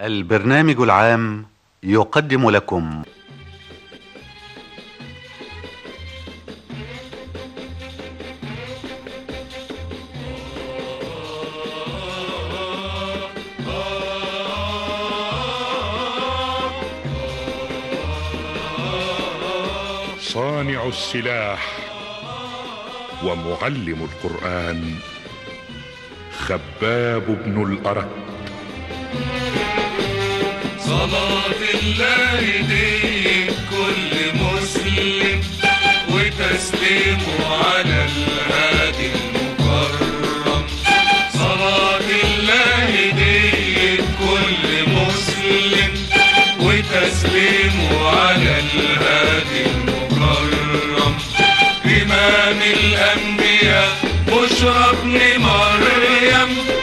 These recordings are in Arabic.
البرنامج العام يقدم لكم. صانع السلاح ومعلم القرآن خباب بن الأرت صلاة الله دين كل مسلم وتسليمه على الهادي المكرم. صلاة الله دين كل مسلم وتسليمه على الهادي المكرم. إمام الأنبياء بشرى ابن مريم.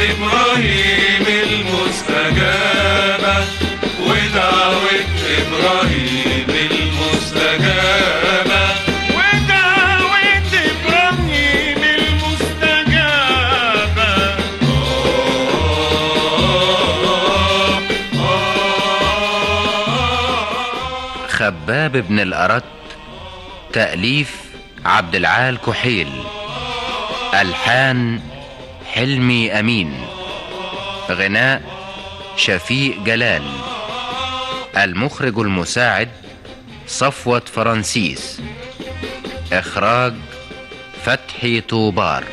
إبراهيم المستجابة ودعوة إبراهيم المستجابة ودعوة إبراهيم المستجابة خباب بن الأرت تأليف عبد العال كحيل ألحان حلمي أمين. غناء شفيق جلال. المخرج المساعد صفوة فرانسيس إخراج فتحي طوبار.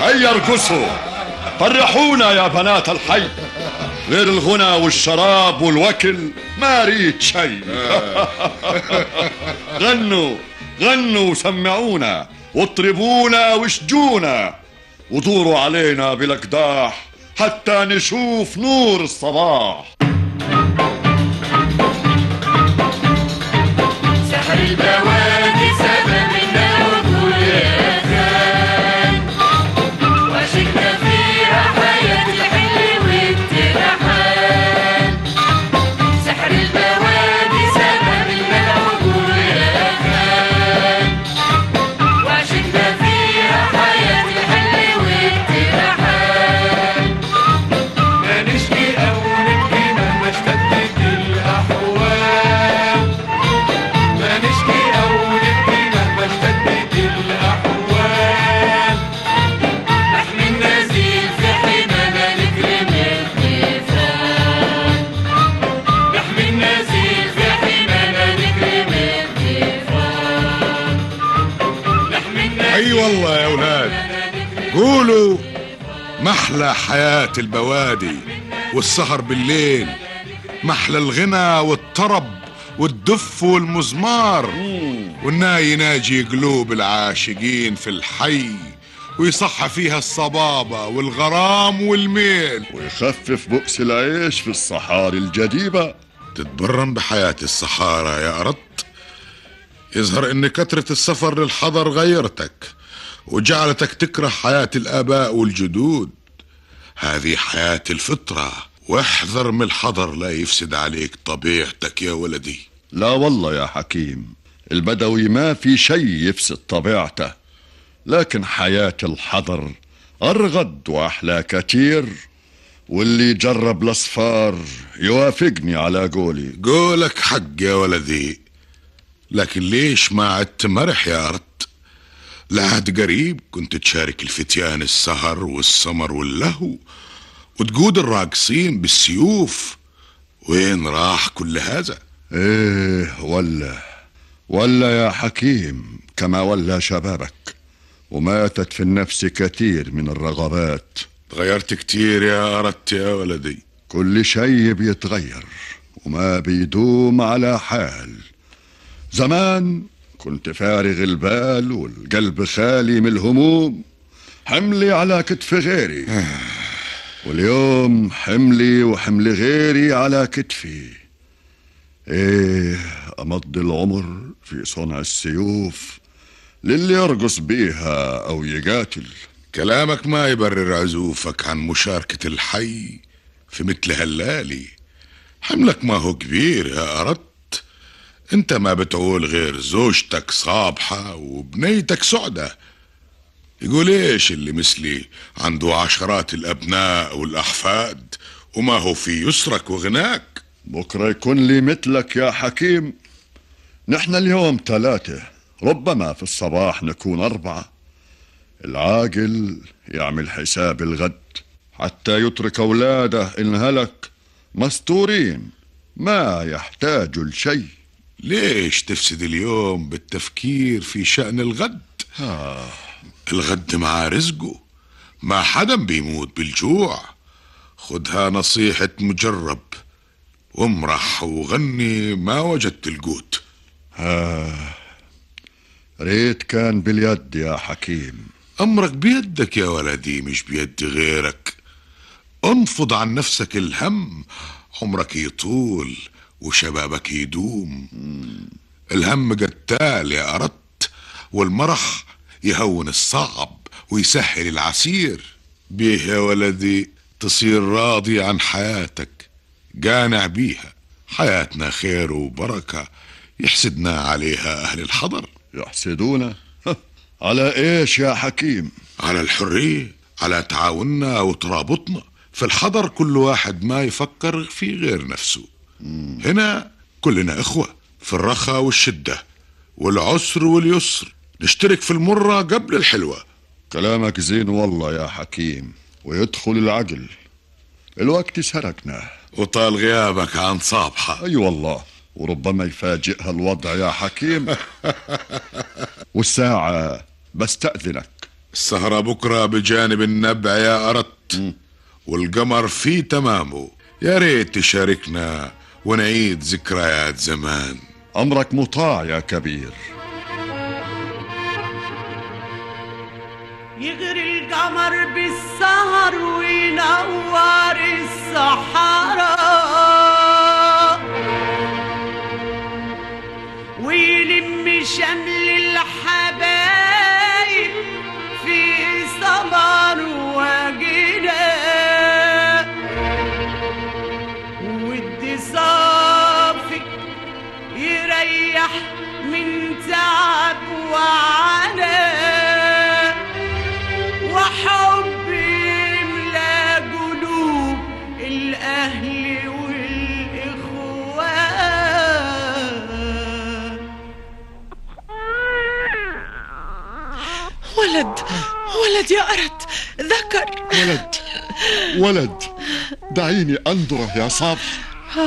هيا ارقصوا فرحونا يا بنات الحي. غير الغنى والشراب والوكل ما ريت شيء. غنوا غنوا وسمعونا واطربونا واشجونا. ودوروا علينا بالاقداح حتى نشوف نور الصباح. سحر البوادي محلى حياة البوادي والسهر بالليل محلى الغنى والطرب والدف والمزمار. والناي يناجي قلوب العاشقين في الحي ويصحى فيها الصبابة والغرام والميل. ويخفف بؤس العيش في الصحاري الجديبة. تتبرم بحياة الصحارى يا أردت يظهر إن كثرة السفر للحضر غيرتك وجعلتك تكره حياة الآباء والجدود. هذه حياة الفطرة. واحذر من الحضر لا يفسد عليك طبيعتك يا ولدي. لا والله يا حكيم البدوي ما في شيء يفسد طبيعته. لكن حياة الحضر أرغد وأحلى كتير واللي جرب الأصفار يوافقني على قولي. قولك حق يا ولدي لكن ليش ما عدت مرح يا أرد لعهد قريب. كنت تشارك الفتيان السهر والسمر واللهو وتقود الراقصين بالسيوف. وين راح كل هذا؟ إيه ولا ولا يا حكيم كما ولا شبابك. وماتت في النفس كثير من الرغبات. تغيرت كتير يا أردت يا ولدي. كل شيء بيتغير وما بيدوم على حال. زمان كنت فارغ البال والقلب خالي من الهموم. حملي على كتف غيري. واليوم حملي وحمل غيري على كتفي. إيه أمضي العمر في صنع السيوف للي يرقص بيها أو يقاتل. كلامك ما يبرر عزوفك عن مشاركة الحي في مثل هاللالي حملك ما هو كبير يا أردت. انت ما بتعول غير زوجتك صابحة وبنيتك سعدة. يقول إيش اللي مثلي؟ عنده عشرات الأبناء والأحفاد وما هو في يسرك وغناك. بكرة يكون لي مثلك يا حكيم. نحن اليوم ثلاثة ربما في الصباح نكون أربعة. العاقل يعمل حساب الغد. حتى يترك أولاده إن هلك. مستورين ما يحتاجوا لشيء. ليش تفسد اليوم بالتفكير في شأن الغد؟ الغد مع رزقه ما حدا بيموت بالجوع. خدها نصيحة مجرب وامرح وغني ما وجدت القوت. ريت كان باليد يا حكيم. أمرك بيدك يا ولدي مش بيد غيرك. انفض عن نفسك الهم عمرك يطول. وشبابك يدوم. الهم قتال يا أردت والمرح يهون الصعب ويسهل العسير. بيه يا ولدي تصير راضي عن حياتك. قانع بيها حياتنا خير وبركة. يحسدنا عليها أهل الحضر. يحسدونا؟ على إيش يا حكيم؟ على الحرية على تعاوننا وترابطنا. في الحضر كل واحد ما يفكر في غير نفسه. هنا كلنا إخوة في الرخاء والشدة والعسر واليسر. نشترك في المرة قبل الحلوة. كلامك زين والله يا حكيم ويدخل العقل. الوقت سرقنا. وطال غيابك عن صابحة. أي والله وربما يفاجئها الوضع يا حكيم. والساعة بستأذنك. السهرة بكرة بجانب النبع يا أردت. والقمر في تمامه. يا ريت تشاركنا ونعيد ذكريات زمان. أمرك مطاع يا كبير. يغري القمر بالسهر وينور الصحراء ويلم شمل الحبايب في سمر وجناء من تعب وعناء وحب يملى قلوب الأهل والإخوان. ولد ولد يا أرد ذكر. ولد ولد. دعيني أنظره يا صبح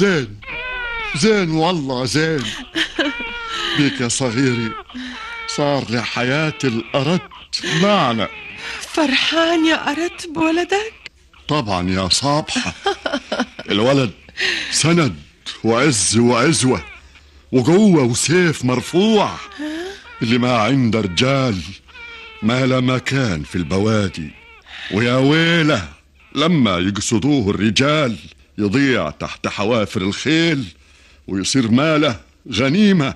زين. زين والله زين. بيك يا صغيري صار لحياة الأرد معنى فرحان يا أرد بولدك؟ طبعا يا صابحة. الولد سند وعز وعزوة وقوة وسيف مرفوع. اللي ما عنده رجال ما له مكان في البوادي. ويا ويله لما يقصدوه الرجال يضيع تحت حوافر الخيل. ويصير ماله غنيمة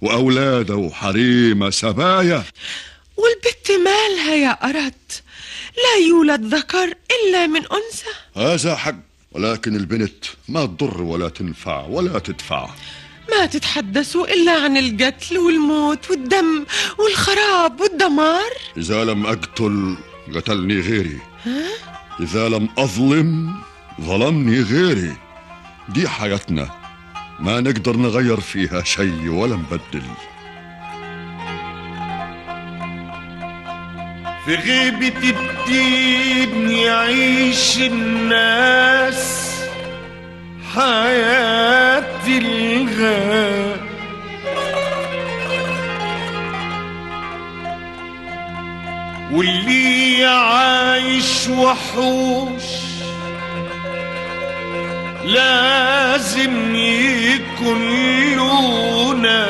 وأولاده وحريمة سبايا. والبت مالها يا أرد لا يولد ذكر إلا من أنثى. هذا حق ولكن البنت ما تضر ولا تنفع ولا تدفع. ما تتحدثوا إلا عن القتل والموت والدم والخراب والدمار؟ إذا لم أقتل قتلني غيري. إذا لم أظلم ظلمني غيري. دي حياتنا. ما نقدر نغير فيها شيء ولا نبدل. في غيبة الدين يعيش الناس حياة الغاب. واللي عايش وحوش لازم يكون لونا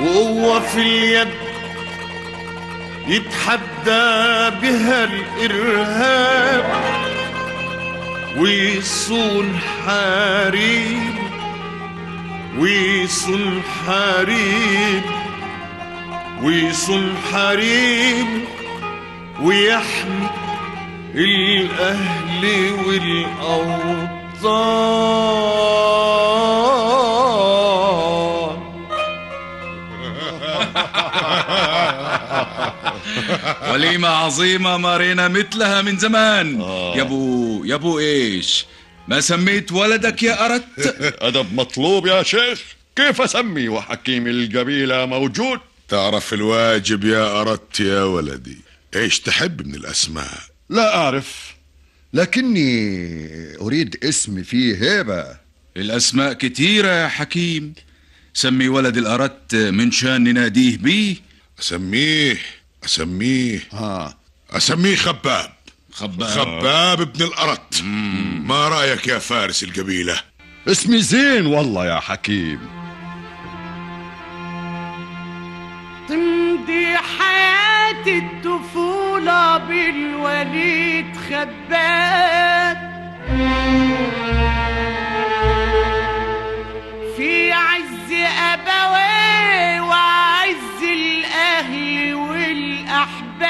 وهو في اليد يتحدى بها الإرهاب ويصون حريم ويصون حريم ويصون حريم ويحمي الأهل والأوطان. وليمة عظيمة ما رينا مثلها من زمان. آه. يا ابو يا ابو إيش؟ ما سميت ولدك يا أردت أدب مطلوب يا شيخ. كيف أسمي؟ وحكيم القبيلة موجود. تعرف الواجب يا أردت يا ولدي. إيش تحب من الأسماء؟ لا أعرف لكني أريد اسم فيه هيبة. الأسماء كتيرة يا حكيم. سمي ولد الأردت من شان نناديه بيه أسميه أسميه ها أسميه خباب. خباب. خباب ابن الأرت. ما رأيك يا فارس القبيلة؟ اسمي زين والله يا حكيم. تمضي حياة الطفولة بالوليد خباب في عز أبوي وعز الأهل والأحباب.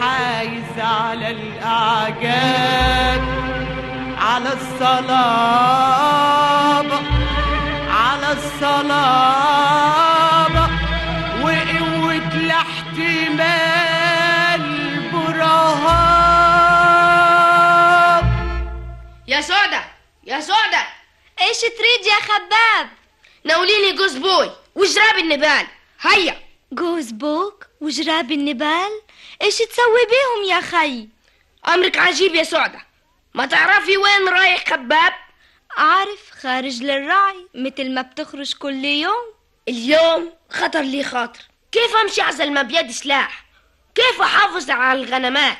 حايز على الأعجاب على الصلابة على الصلابة وقوة الاحتمال برهاب يا سعدة يا سعدة إيش تريد يا خباب؟ ناوليني جوز بوي وجراب النبال. هيا. جوز بوك؟ وجراب النبال إيش تسوي بيهم يا خي؟ أمرك عجيب يا سعدة. ما تعرفي وين رايح خباب أعرف خارج للرعي مثل ما بتخرج كل يوم. اليوم خطر لي خاطر. كيف أمشي عزل ما بيدي سلاح؟ كيف أحافظ على الغنمات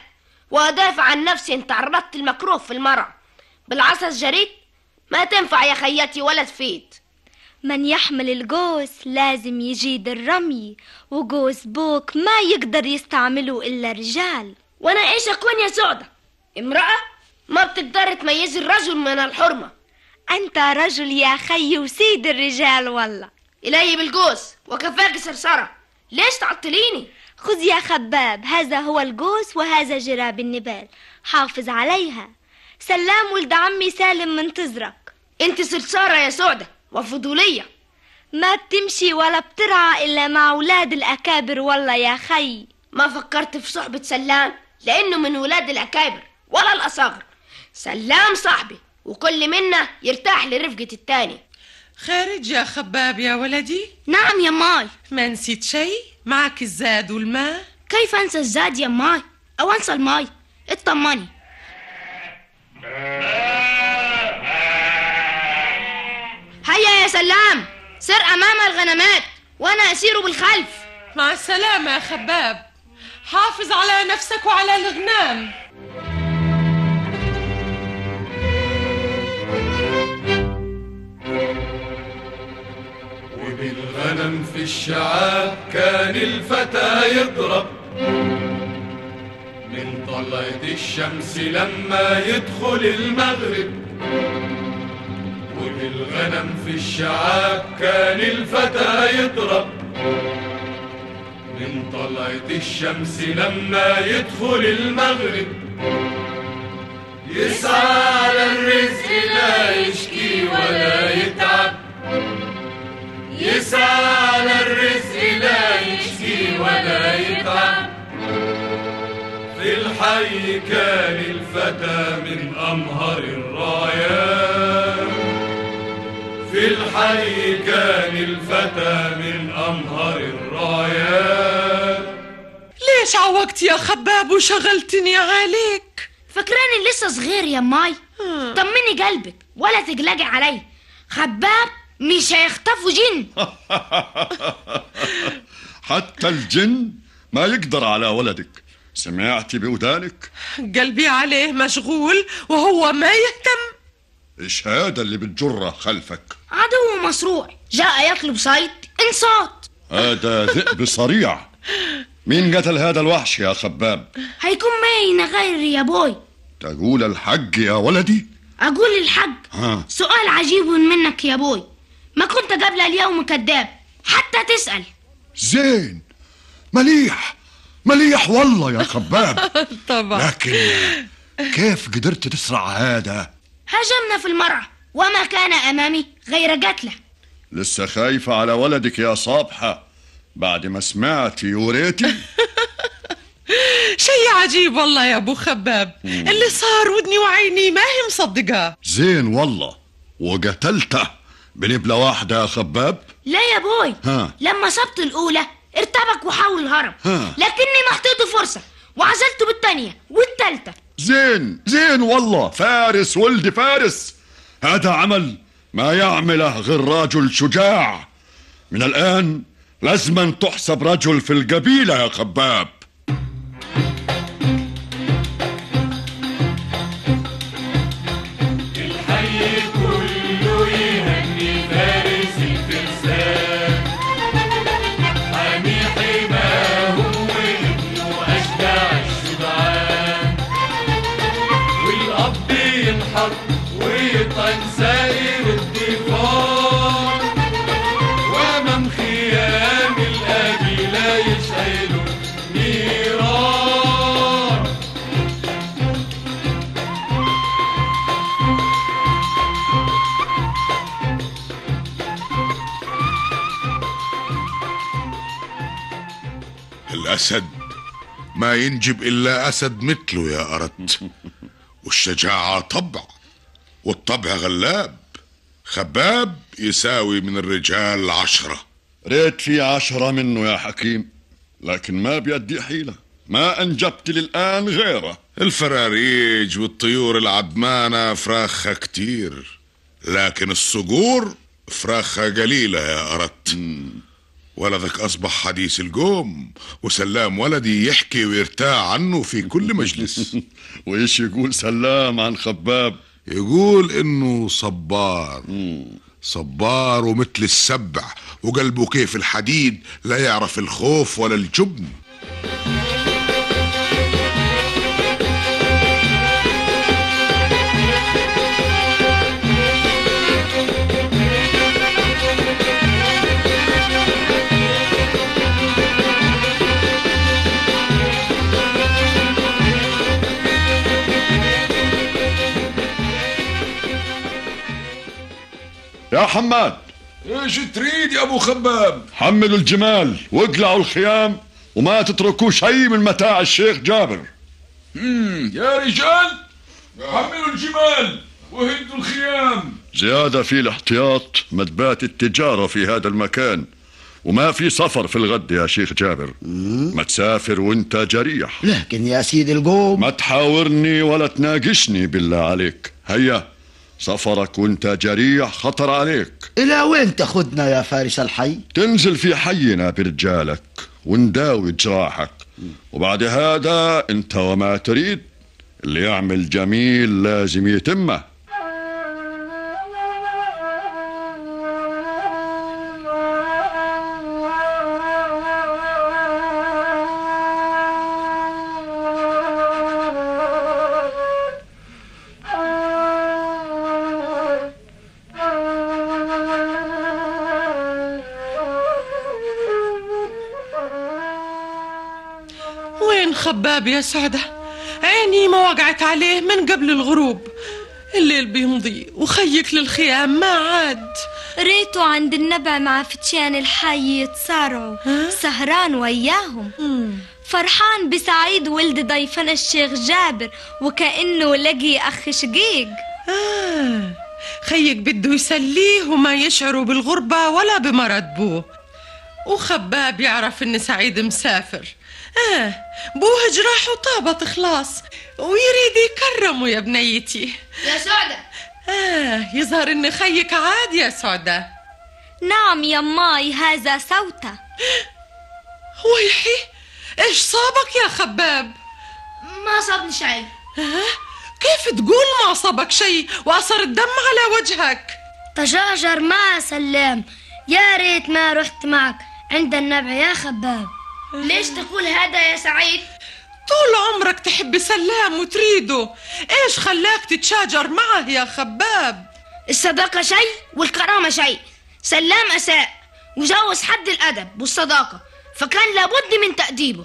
وأدافع عن نفسي إن تعرضت المكروه في المرع بالعصا جريت ما تنفع يا خياتي ولا تفيد من يحمل الجوز لازم يجيد الرمي وجوز بوك ما يقدر يستعمله إلا رجال. وأنا إيش أكون يا سعدة؟ امرأة ما بتقدر تميز الرجل من الحرمة. أنت رجل يا خي وسيد الرجال والله. إلي بالجوز وكفاك سرسرة ليش تعطليني؟ خذ يا خباب هذا هو الجوز وهذا جراب النبال. حافظ عليها. سلام ولد عمي سالم منتظرك أنت سرسارة يا سعدة. وفضولية. ما بتمشي ولا بترعى إلا مع أولاد الأكابر والله يا خي. ما فكرت في صحبة سلام؟ لأنه من ولاد الأكابر ولا الأصاغر. سلام صاحبي وكل منا يرتاح لرفقة التاني. خارج يا خباب يا ولدي. نعم يا أماي. ما نسيت شيء؟ معك الزاد والماء. كيف أنسى الزاد يا أماي؟ أو أنسى الماي؟ اطمني. هيا يا سلام سر أمام الغنمات وأنا أسير بالخلف. مع السلامة يا خباب. حافظ على نفسك وعلى الغنام وبالغنم في الشعاب كان الفتى يضرب. من طلعة الشمس لما يدخل المغرب. وبالغنم في الشعاب كان الفتى يضرب. من طلعة الشمس لما يدخل المغرب يسعى على الرزق لا يشكي ولا يتعب. يسعى على الرزق لا يشكي ولا يتعب. في الحي كان الفتى من أمهر الرايات. في الحي كان الفتى من أمهر الرايات. ليش عوقت يا خباب وشغلتني عليك؟ فكراني لسه صغير يا ماي؟ طمني قلبك ولا تقلقي علي. خباب مش هيخطفوا جن. حتى الجن ما يقدر على ولدك. سمعتي بودانك قلبي عليه مشغول وهو ما يهتم. إيش هذا اللي بتجره خلفك؟ عدو مصروع جاء يطلب صيد انصات. هذا ذئب صريع. مين قتل هذا الوحش يا خباب؟ هيكون مين غيري يا بوي. تقول الحق يا ولدي؟ أقول الحق. ها. سؤال عجيب منك يا بوي. ما كنت قبل اليوم كذاب حتى تسأل. زين. مليح. مليح والله يا خباب. طبعا. لكن كيف قدرت تسرع هذا؟ هجمنا في المرعى وما كان أمامي غير قتلة. لسه خايفة على ولدك يا صابحة. بعد ما سمعتي وريتي شيء عجيب والله يا أبو خباب. اللي صار ودني وعيني ما هي مصدقاه زين والله وقتلته. بنبلة واحدة يا خباب. لا يا بوي ها. لما صبت الأولى ارتبك وحاول الهرب ها. لكني ما اعطيته فرصة وعزلته بالثانية والثالثة زين زين والله. فارس ولد فارس. هذا عمل ما يعمله غير رجل شجاع من الآن لازما تحسب رجل في القبيلة يا خباب. ما ينجب إلا أسد مثله يا أردت والشجاعة طبع والطبع غلاب. خباب يساوي من الرجال عشرة. ريت في عشرة منه يا حكيم لكن ما بيدي حيلة. ما أنجبت للآن غيره. الفراريج والطيور العدمانة فراخها كتير لكن الصقور فراخها قليلة يا أردت ولدك أصبح حديث القوم وسلام ولدي يحكي ويرتاع عنه في كل مجلس. وإيش يقول سلام عن خباب؟ يقول إنه صبار. صبار ومثل السبع وقلبه كيف الحديد لا يعرف الخوف ولا الجبن. حماد إيش تريد يا أبو خباب؟ حملوا الجمال واقلعوا الخيام وما تتركوا شيء من متاع الشيخ جابر. مم. يا رجال حملوا الجمال وهدوا الخيام. زيادة في الاحتياط مدبات التجارة في هذا المكان. وما في سفر في الغد يا شيخ جابر. ما تسافر وانت جريح. لكن يا سيدي القوم. ما تحاورني ولا تناقشني بالله عليك. هيا. سفرك وانت جريح خطر عليك. إلى وين تاخذنا يا فارس الحي؟ تنزل في حينا برجالك ونداوي جراحك. وبعد هذا انت وما تريد. اللي يعمل جميل لازم يتمه. خباب يا سعدة. عيني ما وقعت عليه من قبل الغروب. الليل بيمضي وخيك للخيام ما عاد. ريتو عند النبع مع فتيان الحي يتصارعوا سهران وياهم. فرحان بسعيد ولد ضيفنا الشيخ جابر وكأنه لقي أخ شقيق. آه. خيك بده يسليه وما يشعروا بالغربة ولا بمرض بوه. وخباب يعرف إن سعيد مسافر. آه بوه جراحه طابت خلاص. ويريد يكرمه يا بنيتي. يا سعدة. آه يظهر إن خيك عاد يا سعدة. نعم يا ماي هذا صوته. ويحي إيش صابك يا خباب؟ ما صابني شيء آه كيف تقول ما صابك شيء واثر الدم على وجهك. تشاجر ما سلام يا ريت ما رحت معك عند النبع يا خباب. ليش تقول هذا يا سعيد؟ طول عمرك تحب سلام وتريده. إيش خلاك تتشاجر معه يا خباب؟ الصداقة شيء والكرامة شيء. سلام أساء وجاوز حد الأدب والصداقة فكان لابد من تأديبه.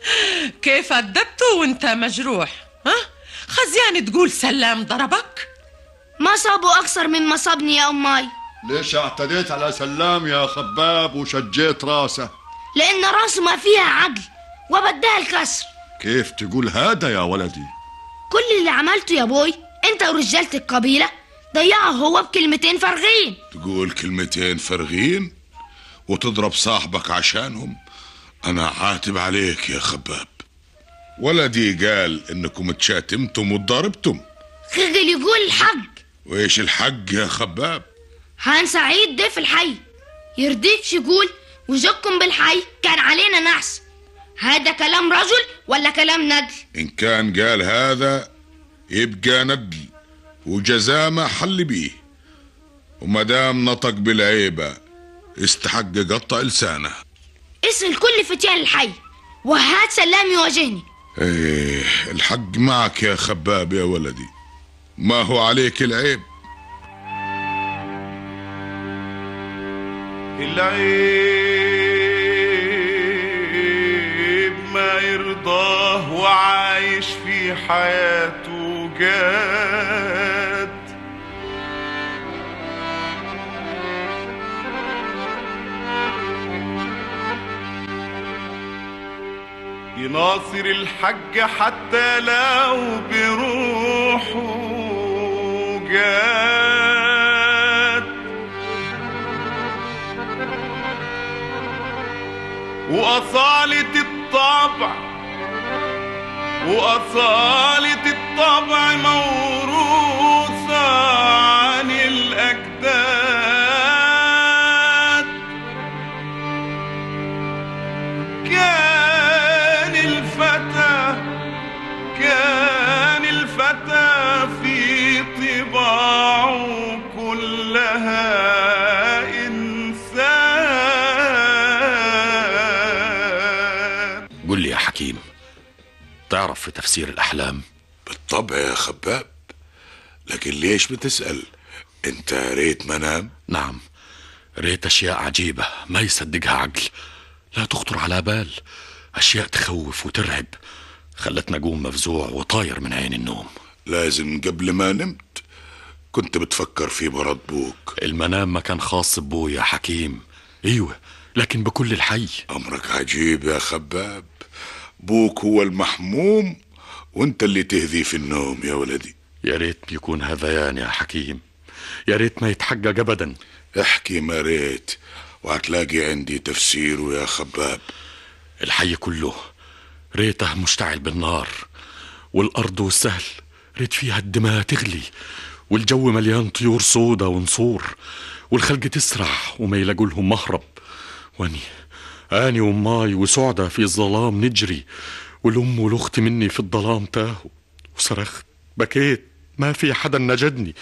كيف أدبته وأنت مجروح؟ ها؟ خزيان تقول سلام ضربك؟ ما صابه أكثر مما صابني يا أماي ليش اعتديت على سلام يا خباب وشجيت راسه؟ لأن راسه ما فيها عقل وبدها الكسر. كيف تقول هذا يا ولدي؟ كل اللي عملته يا بوي أنت ورجالة القبيلة ضيعه هو بكلمتين فارغين. تقول كلمتين فرغين وتضرب صاحبك عشانهم؟ أنا عاتب عليك يا خباب. ولدي قال إنكم تشاتمتم وتضاربتم. خجل يقول الحق. وإيش الحق يا خباب؟ هان سعيد ضيف الحي. يرضيك يقول وجودكم بالحي كان علينا نحس هذا كلام رجل ولا كلام ندل إن كان قال هذا يبقى ندل وجزاء ما حل بيه ومدام نطق بالعيبة استحق قطع لسانه. اسأل كل فتيان الحي وهات سلام يواجهني. إيه الحق معك يا خباب يا ولدي. ما هو عليك العيب؟ العيب ما يرضاه وعايش في حياته جاد يناصر الحج حتى لو بروحه جاد وأصالة الطبع وأصالة الطبع موروثة عن الأجداد. كان الفتى كان الفتى في طباعه كلها. تعرف في تفسير الأحلام؟ بالطبع يا خباب. لكن ليش بتسأل؟ انت ريت منام؟ نعم. ريت أشياء عجيبة ما يصدقها عقل. لا تخطر على بال. أشياء تخوف وترعب. خلتنا أقوم مفزوع وطاير من عين النوم. لازم قبل ما نمت. كنت بتفكر في مرض بوك. المنام ما كان خاص ببوي يا حكيم. إيوه لكن بكل الحي. أمرك عجيب يا خباب. بوك هو المحموم وانت اللي تهذي في النوم يا ولدي. يا ريت يكون هذيان يا حكيم. يا ريت ما يتحقق ابدا. احكي ما ريت وهتلاقي عندي تفسيره يا خباب. الحي كله ريته مشتعل بالنار والأرض والسهل ريت فيها الدماء تغلي والجو مليان طيور سودا ونصور والخلق تسرع وما يلاقوا لهم مهرب. واني آني وماي وسعدة في الظلام نجري والأم والأخت مني في الظلام تاهوا. وصرخت بكيت ما في حدا نجدني.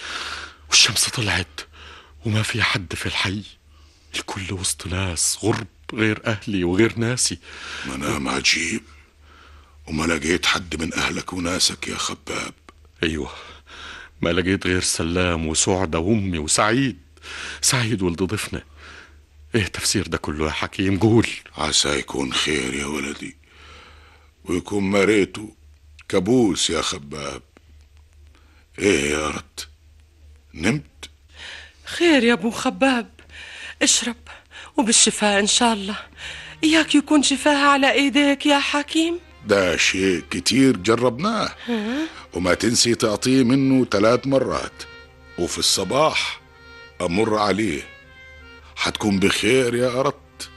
والشمس طلعت وما في حد في الحي. الكل وسط ناس غرب غير أهلي وغير ناسي. منام عجيب وما لقيت حد من أهلك وناسك يا خباب. أيوه ما لقيت غير سلام وسعدة وأمي وسعيد. سعيد ولد ضيفنا إيه تفسير ده كله يا حكيم؟ قول. عسى يكون خير يا ولدي ويكون مريته كابوس يا خباب. إيه يا رد نمت؟ خير يا أبو خباب. اشرب وبالشفاء إن شاء الله. إياك يكون شفاها على إيديك يا حكيم. ده شيء كتير جربناه. ها؟ وما تنسي تعطيه منه ثلاث مرات. وفي الصباح أمر عليه. حتكون بخير يا أردت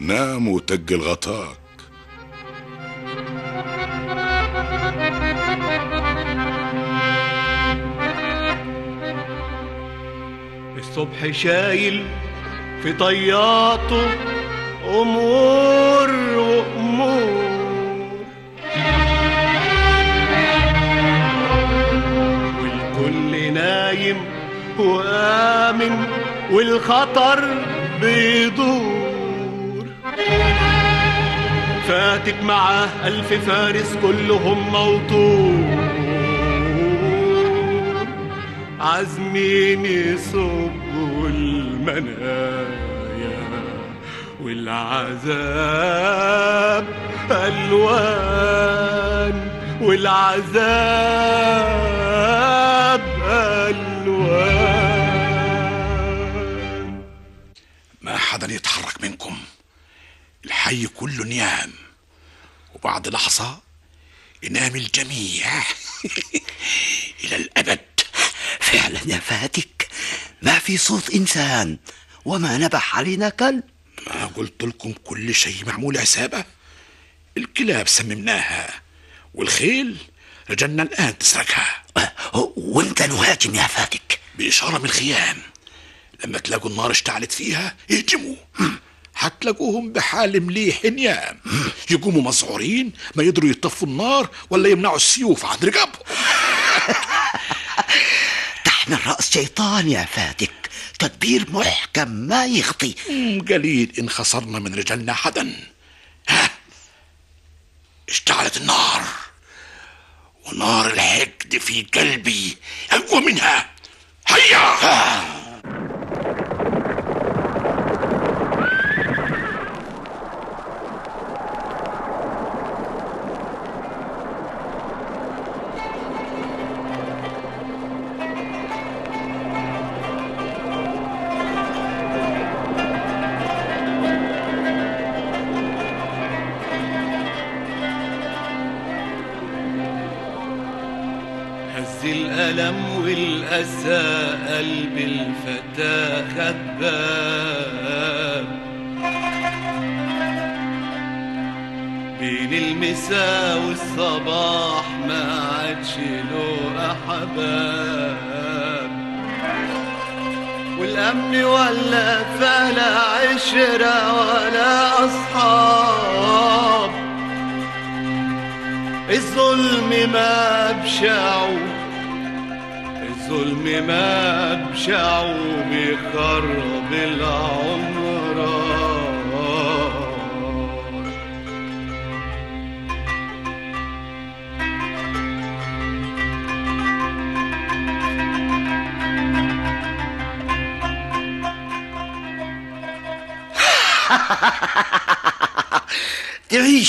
نام وتقل غطاك الصبح شايل في طياته أمور وأمور. والكل نايم وآمن. والخطر بيدور. فاتك معاه ألف فارس كلهم موطون عازمين يصبوا المنايا والعذاب ألوان والعذاب ألوان. حدا يتحرك منكم. الحي كله نيام. وبعد لحظة ينام الجميع. إلى الأبد. فعلا يا فاتك. ما في صوت إنسان. وما نبح علينا كلب. ما قلت لكم كل شيء معمول حسابه الكلاب سممناها. والخيل رجلنا الآن تسرقها. وانت نهاجم يا فاتك. بإشارة من الخيام لما تلاقوا النار اشتعلت فيها اهجموا حتلاقوهم بحال مليح نيام يقوموا مذعورين ما يقدروا يطفوا النار ولا يمنعوا السيوف عن رقابهم تحن الرأس شيطان يا فاتك. تدبير محكم ما يخطي. قليل إن خسرنا من رجالنا حدا. ها اشتعلت النار. ونار الحقد في قلبي أقوى منها. هيا!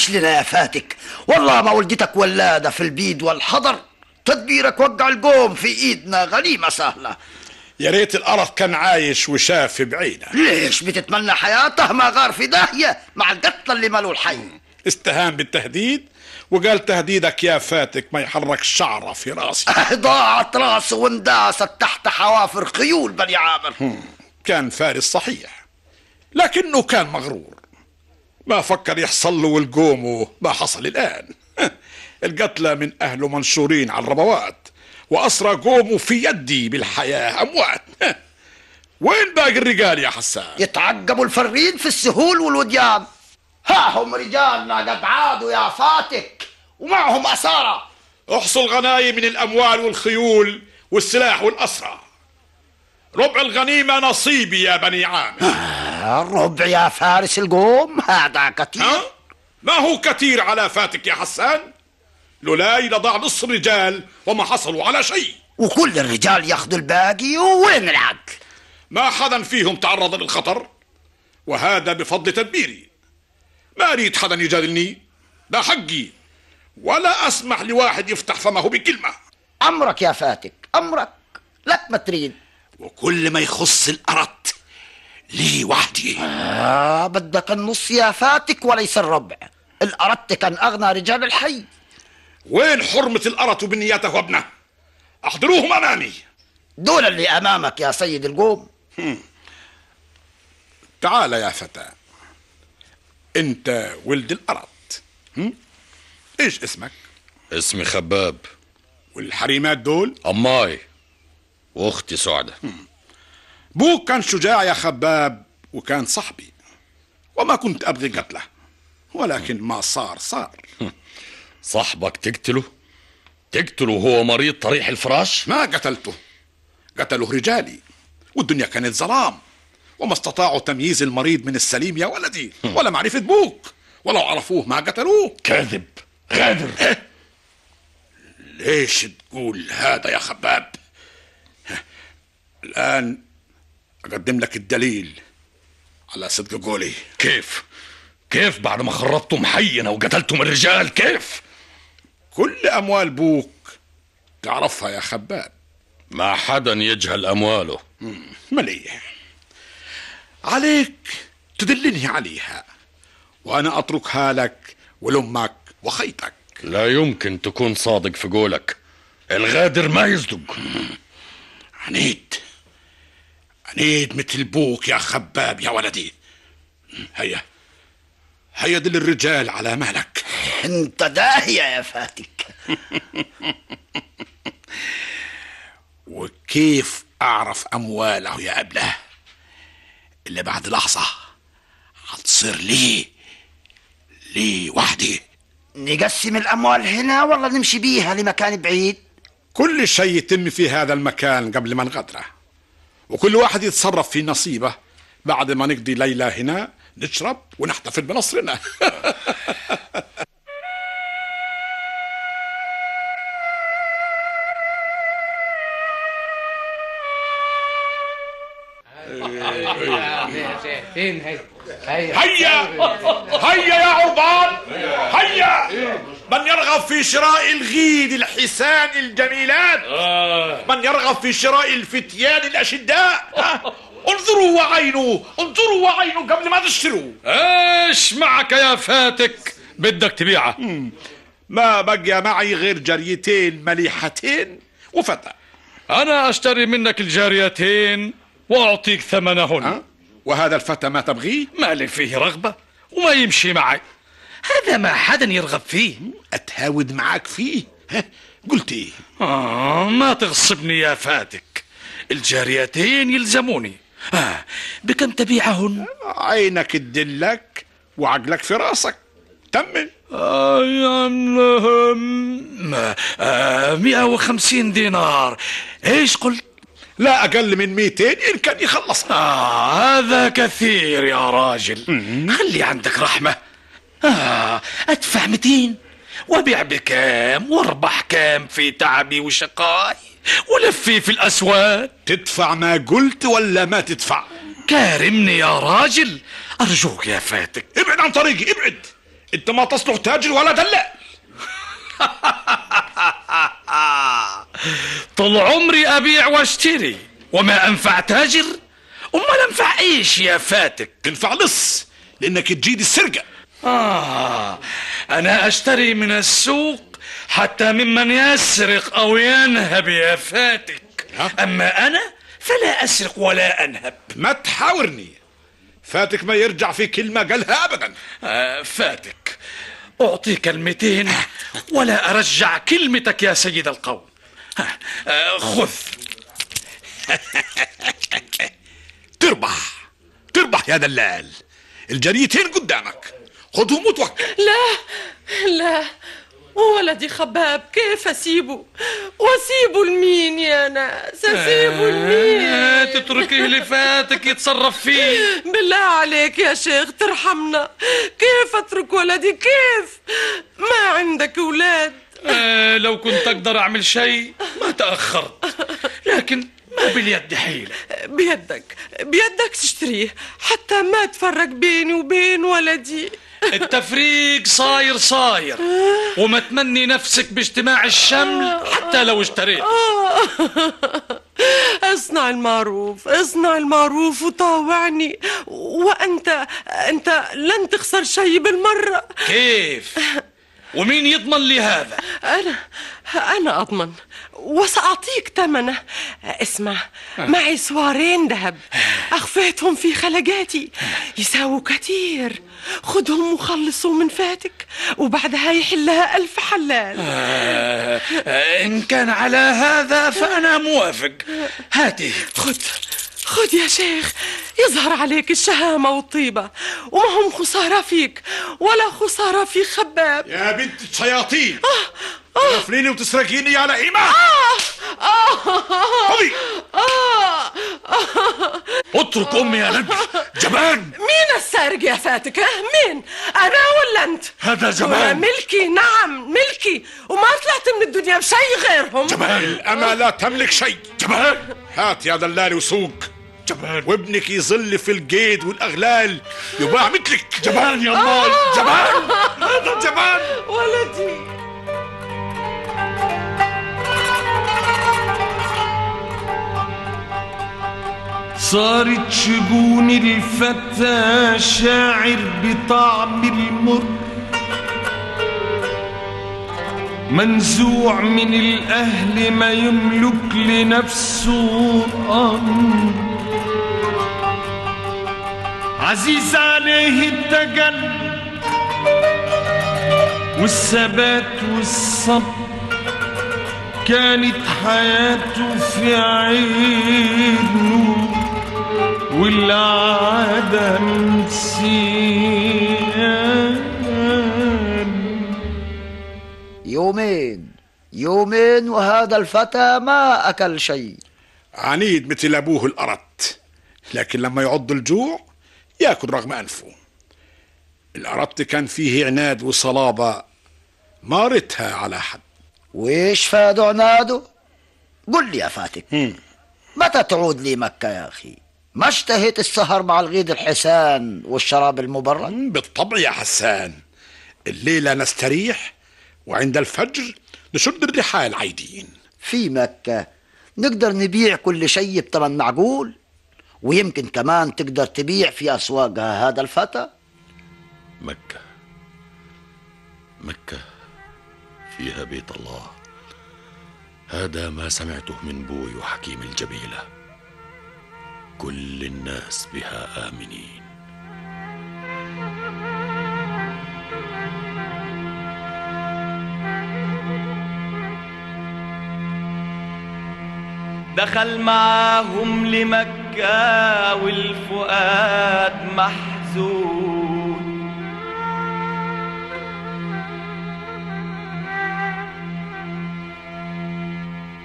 تعيش لنا يا فاتك. والله ما ولدتك ولادة في البيد والحضر. تدبيرك وقع القوم في إيدنا. غنيمة سهلة. يا ريت القرف كان عايش وشاف بعينه. ليش بتتمنى حياته ما غار في داهية مع القتلة اللي مالوا الحي؟ استهان بالتهديد؟ وقال تهديدك يا فاتك ما يحرك شعره في راسي. ضاعت راسه وانداست تحت حوافر خيول بني عامر. كان فارس صحيح لكنه كان مغرور. ما فكر يحصل له والقومه ما حصل الآن. القتلى من أهله منشورين على الربوات وأسرى قومه في يدي بالحياة أموات. وين باقي الرجال يا حسان؟ يتعقبوا الفرين في السهول والوديان. ها هم رجالنا قد عادوا يا فاتك ومعهم أسارة احصوا الغنايم من الأموال والخيول والسلاح والأسرى. ربع الغنيمة نصيبي يا بني عامر. الربع يا فارس القوم هذا كثير؟ ما هو كثير على فاتك يا حسان؟ لولاي لضاع نص الرجال وما حصلوا على شيء. وكل الرجال ياخذوا الباقي وين العدل ما حدا فيهم تعرض للخطر وهذا بفضل تدبيري. ما أريد حدا يجادلني لا حقي ولا أسمح لواحد يفتح فمه بكلمة. أمرك يا فاتك أمرك لك ما تريد وكل ما يخص الأرت لي وحدي. آه بدك النص يا فاتك وليس الربع. الأردت كان أغنى رجال الحي. وين حرمة الأرت وبنيته وابنه أحضروهم أمامي. دول اللي أمامك يا سيد القوم. تعال يا فتى. أنت ولد الأرت هم؟ إيش اسمك؟ اسمي خباب. والحريمات دول؟ أماي. وأختي سعدة. بوك كان شجاع يا خباب وكان صاحبي وما كنت أبغي قتله ولكن ما صار صار. صاحبك تقتله؟ تقتله وهو مريض طريح الفراش؟ ما قتلته. قتله رجالي والدنيا كانت ظلام وما استطاعوا تمييز المريض من السليم يا ولدي ولا معرفة بوك ولو عرفوه ما قتلوه. كاذب غادر. ليش تقول هذا يا خباب؟ الآن أقدم لك الدليل على صدق قولي. كيف؟ كيف بعد ما خربتم حينا وقتلتم الرجال؟ كيف؟ كل أموال بوك تعرفها يا خباب. ما حدا يجهل أمواله. مليح. عليك تدلني عليها وأنا أتركها لك ولأمك وخيتك لا يمكن تكون صادق في قولك. الغادر ما يصدق. عنيد عنيد مثل بوك يا خباب يا ولدي. هيا هيا دل الرجال على مالك انت داهية يا فاتك. وكيف أعرف أمواله يا أبلة؟ إلا بعد لحظة هتصير لي لي وحدي. نقسم الأموال هنا ولا نمشي بيها لمكان بعيد؟ كل شيء يتم في هذا المكان قبل ما نغادره وكل واحد يتصرف في نصيبه. بعد ما نقضي ليلة هنا نشرب ونحتفل بنصرنا. هيا! هيا يا عربان! هيا! من يرغب في شراء الغيد الحسان الجميلات من يرغب في شراء الفتيان الأشداء؟ انظروا وعينوا انظروا وعينوا قبل ما تشتروا. إيش معك يا فاتك؟ بدك تبيعها ما بقي معي غير جريتين مليحتين وفتى أنا أشتري منك الجاريتين وأعطيك ثمنهن. وهذا الفتى ما تبغيه؟ ما لي فيه رغبة وما يمشي معي. هذا ما حدا يرغب فيه. أتهاود معك فيه. ها؟ قلت إيه؟ آه ما تغصبني يا فاتك. الجاريتين يلزموني. آه بكم تبيعهن؟ عينك تدلك وعقلك في راسك. آه يعني آه مئة وخمسين دينار. إيش قلت؟ لا أقل من 200 إن كان يخلص. آه هذا كثير يا راجل. خلي عندك رحمة. آه أدفع 200 وأبيع بكام؟ وأربح كام في تعبي وشقاي؟ ولفي في الأسواق. تدفع ما قلت ولا ما تدفع؟ كارمني يا راجل. أرجوك يا فاتك. ابعد عن طريقي ابعد. أنت ما تصلح تاجر ولا دلال. طول عمري أبيع وأشتري وما أنفع تاجر أمال أنفع إيش يا فاتك. تنفع لص لأنك تجيد السرقة. آه أنا أشتري من السوق حتى ممن يسرق أو ينهب يا فاتك. أما أنا فلا أسرق ولا أنهب. ما تحاورني. فاتك ما يرجع في كلمة قالها أبدا. آه فاتك أعطيك المتين ولا أرجع كلمتك يا سيد القوم. آه خذ. تربح. تربح يا دلال. الجريتين قدامك. خذهم وتوكل لا لا. ولدي خباب كيف اسيبه واسيبه لمين يا ناس؟ اسيبه آه لمين تتركيه لفاتك يتصرف فيه. بالله عليك يا شيخ ترحمنا. كيف أترك ولدي؟ كيف؟ ما عندك أولاد. آه لو كنت أقدر أعمل شيء ما تأخرت. لكن ما باليد حيلة. بيدك بيدك تشتريه. حتى ما تفرق بيني وبين ولدي. التفريق صاير صاير. وما تمني نفسك باجتماع الشمل حتى لو اشتريت. اصنع المعروف اصنع المعروف وطاوعني. وأنت أنت لن تخسر شيء بالمرة. كيف؟ ومين يضمن لي هذا؟ أنا أنا أضمن. وسأعطيك ثمنه. اسمع معي سوارين ذهب. أخفيتهم في خلقاتي. يساووا كثير. خدهم وخلصوا من فاتك وبعدها يحلها ألف حلال. آه آه إن كان على هذا فأنا موافق. هاته خذ خذ يا شيخ. يظهر عليك الشهامة والطيبة وما هم خسارة فيك ولا خسارة في خباب. يا بنت الشياطين. تغفليني وتسرقيني على إيمان خذي اترك أمي يا نبي جبان. مين السارق يا فاتك؟ ها؟ مين؟ أنا ولا أنت؟ هذا جمال. ملكي؟ نعم ملكي. وما طلعت من الدنيا بشي غيرهم. جمال أما لا تملك شيء. جمال هات يا دلالي وسوق. جمال وابنك يظل في القيد والأغلال. يباع مثلك. جمال يا مال. جمال هذا جمال ولدي. صارت شجون الفتى شاعر بطعم المر. منزوع من الأهل ما يملك لنفسه أمر. عزيز عليه التجل والثبات والصبر كانت حياته في عينه. والعدم سيان يومين يومين وهذا الفتى ما أكل شيء. عنيد مثل أبوه الأرت لكن لما يعض الجوع يأكل رغم أنفه. الأرت كان فيه عناد وصلابة ما رتها على حد. وإيش فاد عناده؟ قل لي يا فاتك متى تعود لي مكة يا أخي؟ ما اشتهيت السهر مع الغيد الحسان والشراب المبرد بالطبع يا حسان. الليلة نستريح وعند الفجر نشد الرحال عايدين. في مكة نقدر نبيع كل شيء بثمن معقول ويمكن كمان تقدر تبيع في أسواقها هذا الفتى. مكة مكة فيها بيت الله. هذا ما سمعته من بوي وحكيم الجبيلة كل الناس بها آمنين. دخل معاهم لمكة والفؤاد محزون.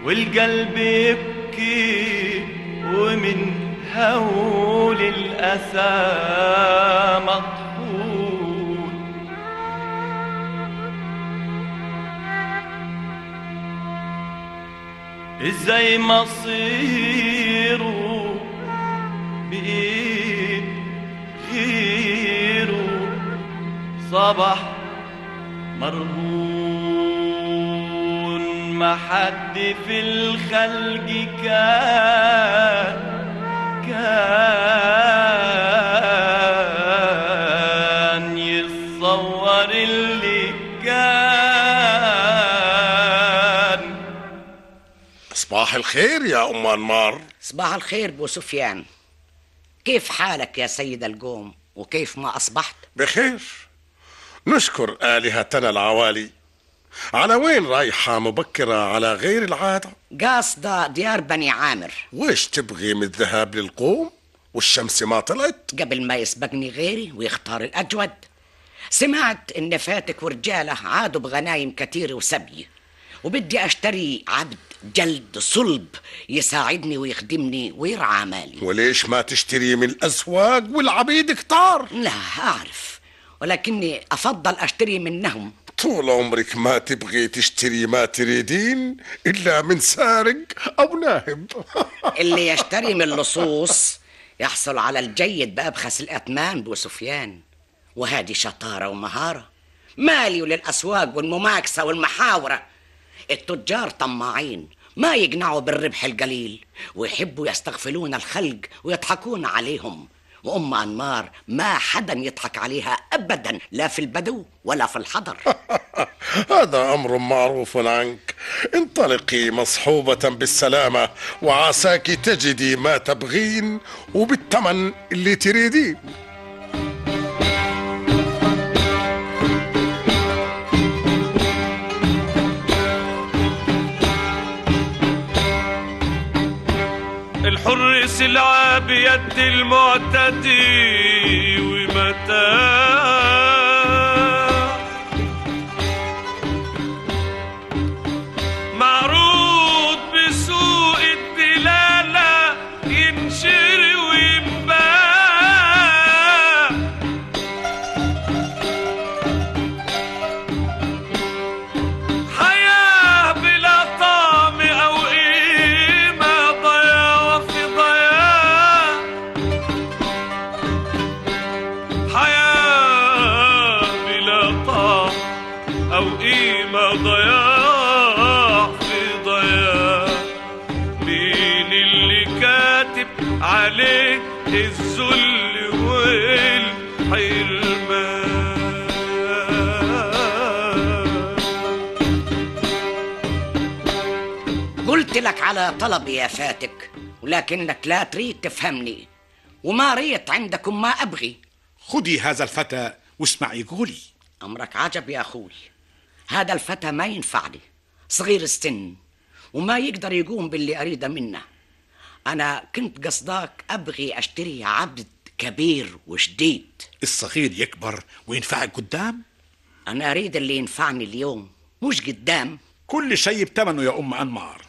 والقلب يبكي ومن هول الأسى مطحون إزاي مصيره بإيد غيره؟ صبح مرهون ما حد في الخلق كان كان يتصور اللي كان. صباح الخير يا أم أنمار. صباح الخير بو سفيان. كيف حالك يا سيد القوم؟ وكيف ما أصبحت؟ بخير. نشكر آلهتنا العوالي. على وين رايحة مبكرة على غير العادة؟ قاصدة ديار بني عامر. ويش تبغي من الذهاب للقوم؟ والشمس ما طلعت؟ قبل ما يسبقني غيري ويختار الأجود. سمعت إن فاتك ورجالة عادوا بغنايم كتير وسبي. وبدي أشتري عبد جلد صلب يساعدني ويخدمني ويرعى مالي. وليش ما تشتري من الأسواق والعبيد كتار؟ لا أعرف ولكني أفضل أشتري منهم. طول عمرك ما تبغي تشتري ما تريدين إلا من سارق أو ناهب. اللي يشتري من اللصوص يحصل على الجيد بأبخس الأثمان بو سفيان. وهذه شطارة ومهارة. مالي وللأسواق والمماكسة والمحاورة. التجار طماعين ما يقنعوا بالربح القليل. ويحبوا يستغفلون الخلق ويضحكون عليهم. وأم أنمار ما حدا يضحك عليها أبدا لا في البدو ولا في الحضر. هذا أمر معروف عنك. انطلقي مصحوبة بالسلامة وعساك تجدي ما تبغين وبالثمن اللي تريدين. الحر سلعة بيد المعتدي ومتاع الذل والحرمان. قلت لك على طلبي يا فاتك ولكنك لا تريد تفهمني وما ريت عندكم ما أبغي. خدي هذا الفتى واسمعي قولي. أمرك عجب يا أخوي. هذا الفتى ما ينفعني صغير السن وما يقدر يقوم باللي أريده منه أنا كنت قصداك أبغي أشتري عبد كبير وشديد. الصغير يكبر وينفعك قدام؟ أنا أريد اللي ينفعني اليوم مش قدام. كل شيء بتمنه يا أم أنمار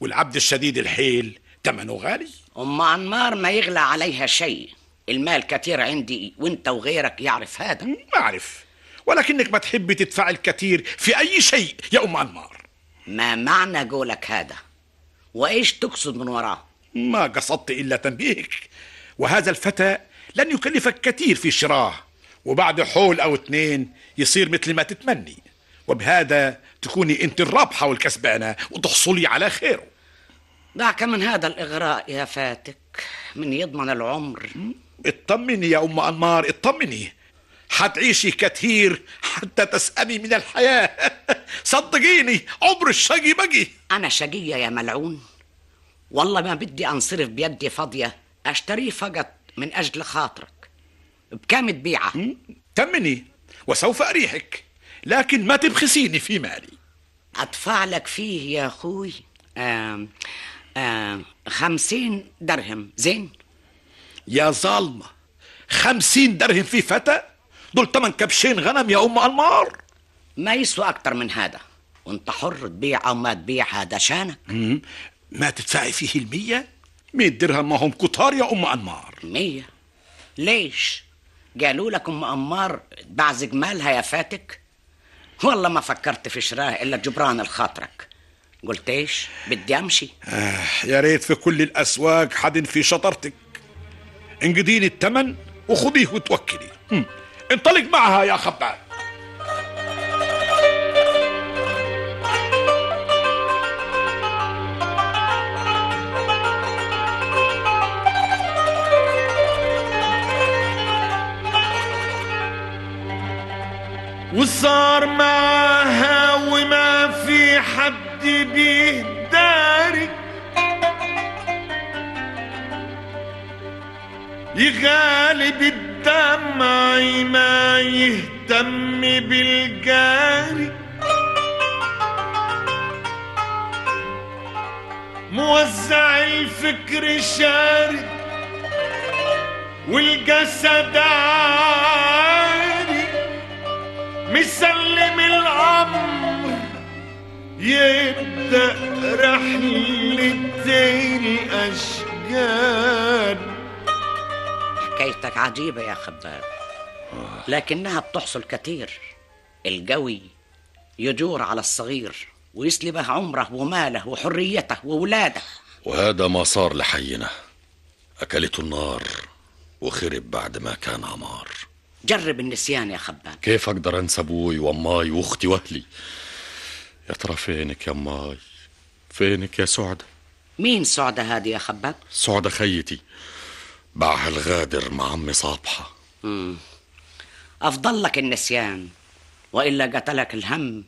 والعبد الشديد الحيل تمنه غالي. أم أنمار ما يغلى عليها شيء المال كتير عندي وأنت وغيرك يعرف هذا. ما أعرف ولكنك ما تحبي تدفع الكثير في أي شيء يا أم أنمار. ما معنى قولك هذا؟ وإيش تقصد من وراه ما قصدت إلا تنبيهك. وهذا الفتى لن يكلفك كثير في شراه وبعد حول أو اثنين يصير مثل ما تتمني. وبهذا تكوني أنت الرابحة والكسبانة وتحصلي على خيره دعك من هذا الإغراء يا فاتك من يضمن العمر. اطمني يا أم أنمار اطمني. حتعيشي كثير حتى تسألي من الحياة. صدقيني عمر الشقي بقي. أنا شقية يا ملعون. والله ما بدي أنصرف بيدي فاضية أشتريه فقط من أجل خاطرك. بكام تبيعه؟ تمني وسوف أريحك لكن ما تبخسيني في مالي. أدفع لك فيه يا أخوي آم آم خمسين درهم. زين. يا ظالمة خمسين درهم في فتى؟ دول تمن كبشين غنم يا أم أنمار. ما يسوى أكتر من هذا. وأنت حر تبيع أو ما تبيع هذا شانك. ما تدفعي فيه المية؟ مية درهم ما هم كتار يا أم أنمار. مية؟ ليش؟ قالوا لك أم أمار بعزق مالها يا فاتك؟ والله ما فكرت في شراه إلا جبران الخاطرك. قلت إيش؟ بدي أمشي. آه يا ريت في كل الأسواق حد في شطرتك. انقديني التمن وخذيه وتوكلي. هم. انطلق معها يا خباب. وصار معها وما في حد بيهداري. يغالب الدمع ما يهتم بالجاري موزع الفكر شارد والجسد مسلم الأمر يبدأ رحلة الأشجار حكايتك عجيبة يا خباب لكنها بتحصل كتير. القوي يجور على الصغير ويسلبه عمره وماله وحريته وولاده. وهذا ما صار لحينا. أكلته النار وخرب بعد ما كان عمار. جرب النسيان يا خباب كيف أقدر أنسى أبوي وأماي وأختي وأهلي؟ يا ترى فينك يا أماي؟ فينك يا سعدة مين سعدة هذه يا خباب سعدة خيتي باعها الغادر مع عمي صابحة. مم. أفضل لك النسيان وإلا قتلك الهم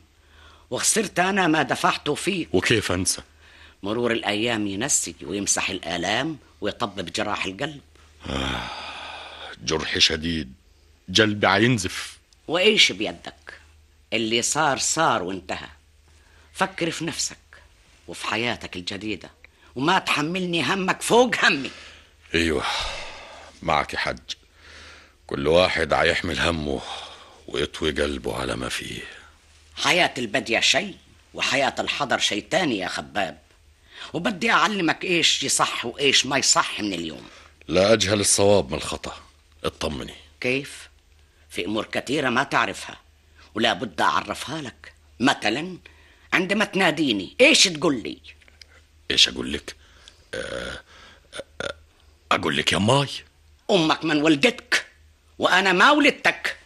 وخسرت أنا ما دفعته فيك. وكيف أنسى؟ مرور الأيام ينسي ويمسح الآلام ويطبب جراح القلب. آه جرح شديد. جلبي عينزف وإيش بيدك. اللي صار صار وانتهى. فكر في نفسك وفي حياتك الجديدة. وما تحملني همك فوق همي. أيوه معك حج كل واحد عيحمل همه ويطوي قلبه على ما فيه. حياة البدية شيء وحياة الحضر شيء تاني يا خباب. وبدي أعلمك إيش يصح وإيش ما يصح من اليوم. لا أجهل الصواب من الخطأ. اطمني. كيف؟ في أمور كثيرة ما تعرفها ولا بد أعرفها لك. مثلا عندما تناديني إيش تقول لي؟ إيش أقول لك؟ أه أه أقول لك يا ماي. أمك من ولدتك وأنا ما ولدتك.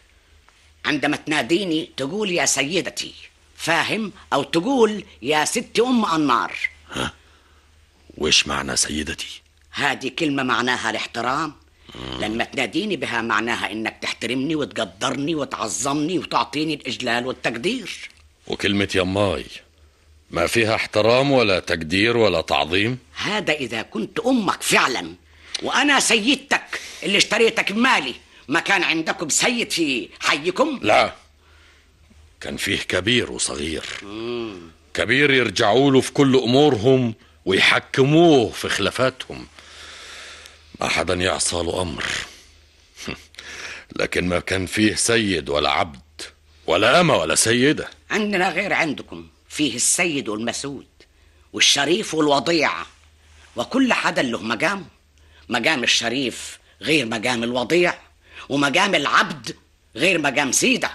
عندما تناديني تقول يا سيدتي فاهم؟ أو تقول يا ست أم أنمار. ها؟ وإيش معنى سيدتي؟ هذه كلمة معناها الاحترام. لما تناديني بها معناها إنك تحترمني وتقدرني وتعظمني وتعطيني الإجلال والتقدير. وكلمة يماي ما فيها احترام ولا تقدير ولا تعظيم؟ هذا إذا كنت أمك فعلا وأنا سيدتك اللي اشتريتك بمالي ما كان عندكم سيد في حيكم؟ لا كان فيه كبير وصغير. كبير يرجعوا له في كل أمورهم ويحكموه في خلافاتهم. ما حدا يعصى له أمر. لكن ما كان فيه سيد ولا عبد ولا أمة ولا سيدة. عندنا غير عندكم. فيه السيد والمسود والشريف والوضيع. وكل حدا له مقامه مقام الشريف غير مقام الوضيع. ومقام العبد غير مقام سيدة.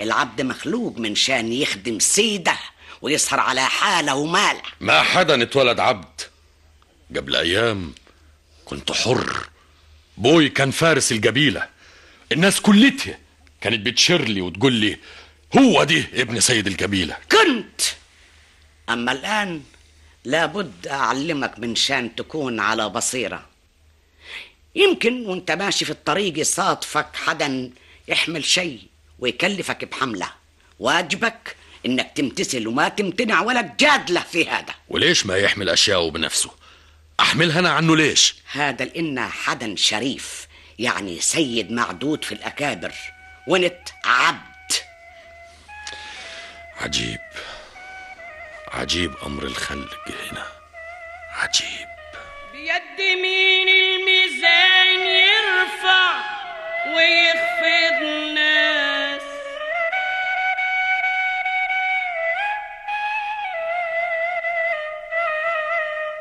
العبد مخلوق من شأن يخدم سيدة ويسهر على حاله وماله. ما حدا اتولد عبد قبل أيام. كنت حر. بوي كان فارس القبيلة. الناس كلتها كانت بتشر لي وتقول لي هو دي ابن سيد القبيلة. كنت. أما الآن لابد أعلمك من شان تكون على بصيرة. يمكن وانت ماشي في الطريق يصادفك حدا يحمل شيء ويكلفك بحملة. واجبك إنك تمتثل وما تمتنع ولا تجادله في هذا. وليش ما يحمل أشياءه بنفسه؟ أحملها أنا عنه ليش؟ هذا لإن حدا شريف يعني سيد معدود في الأكابر ونت عبد. عجيب. عجيب أمر الخلق هنا. عجيب. بيد مين الميزان يرفع ويخفض الناس؟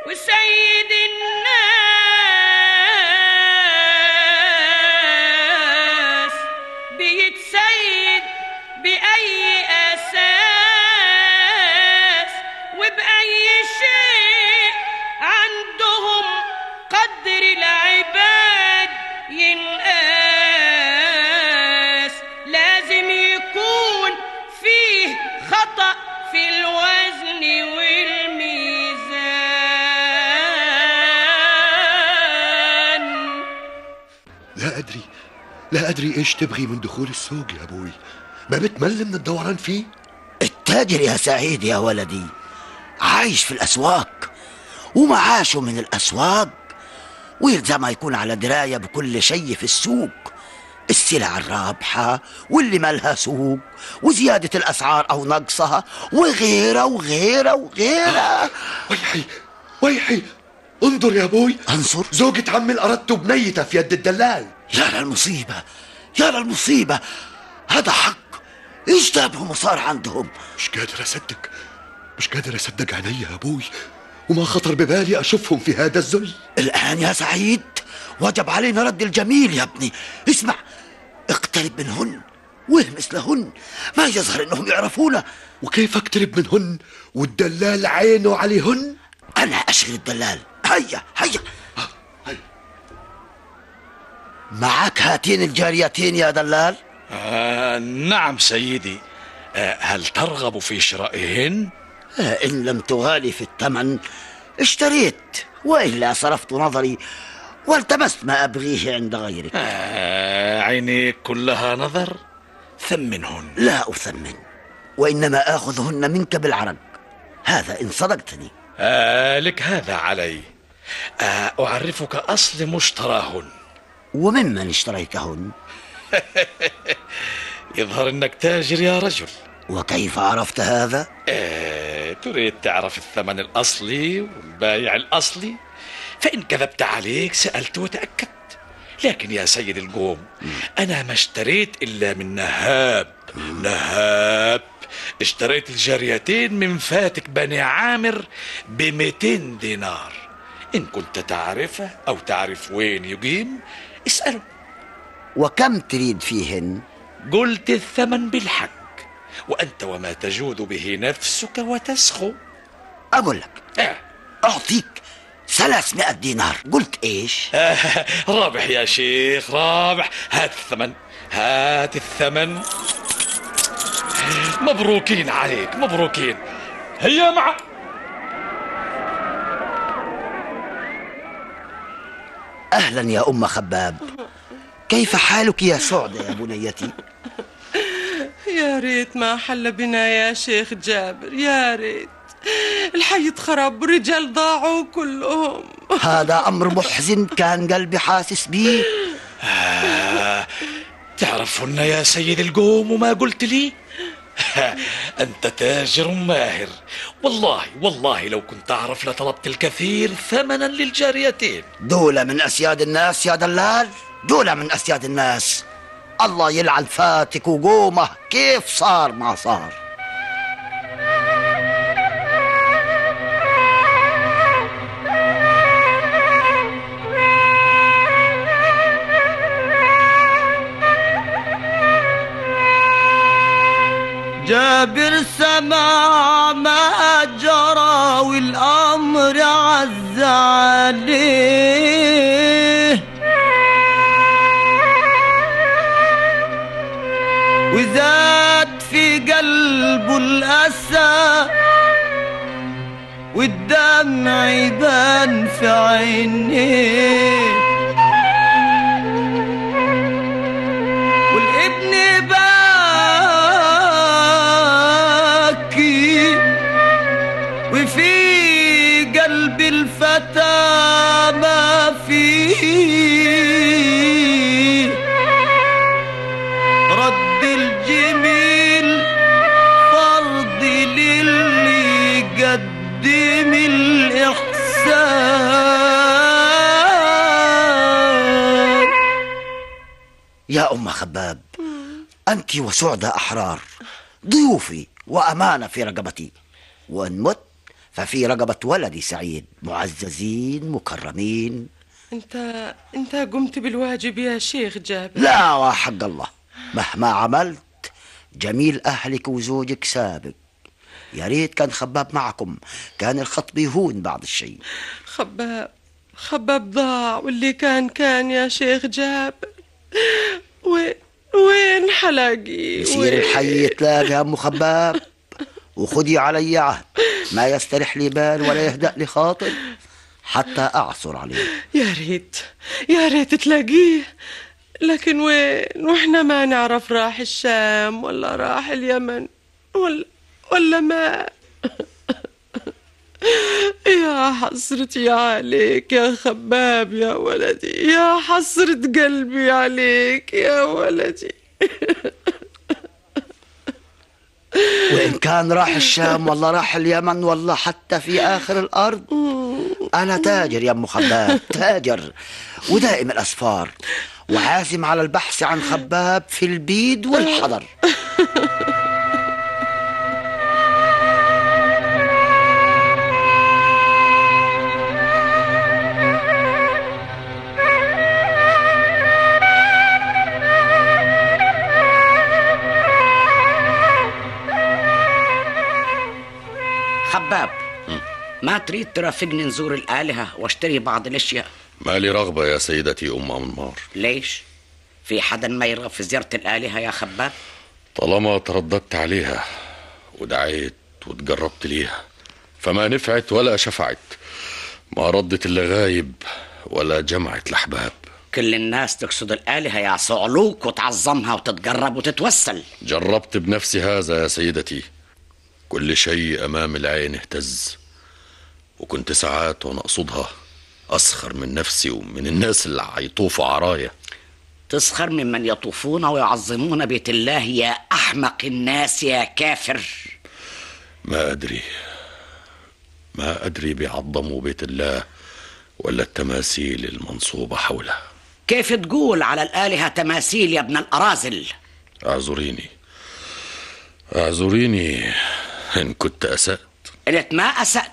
وسيد الناس أدري إيش تبغي من دخول السوق يا أبوي. ما بتمل من الدوران فيه؟ التاجر يا سعيد يا ولدي عايش في الأسواق ومعاشه من الأسواق ويلزمها يكون على دراية بكل شيء في السوق. السلع الرابحة واللي مالها سوق وزيادة الأسعار أو نقصها وغيرها وغيرها وغيرها ويحي ويحي. انظر يا أبوي. انظر زوجة عمي الأردت بنيتها في يد الدلال. يا للمصيبة يا للمصيبة هذا حق. إيش جابهم وصار عندهم. مش قادر أصدق. مش قادر أصدق عيني يا أبوي. وما خطر ببالي أشوفهم في هذا الذل. الآن يا سعيد وجب علينا رد الجميل يا ابني. اسمع اقترب منهن واهمس لهن ما يظهر إنهم يعرفونا وكيف أقترب منهن؟ والدلال عينه عليهن؟ أنا اشغل الدلال. هيا هيا. معك هاتين الجاريتين يا دلال؟ آه نعم سيدي. آه هل ترغب في شرائهن؟ آه إن لم تغالي في الثمن اشتريت وإلا صرفت نظري والتمست ما أبغيه عند غيرك. آه عينيك كلها نظر. ثمنهن. لا أثمن وإنما آخذهن منك بالعرق. هذا إن صدقتني. آه لك هذا علي. آه أعرفك أصل مشتراهن. وممن اشتريتهن يظهر أنك تاجر يا رجل. وكيف عرفت هذا؟ آه تريد تعرف الثمن الأصلي والبايع الأصلي؟ فإن كذبت عليك سألت وتأكدت. لكن يا سيد القوم أنا ما اشتريت إلا من نهاب. نهاب. اشتريت الجاريتين من فاتك بني عامر بمئتين دينار. إن كنت تعرفه أو تعرف وين يقيم اسأله وكم تريد فيهن؟ قلت الثمن بالحق وأنت وما تجود به نفسك وتسخو أقول لك آه. أعطيك ثلاثمائة دينار قلت إيش؟ آه رابح يا شيخ رابح هات الثمن هات الثمن مبروكين عليك مبروكين هيا مع أهلا يا أم خباب. كيف حالك يا سعدة يا بنيتي؟ يا ريت ما حل بنا يا شيخ جابر يا ريت. الحي اتخرب والرجال ضاعوا كلهم. هذا أمر محزن كان قلبي حاسس بيه. آه تعرفن يا سيد القوم وما قلت لي؟ أنت تاجر ماهر. والله والله لو كنت أعرف لطلبت الكثير ثمنا للجاريتين. دولة من أسياد الناس يا دلال؟ دولة من أسياد الناس. الله يلعن فاتك وقومه. كيف صار ما صار؟ جابر سمع ما جرى والأمر عز عليه وزاد في قلبه الأسى والدمع يبان في عينيه. يا أم خباب أنت وسعدة أحرار ضيوفي وأمانة في رقبتي. وإن مت ففي رقبة ولدي سعيد. معززين مكرمين. أنت أنت قمت بالواجب يا شيخ جابر. لا وحق الله مهما عملت جميل أهلك وزوجك سابق. يا ريت كان خباب معكم كان الخط بيهون بعض الشيء. خباب خباب ضاع واللي كان كان يا شيخ جابر. وين وين حلاقي؟ يصير الحي يتلاقى يا أم خباب. وخدي علي عهد. ما يسترح لي بال ولا يهدأ لي خاطر. حتى أعثر عليه. يا ريت. يا ريت تلاقيه. لكن وين؟ وإحنا ما نعرف راح الشام ولا راح اليمن ولا ولا ما. يا حسرتي عليك يا خباب يا ولدي يا حسرة قلبي عليك يا ولدي. وإن كان راح الشام ولا راح اليمن ولا حتى في آخر الأرض أنا تاجر يا أم خباب تاجر. ودائم الأسفار. وعازم على البحث عن خباب في البيد والحضر. ما تريد ترافقني نزور الآلهة واشتري بعض الأشياء؟ ما لي رغبة يا سيدتي أم عمار ليش؟ في حدا ما يرغب في زيارة الآلهة يا خباب؟ طالما ترددت عليها ودعيت وتجربت ليها فما نفعت ولا شفعت. ما ردت اللي غايب ولا جمعت الأحباب. كل الناس تقصد الآلهة يعصوا علوك وتعظمها وتتقرب وتتوسل. جربت بنفسي هذا يا سيدتي. كل شيء أمام العين اهتز. وكنت ساعات وأنا أقصدها أسخر من نفسي ومن الناس اللي هيطوفوا عرايا تسخر ممن يطوفون ويعظمون بيت الله يا أحمق الناس يا كافر. ما أدري. ما أدري بيعظموا بيت الله ولا التماثيل المنصوبة حوله. كيف تقول على الآلهة تماثيل يا ابن الأرازل؟ أعذريني. أعذريني إن كنت أسأت. إنت ما أسأت.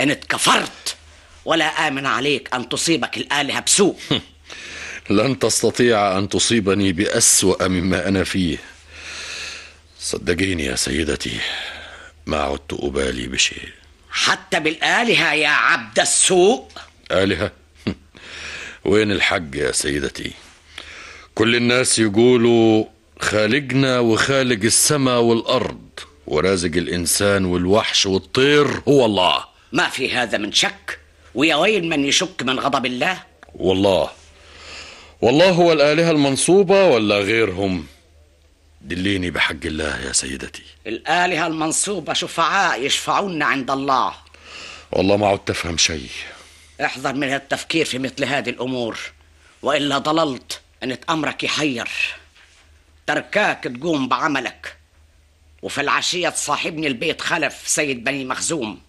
إنت كفرت ولا آمن عليك أن تصيبك الآلهة بسوء. لن تستطيع أن تصيبني بأسوأ مما أنا فيه. صدقيني يا سيدتي ما عدت أبالي بشيء. حتى بالآلهة يا عبد السوء. آلهة؟ وين الحق يا سيدتي؟ كل الناس يقولوا خالقنا وخالق السماء والأرض ورازق الإنسان والوحش والطير هو الله. ما في هذا من شك؟ ويا ويل من يشك من غضب الله؟ والله. والله هو الآلهة المنصوبة ولا غيرهم. دليني بحق الله يا سيدتي. الآلهة المنصوبة شفعاء يشفعون عند الله. والله ما عدت أفهم شيء. احذر من التفكير في مثل هذه الأمور. وإلا ضللت أن أمرك يحير. تركاك تقوم بعملك. وفي العشية تصاحبني البيت خلف سيد بني مخزوم.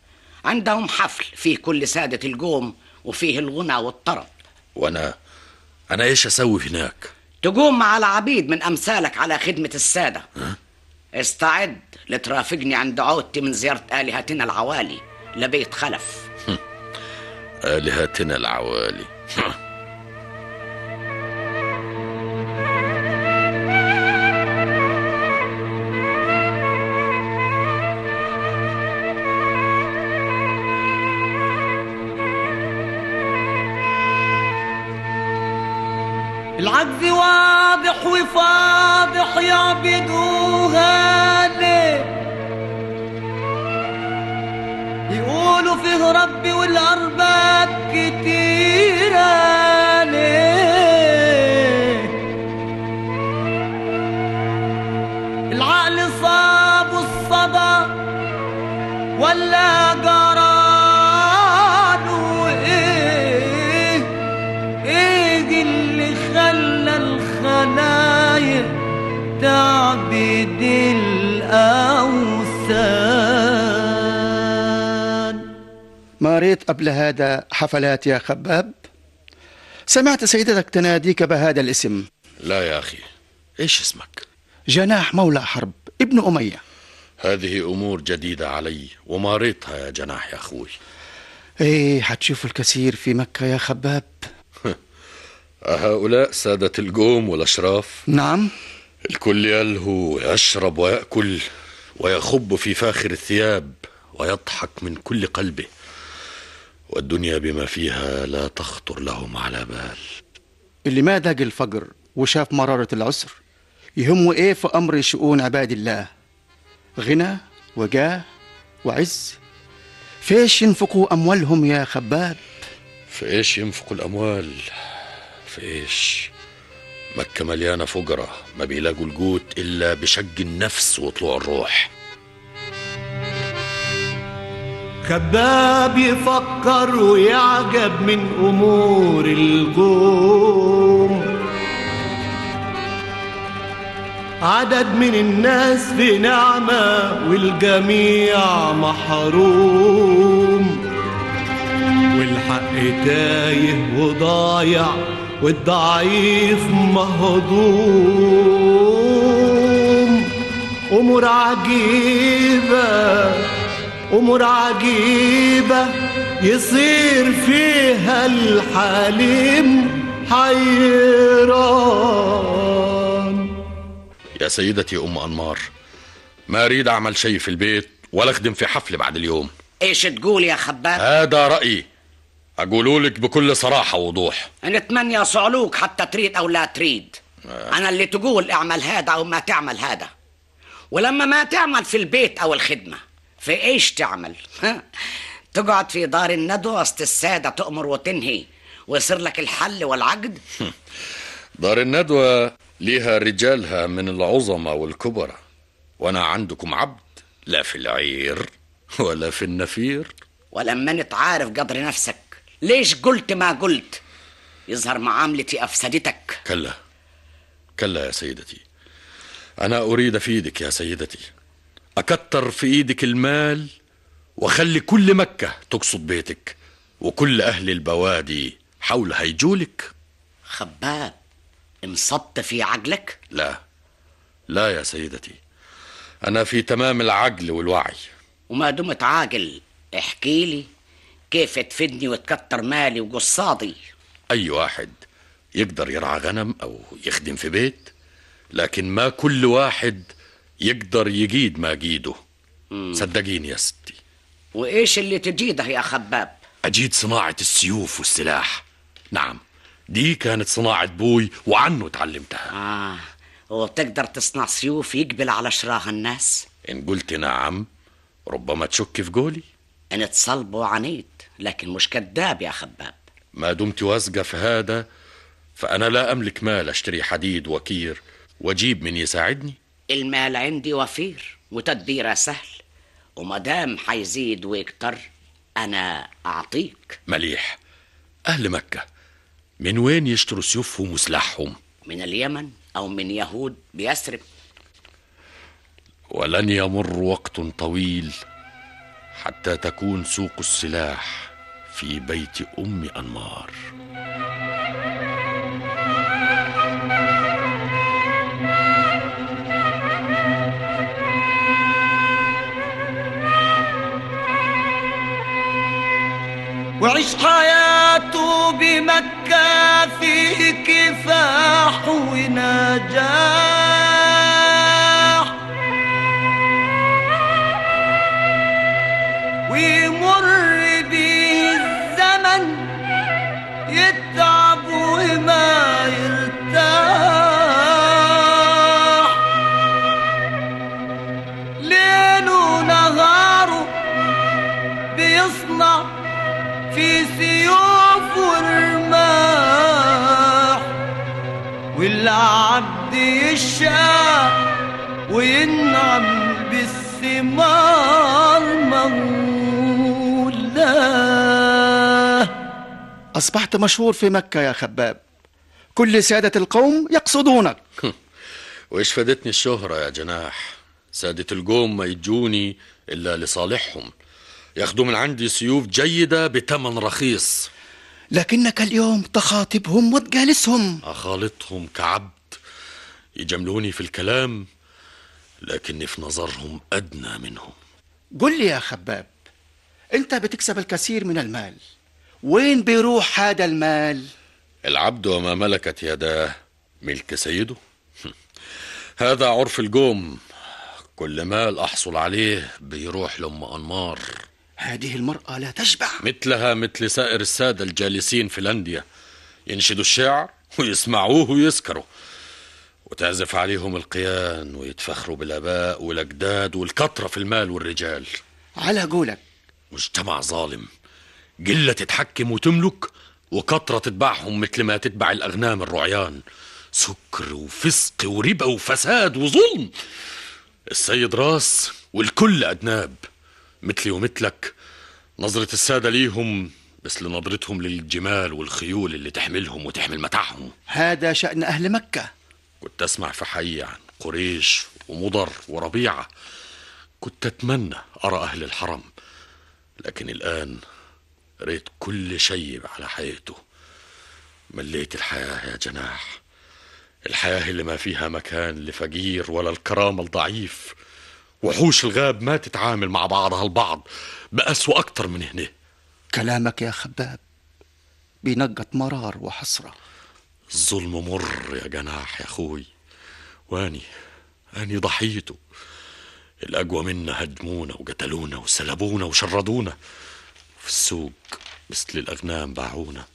عندهم حفل فيه كل سادة القوم وفيه الغنى والطرب. وأنا أنا إيش أسوي هناك؟ تقوم مع العبيد من أمثالك على خدمة السادة. استعد لترافقني عند عودتي من زيارة آلهتنا العوالي لبيت خلف. آلهتنا العوالي. العجز واضح وفاضح يعبدوها ليه يقولوا فيه ربي والأرباب كتيرة. تعبد الأوثان. ما ريت قبل هذا حفلات يا خباب؟ سمعت سيدتك تناديك بهذا الاسم. لا يا أخي. إيش اسمك؟ جناح مولى حرب ابن أمية. هذه أمور جديدة علي وما ريتها يا جناح يا أخوي. إيه حتشوف الكثير في مكة يا خباب. هؤلاء سادة القوم والأشراف؟ نعم. الكل يلهو ويشرب ويأكل ويخب في فاخر الثياب ويضحك من كل قلبه. والدنيا بما فيها لا تخطر لهم على بال. اللي ما ذاق الفقر وشاف مرارة العسر يهمه إيه في أمر شؤون عباد الله؟ غنى وجاه وعز. فيش ينفقوا أموالهم يا خباب؟ في إيش ينفقوا الأموال؟ في إيش مكة مليانة فقرة ما بيلاقوا القوت إلا بشق النفس وطلوع الروح. خباب يفكر ويعجب من أمور القوم. عدد من الناس في نعمة والجميع محروم. والحق تايه وضايع والضعيف مهضوم. أمور عجيبة أمور عجيبة يصير فيها الحليم حيران. يا سيدتي أم أنمار ما أريد أعمل شيء في البيت ولا أخدم في حفل بعد اليوم. إيش تقول يا خباب؟ هذا رأيي. أقول لك بكل صراحة ووضوح. نتمنى صعلوك حتى تريد أو لا تريد. أنا اللي تقول اعمل هذا أو ما تعمل هذا. ولما ما تعمل في البيت أو الخدمة في إيش تعمل؟ تقعد في دار الندوة وسط السادة تؤمر وتنهي ويصير لك الحل والعقد؟ دار الندوة ليها رجالها من العظمة والكبرى وأنا عندكم عبد لا في العير ولا في النفير. ولما نتعارف قدر نفسك ليش قلت ما قلت؟ يظهر معاملتي أفسدتك. كلا كلا يا سيدتي. أنا أريد في إيدك يا سيدتي. أكتر في إيدك المال وخلي كل مكة تقصد بيتك وكل أهل البوادي حولها يجولك خباب انصبت في عقلك؟ لا لا يا سيدتي. أنا في تمام العقل والوعي. وما دمت عاقل احكي لي. كيف تفيدني وتكتر مالي وقصادي؟ أي واحد يقدر يرعى غنم أو يخدم في بيت لكن ما كل واحد يقدر يجيد ما جيده صدقيني يا ستي. وإيش اللي تجيده يا خباب أجيد صناعة السيوف والسلاح. نعم دي كانت صناعة بوي وعنه تعلمتها. آه وتقدر تصنع سيوف يقبل على شراها الناس؟ إن قلت نعم ربما تشك في قولي. أنا تصلب وعنيد. لكن مش كذاب يا خباب. ما دمت واثقة في هذا فأنا لا أملك مال أشتري حديد وكير وأجيب من يساعدني. المال عندي وفير وتدبيره سهل ومدام حيزيد ويكتر أنا أعطيك. مليح. أهل مكة من وين يشتروا سيوفهم وسلاحهم؟ من اليمن أو من يهود؟ بيسرب ولن يمر وقت طويل حتى تكون سوق السلاح. في بيت أم أنمار. وعيش حياته بمكة في كفاح ونجاح الزمن يتعب وما يرتاح. ليل ونهاره بيصنع في سيوف ورماح والعبد يشاء وينعم بالثمار. أصبحت مشهور في مكة يا خباب. كل سادة القوم يقصدونك. وإيش فادتني الشهرة يا جناح؟ سادة القوم ما يجوني إلا لصالحهم. ياخدوا من عندي سيوف جيدة بتمن رخيص. لكنك اليوم تخاطبهم وتجالسهم. أخالطهم كعبد. يجملوني في الكلام لكني في نظرهم أدنى منهم. قل لي يا خباب أنت بتكسب الكثير من المال. وين بيروح هذا المال؟ العبد وما ملكت يداه ملك سيده. هذا عرف القوم كل مال أحصل عليه بيروح لأم أنمار. هذه المرأة لا تشبع. مثلها مثل سائر السادة الجالسين في الأندية. ينشدوا الشعر ويسمعوه ويسكروا. وتعزف عليهم القيان ويتفخروا بالآباء والأجداد والكثرة في المال والرجال. على قولك. مجتمع ظالم. قلة تتحكم وتملك وكثرة تتبعهم مثل ما تتبع الأغنام الرعيان. سكر وفسق وربا وفساد وظلم. السيد راس والكل أدناب مثلي ومثلك نظرة السادة ليهم مثل نظرتهم للجمال والخيول اللي تحملهم وتحمل متاعهم. هذا شأن أهل مكة. كنت أسمع في حي عن قريش ومضر وربيعة. كنت أتمنى أرى أهل الحرم لكن الآن ريت كل شيء على حياته مليت الحياة يا جناح. الحياة اللي ما فيها مكان لفقير ولا الكرامة الضعيف. وحوش الغاب ما تتعامل مع بعضها البعض بأسوأ أكتر من هنا. كلامك يا خباب بينقط مرار وحسرة. الظلم مر يا جناح يا أخوي. واني أني ضحيته. الأقوى منا هدمونا وقتلونا وسلبونا وشردونا. في السوق مثل الأغنام باعونا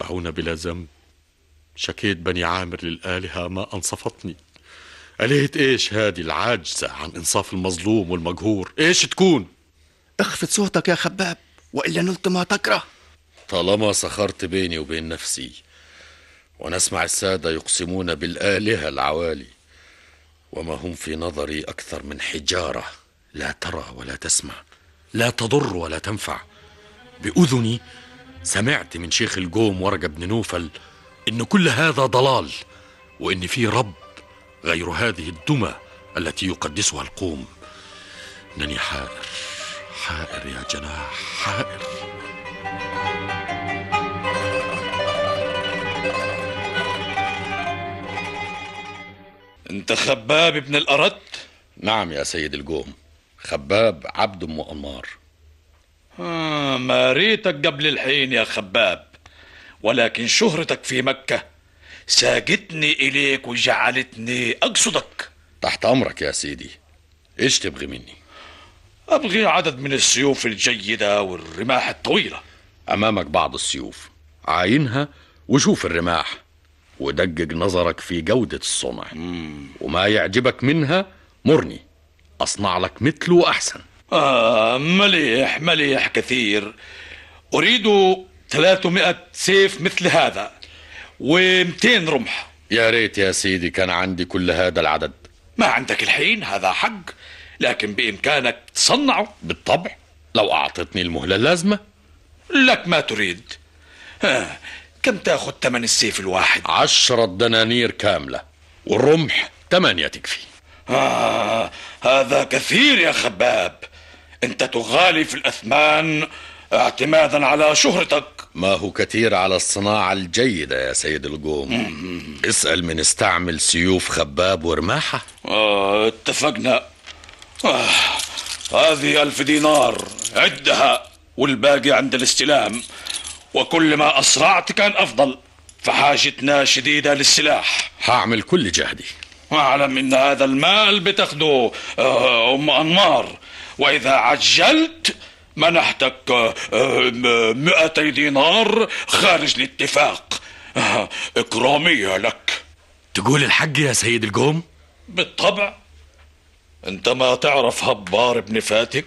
باعونا بلا ذنب. شكيت بني عامر للآلهة ما أنصفتني. قالت إيش هذه العاجزة عن إنصاف المظلوم والمجهور إيش تكون؟ اخفض صوتك يا خباب وإلا نلت ما تكره. طالما سخرت بيني وبين نفسي ونسمع السادة يقسمون بالآلهة العوالي وما هم في نظري أكثر من حجارة لا ترى ولا تسمع. لا تضر ولا تنفع. بأذني سمعت من شيخ القوم ورقة بن نوفل إن كل هذا ضلال وإن في رب غير هذه الدمى التي يقدسها القوم. إنني حائر حائر يا جناح حائر. أنت خباب ابن الأرد؟ نعم يا سيد القوم. خباب عبد أم أنمار آه ما ريتك قبل الحين يا خباب ولكن شهرتك في مكة ساقتني إليك وجعلتني أقصدك. تحت أمرك يا سيدي. إيش تبغي مني؟ أبغي عدد من السيوف الجيدة والرماح الطويلة. أمامك بعض السيوف. عاينها وشوف الرماح ودقق نظرك في جودة الصنع. وما يعجبك منها مرني. أصنع لك مثله أحسن. آه مليح مليح كثير. أريد 300 سيف مثل هذا و200 رمح. يا ريت يا سيدي كان عندي كل هذا العدد. ما عندك الحين هذا حق. لكن بإمكانك تصنعه. بالطبع. لو أعطتني المهلة اللازمة. لك ما تريد. ها. كم تأخذ ثمن السيف الواحد؟ عشرة دنانير كاملة. والرمح ثمانية تكفي. آه هذا كثير يا خباب. انت تغالي في الأثمان اعتمادا على شهرتك. ما هو كثير على الصناعة الجيدة يا سيد القوم. اسأل من استعمل سيوف خباب ورماحة. آه اتفقنا. آه هذه ألف دينار عدها والباقي عند الاستلام. وكل ما أسرعت كان أفضل. فحاجتنا شديدة للسلاح. هعمل كل جهدي. واعلم إن هذا المال بتاخده آه، أم أنمار. وإذا عجلت منحتك آه، آه، مئتي دينار خارج الاتفاق. آه، إكرامية لك. تقول الحق يا سيد القوم؟ بالطبع. أنت ما تعرف هبار ابن فاتك؟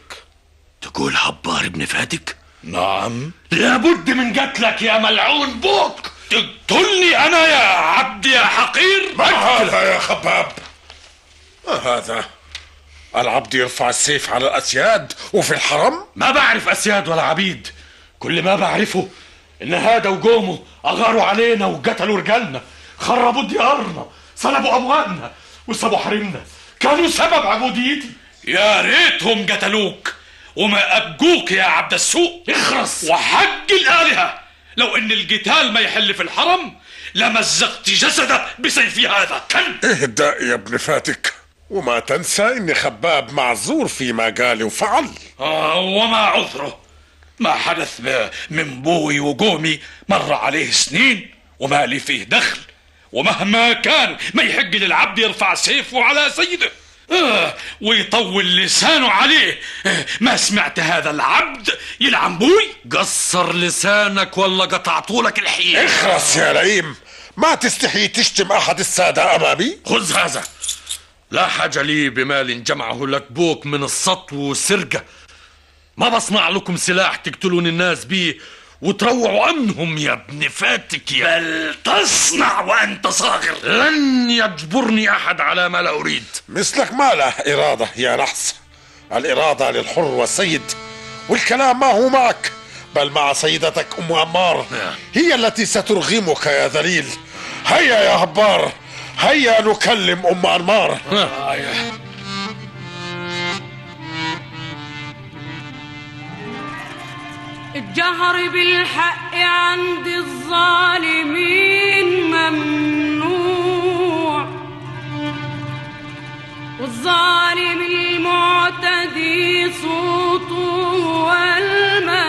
تقول هبار ابن فاتك؟ نعم. لابد من قتلك يا ملعون بوك! تقتلني أنا يا عبد يا حقير؟ ما هذا يا خباب؟ ما هذا؟ العبد يرفع السيف على الأسياد وفي الحرم؟ ما بعرف أسياد ولا عبيد. كل ما بعرفه إن هذا وقومه أغاروا علينا وقتلوا رجالنا خربوا ديارنا سلبوا أموالنا وسبوا حرمنا كانوا سبب عبوديتي. يا ريتهم قتلوك وما أبقوك يا عبد السوء. اخرس. وحق الآلهة. لو إن القتال ما يحل في الحرم لمزقت جسده بسيفي هذا. كلب اهدأ يا ابن فاتك وما تنسى إني خباب معذور فيما قال وفعل. آه وما عذره؟ ما حدث من بوي وقومي مر عليه سنين وما لي فيه دخل ومهما كان ما يحق للعبد يرفع سيفه على سيده. ويطول لسانه عليه. آه ما سمعت هذا العبد يلعن بوي؟ قصر لسانك ولا قطعتولك الحين اخرس يا لئيم. ما تستحي تشتم أحد السادة أمامي؟ خذ هذا. لا حاجة لي بمال جمعه لك بوك من السطو والسرقة ما بصنع لكم سلاح تقتلون الناس بيه. وتروعوا عنهم يا ابن فاتك يا بل تصنع وأنت صاغر. لن يجبرني أحد على ما لا أريد. مثلك ما له إرادة يا نحس الإرادة للحر والسيد والكلام ما هو معك. بل مع سيدتك أم عمار. هي التي سترغمك يا ذليل. هيا يا هبار. هيا نكلم أم عمار. الجهر بالحق عند الظالمين ممنوع. والظالم المعتدي صوته هو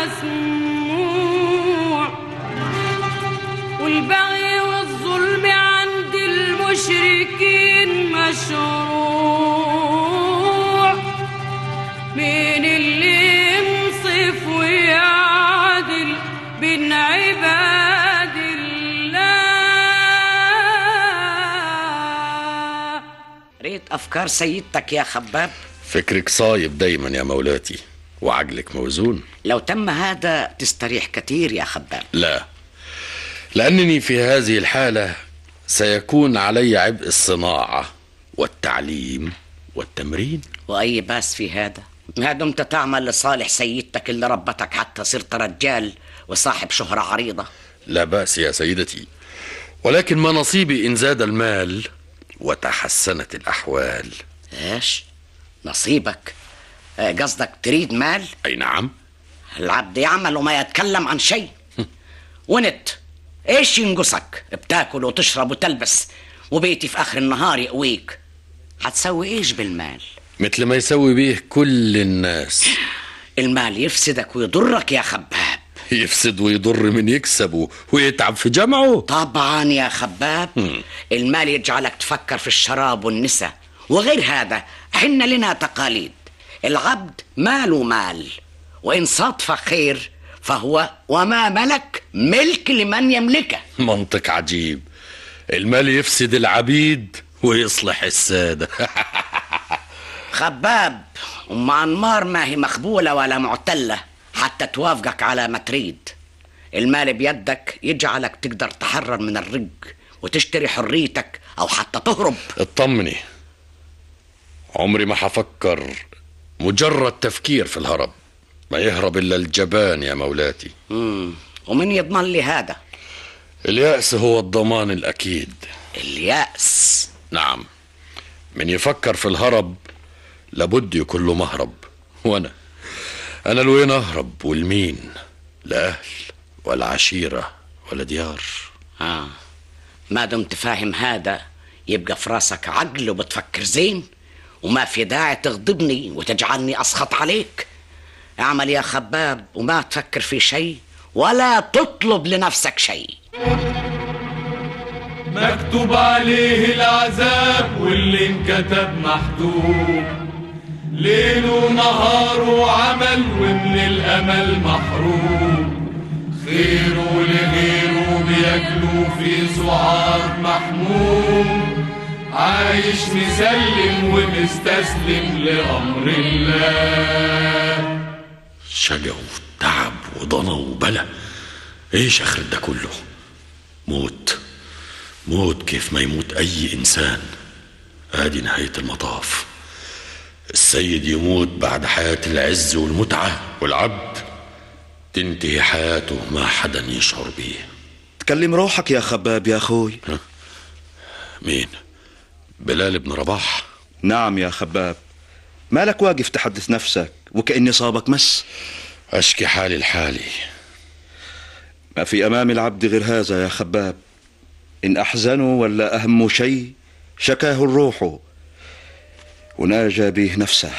المسموع والبغي والظلم عند المشركين مشروع. مين اللي ويعدل بين عباد الله. ريت أفكار سيدتك يا خباب. فكرك صايب دايما يا مولاتي وعقلك موزون. لو تم هذا تستريح كثير يا خباب. لا لأنني في هذه الحالة سيكون علي عبء الصناعة والتعليم والتمرين. وأي باس في هذا؟ ما دمت تعمل لصالح سيدتك اللي ربتك حتى صرت رجال وصاحب شهرة عريضة. لا بأس يا سيدتي ولكن ما نصيبي إن زاد المال وتحسنت الأحوال. إيش؟ نصيبك؟ آه، قصدك تريد مال؟ أي نعم. العبد يعمل وما يتكلم عن شيء. ونت إيش ينقصك؟ بتاكل وتشرب وتلبس وبيتي في آخر النهار يقويك هتسوي إيش بالمال؟ مثل ما يسوي به كل الناس. المال يفسدك ويضرك يا خباب. يفسد ويضر من يكسبه ويتعب في جمعه. طبعا يا خباب. المال يجعلك تفكر في الشراب والنساء وغير هذا. حنا لنا تقاليد. العبد ماله مال وإن صادف خير فهو وما ملك ملك لمن يملكه. منطق عجيب. المال يفسد العبيد ويصلح السادة. خباب. أم أنمار ما هي مقبولة ولا معتلة. حتى توافقك على ما تريد المال بيدك يجعلك تقدر تحرر من الرق. وتشتري حريتك أو حتى تهرب. اطمني. عمري ما حفكر مجرد تفكير في الهرب. ما يهرب إلا الجبان يا مولاتي. مم. ومن يضمن لي هذا؟ اليأس هو الضمان الأكيد. اليأس. نعم. من يفكر في الهرب لابد يكون له مهرب. وأنا أنا لوين أهرب والمين؟ لا أهل ولا عشيرة ولا ديار. آه. ما دمت فاهم هذا. يبقى في راسك عقل وبتفكر زين وما في داعي تغضبني وتجعلني أسخط عليك. أعمل يا خباب وما تفكر في شيء ولا تطلب لنفسك شيء. مكتوب عليه العذاب واللي انكتب محدود ليله نهاره عمل ومن الأمل محروم. خيره لغيره بياكلوا في سعاد محموم. عايش مسلم ومستسلم لأمر الله. شقى وتعب وضنا وبلا. إيش آخر ده كله؟ موت. موت كيف ما يموت أي إنسان. آدي نهاية المطاف. السيد يموت بعد حياة العز والمتعة والعبد تنتهي حياته ما حدا يشعر بيه تكلم روحك يا خباب يا أخوي. مين؟ بلال بن رباح؟ نعم يا خباب. مالك واقف تحدث نفسك وكأني صابك مس. أشكي حالي الحالي. ما في أمام العبد غير هذا يا خباب. إن أحزنوا ولا أهم شيء شكاه الروح. وناجى به نفسه.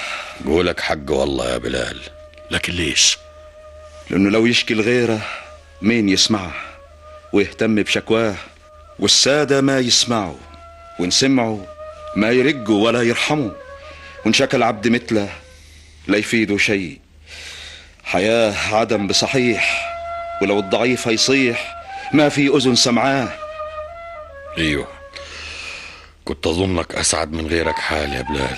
قولك حق والله يا بلال. لكن ليش؟ لأنه لو يشكي لغيره مين يسمعه؟ ويهتم بشكواه. والسادة ما يسمعوا وإن سمعوا ما يرقوا ولا يرحموا. وإن شكى العبد مثله لا يفيده شيء. حياة عدم بصحيح ولو الضعيف هيصيح ما في أذن سمعاه. أيوه. كنت اظنك أسعد من غيرك حال يا بلال.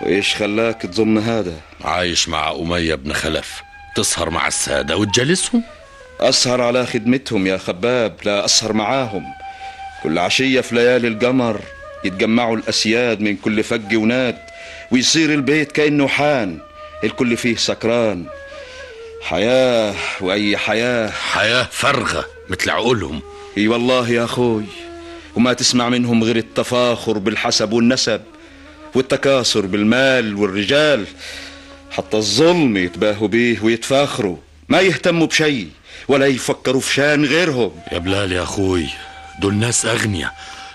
وإيش خلاك تظن هذا؟ عايش مع أمية بن خلف. تسهر مع السادة وتجلسهم؟ أسهر على خدمتهم يا خباب لا أسهر معاهم. كل عشية في ليالي القمر يتجمعوا الأسياد من كل فج وناد ويصير البيت كأنه حان الكل فيه سكران. حياة وأي حياة؟ حياة فرغة مثل عقولهم. إي والله يا أخوي. وما تسمع منهم غير التفاخر بالحسب والنسب والتكاثر بالمال والرجال. حتى الظلم يتباهوا بيه ويتفاخروا. ما يهتموا بشيء ولا يفكروا في شان غيرهم. يا بلال يا أخوي دول ناس أغنياء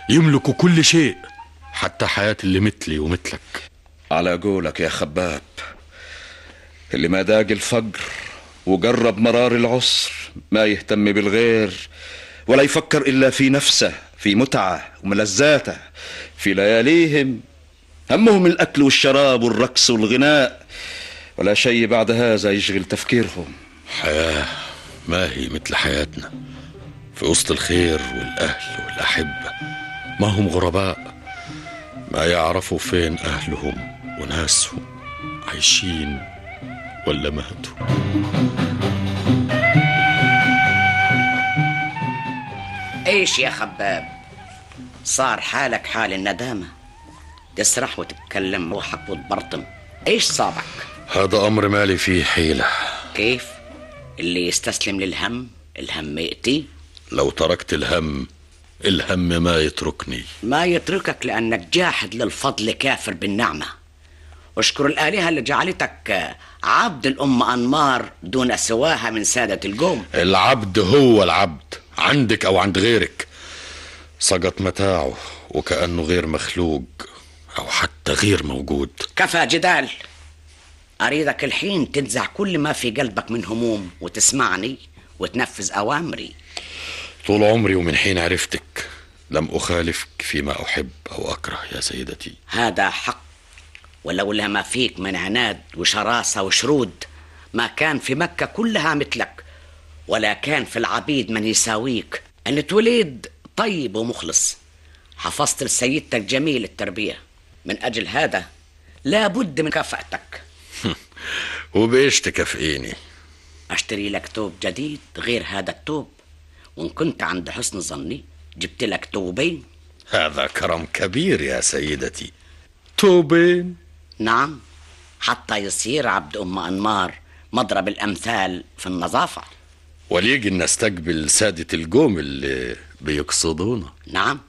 يملكوا كل شيء حتى حياة اللي مثلي ومثلك. على قولك يا خباب اللي ما داق الفقر وجرب مرار العسر ما يهتم بالغير ولا يفكر إلا في نفسه. في متعة وملذاتة في لياليهم. همهم الأكل والشراب والرقص والغناء. ولا شيء بعد هذا يشغل تفكيرهم. حياة ما هي مثل حياتنا. في وسط الخير والأهل والأحبة ما هم غرباء. ما يعرفوا فين أهلهم وناسهم عايشين ولا ماتوا. إيش يا خباب؟ صار حالك حال الندامة. تسرح وتتكلم روحك وتبرطم. إيش صابك؟ هذا أمر مالي فيه حيلة. كيف؟ اللي يستسلم للهم الهم يأتي؟ لو تركت الهم الهم ما يتركني. ما يتركك لأنك جاحد للفضل كافر بالنعمة. اشكر الآلهة اللي جعلتك عبد الأم أنمار دون سواها من سادة القوم. العبد هو العبد عندك أو عند غيرك. سقط متاعه وكأنه غير مخلوق أو حتى غير موجود. كفى جدال. أريدك الحين تنزع كل ما في قلبك من هموم وتسمعني وتنفذ أوامري. طول عمري ومن حين عرفتك لم أخالفك فيما أحب أو أكره يا سيدتي. هذا حق ولولا ما فيك من عناد وشراسة وشرود ما كان في مكة كلها مثلك ولا كان في العبيد من يساويك. أن توليد طيب ومخلص. حفظت لسيدتك جميل التربية. من أجل هذا لا بد من كفأتك وبإيش تكافئيني؟ أشتري لك توب جديد غير هذا التوب. وإن كنت عند حسن ظني جبت لك توبين. هذا كرم كبير يا سيدتي. توبين؟ نعم حتى يصير عبد أم أنمار مضرب الأمثال في النظافة. وليجي نستقبل سادة الجوم اللي بيقصدونا. نعم.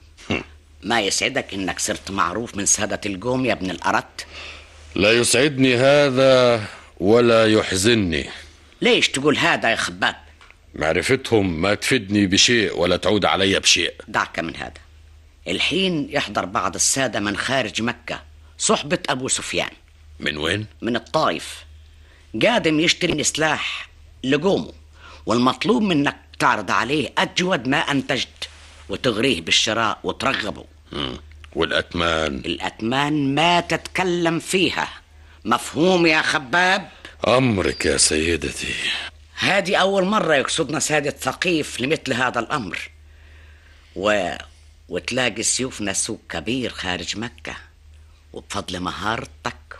ما يسعدك إنك صرت معروف من سادة الجوم يا ابن الأرت؟ لا يسعدني هذا ولا يحزنني. ليش تقول هذا يا خباب؟ معرفتهم ما تفيدني بشيء ولا تعود علي بشيء. دعك من هذا. الحين يحضر بعض السادة من خارج مكة صحبة أبو سفيان. من وين؟ من الطائف. قادم يشتري سلاح لقومه والمطلوب منك تعرض عليه أجود ما أنتجت وتغريه بالشراء وترغبه. مم. والأتمان الأتمان ما تتكلم فيها. مفهوم يا خباب؟ أمرك يا سيدتي. هذه أول مرة يقصدنا سادة ثقيف لمثل هذا الأمر. و... وتلاقي سيوفنا سوق كبير خارج مكة. وبفضل مهارتك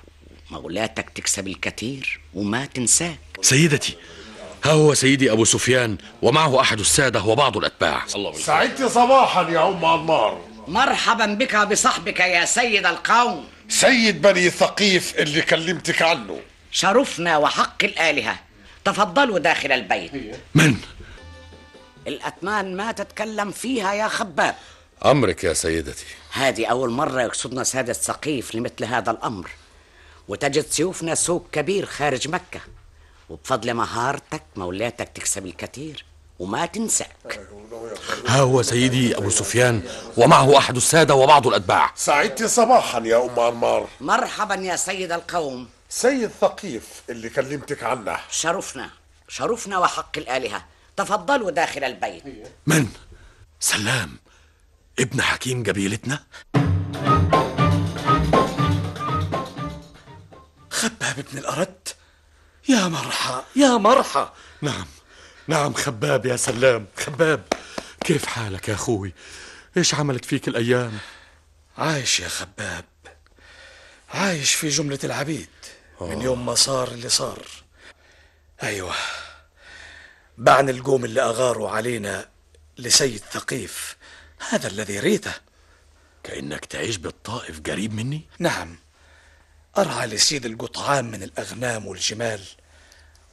ومولاتك تكسب الكثير وما تنساك. سيدتي ها هو سيدي أبو سفيان ومعه أحد السادة وبعض الأتباع. سعدت صباحا يا أم عمار. مرحبا بك بصحبك يا سيد القوم. سيد بني ثقيف اللي كلمتك عنه. شرفنا وحق الآلهة. تفضلوا داخل البيت. من؟ الأتمان ما تتكلم فيها يا خباب. أمرك يا سيدتي. هذه أول مرة يقصدنا سادة ثقيف لمثل هذا الأمر. وتجد سيوفنا سوق كبير خارج مكة. وبفضل مهارتك مولاتك تكسب الكثير وما تنساك. ها هو سيدي أبو سفيان ومعه أحد السادة وبعض الأتباع. سعدت صباحا يا أم عمار. مرحبا يا سيد القوم. سيد ثقيف اللي كلمتك عنه. شرفنا شرفنا وحق الآلهة. تفضلوا داخل البيت. من؟ سلام. ابن حكيم قبيلتنا؟ خباب ابن الأرد؟ يا مرحى يا مرحى نعم نعم خباب يا سلام خباب. كيف حالك يا أخوي؟ إيش عملت فيك الأيام؟ عايش يا خباب. عايش في جملة العبيد. من يوم ما صار اللي صار. أيوة. بعن القوم اللي أغاروا علينا لسيد ثقيف. هذا الذي ريته. كأنك تعيش بالطائف قريب مني؟ نعم. أرعى لسيد القطعان من الأغنام والجمال.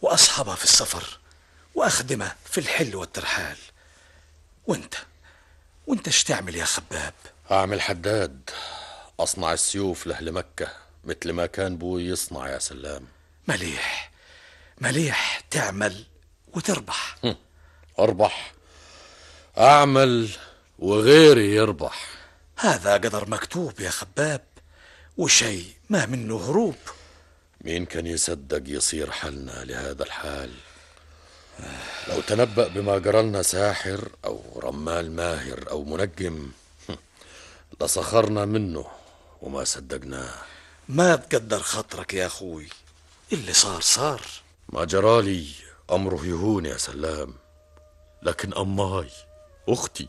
وأصحبها في السفر وأخدمه في الحل والترحال. وأنت؟ وأنت إيش تعمل يا خباب؟ أعمل حداد. أصنع السيوف لأهل مكة مثل ما كان بوي يصنع يا سلام. مليح. مليح تعمل وتربح. أربح؟ أعمل وغيري يربح. هذا قدر مكتوب يا خباب وشيء ما منه هروب. مين كان يصدق يصير حالنا لهذا الحال؟ لو تنبأ بما جرالنا ساحر أو رمال ماهر أو منجم لسخرنا منه وما صدقناه. ما تقدر خاطرك يا أخوي. اللي صار صار. ما جرالي أمره يهون يا سلام. لكن أماي أختي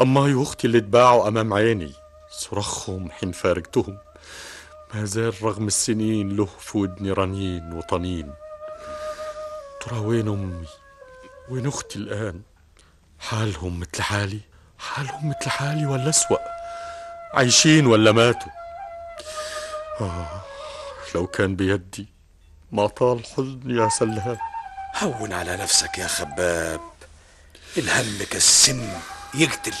أماي وأختي اللي اتباعوا أمام عيني صرخهم حين فارقتهم. ما زال رغم السنين له في ودني رنين وطنين ترى وين أمي؟ وين أختي الآن؟ حالهم مثل حالي؟ حالهم مثل حالي ولا أسوأ؟ عايشين ولا ماتوا؟ آه لو كان بيدي ما طال حزني يا سلام هون على نفسك يا خباب. الهم كالسم يقتل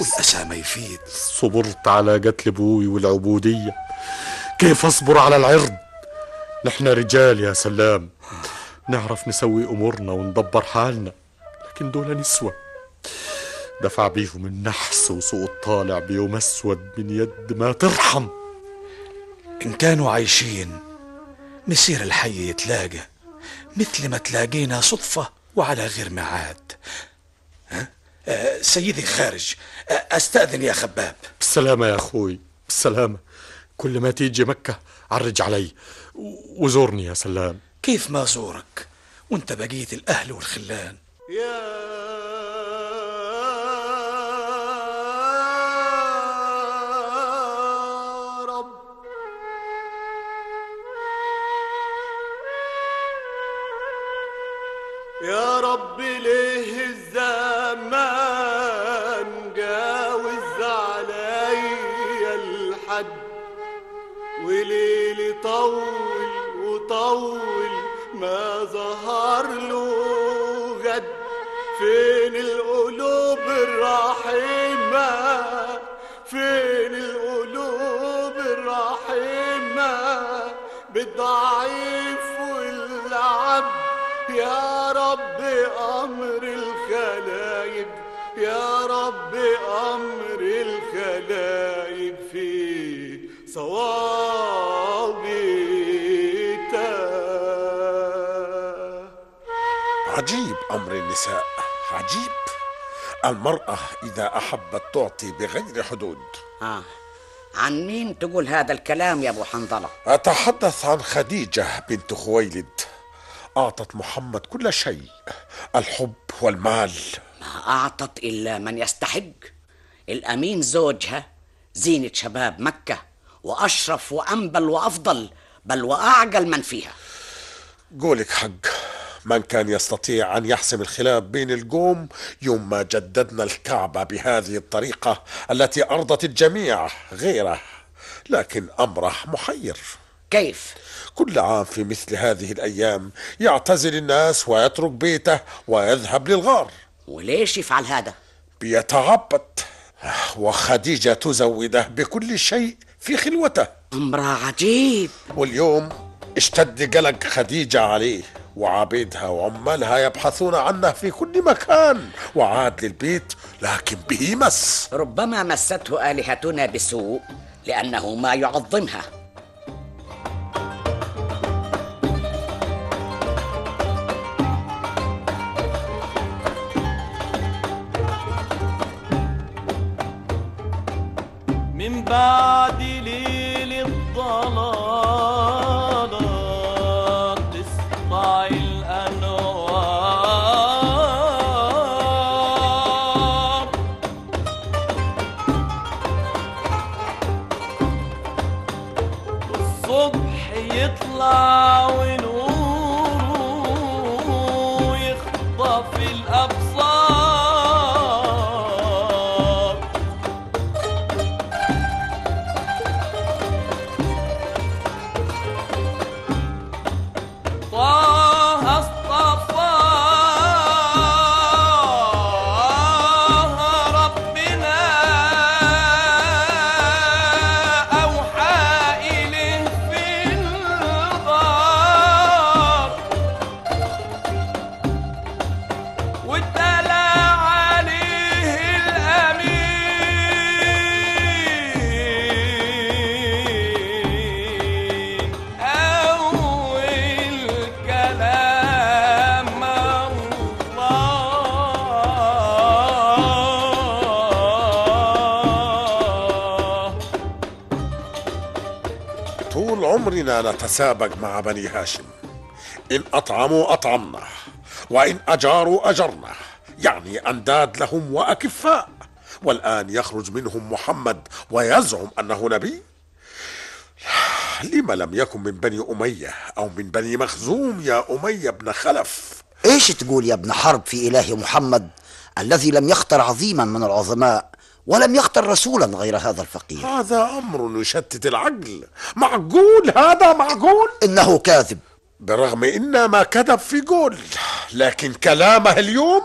والأسى ما يفيد. صبرت على قتل أبوي والعبودية. كيف اصبر على العرض؟ نحن رجال يا سلام. نعرف نسوي أمورنا وندبر حالنا لكن دول نسوة. دفع بيهم النحس وسوء الطالع بيوم أسود من يد ما ترحم. إن كانوا عايشين مسير الحي يتلاقى مثل ما تلاقينا صدفة وعلى غير ميعاد. ها؟ آه سيدي خارج آه أستأذن يا خباب. بالسلامة يا أخوي بالسلامة. كل ما تيجي مكة عرج علي. وزورني يا سلام. كيف ما زورك؟ وانت بقيت الأهل والخلان. فين القلوب الرحيمة؟ فين القلوب الرحيمة؟ بالضعيف والعبد يا رب أمر الخلايق يا رب أمر الخلايق في صوابيته عجيب أمر النساء. عجيب. المرأة إذا أحبت تعطي بغير حدود. آه. عن مين تقول هذا الكلام يا أبو حنظلة؟ أتحدث عن خديجة بنت خويلد. أعطت محمد كل شيء الحب والمال. ما أعطت إلا من يستحق. الأمين زوجها زينة شباب مكة وأشرف وأنبل وأفضل بل وأعقل من فيها. قولك حق. من كان يستطيع أن يحسم الخلاف بين القوم يوم ما جددنا الكعبة بهذه الطريقة التي أرضت الجميع غيره لكن أمره محير. كيف؟ كل عام في مثل هذه الأيام يعتزل الناس ويترك بيته ويذهب للغار. وليش يفعل هذا؟ بيتعبد وخديجة تزوده بكل شيء في خلوته. أمر عجيب. واليوم اشتد قلق خديجة عليه. وعبيدها وعمالها يبحثون عنه في كل مكان وعاد للبيت لكن به مس. ربما مسته آلهتنا بسوء لأنه ما يعظمها. من بعد ليل الضلالة عمرنا نتسابق مع بني هاشم. إن أطعموا أطعمنا وإن أجاروا أجرنا. يعني أنداد لهم وأكفاء. والآن يخرج منهم محمد ويزعم أنه نبي. لما لم يكن من بني أمية أو من بني مخزوم يا أمية بن خلف. إيش تقول يا ابن حرب في إله محمد الذي لم يختر عظيما من العظماء؟ ولم يختر رسولا غير هذا الفقير. هذا أمر يشتت العقل. معقول؟ هذا معقول؟ إنه كاذب. برغم إن ما كذب في قول لكن كلامه اليوم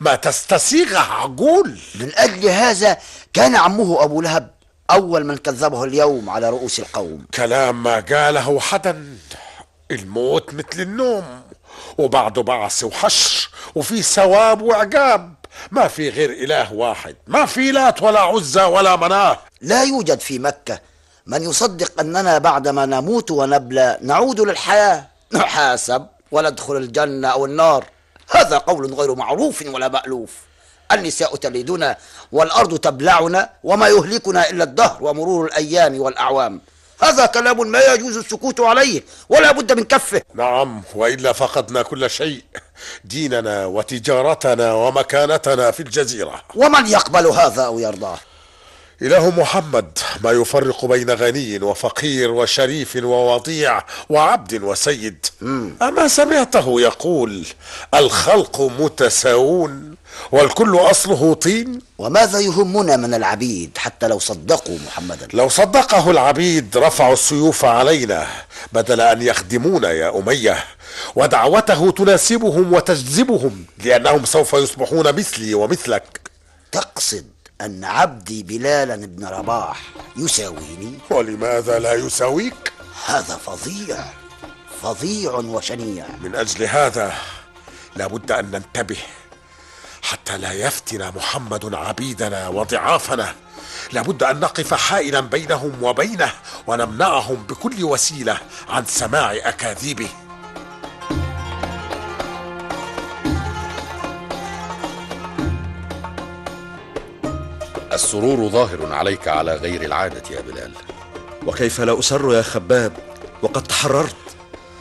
ما تستسيغه عقول. من أجل هذا كان عمه أبو لهب أول من كذبه اليوم على رؤوس القوم. كلام ما قاله حدا الموت مثل النوم وبعده بعث وحشر وفي ثواب وعقاب. ما في غير إله واحد. ما في لات ولا عزة ولا مناة. لا يوجد في مكة من يصدق أننا بعدما نموت ونبلى نعود للحياة. نحاسب وندخل الجنة أو النار. هذا قول غير معروف ولا مألوف. النساء تلدنا والأرض تبلعنا وما يهلكنا إلا الدهر ومرور الأيام والأعوام. هذا كلام ما يجوز السكوت عليه ولا بد من كفه. نعم وإلا فقدنا كل شيء ديننا وتجارتنا ومكانتنا في الجزيرة. ومن يقبل هذا أو يرضاه؟ إله محمد ما يفرق بين غني وفقير وشريف ووضيع وعبد وسيد. أما سمعته يقول الخلق متساوون والكل أصله طين. وماذا يهمنا من العبيد حتى لو صدقوا محمدا؟ لو صدقه العبيد رفعوا السيوف علينا بدل أن يخدمونا يا أمية. ودعوته تناسبهم وتجذبهم لأنهم سوف يصبحون مثلي ومثلك. تقصد أن عبدي بلالا بن رباح يساويني. ولماذا لا يساويك؟ هذا فظيع فظيع وشنيع. من أجل هذا لابد أن ننتبه. حتى لا يفتن محمد عبيدنا وضعافنا لابد أن نقف حائلا بينهم وبينه ونمنعهم بكل وسيلة عن سماع أكاذيبه. السرور ظاهر عليك على غير العادة يا بلال. وكيف لا أسر يا خباب؟ وقد تحررت.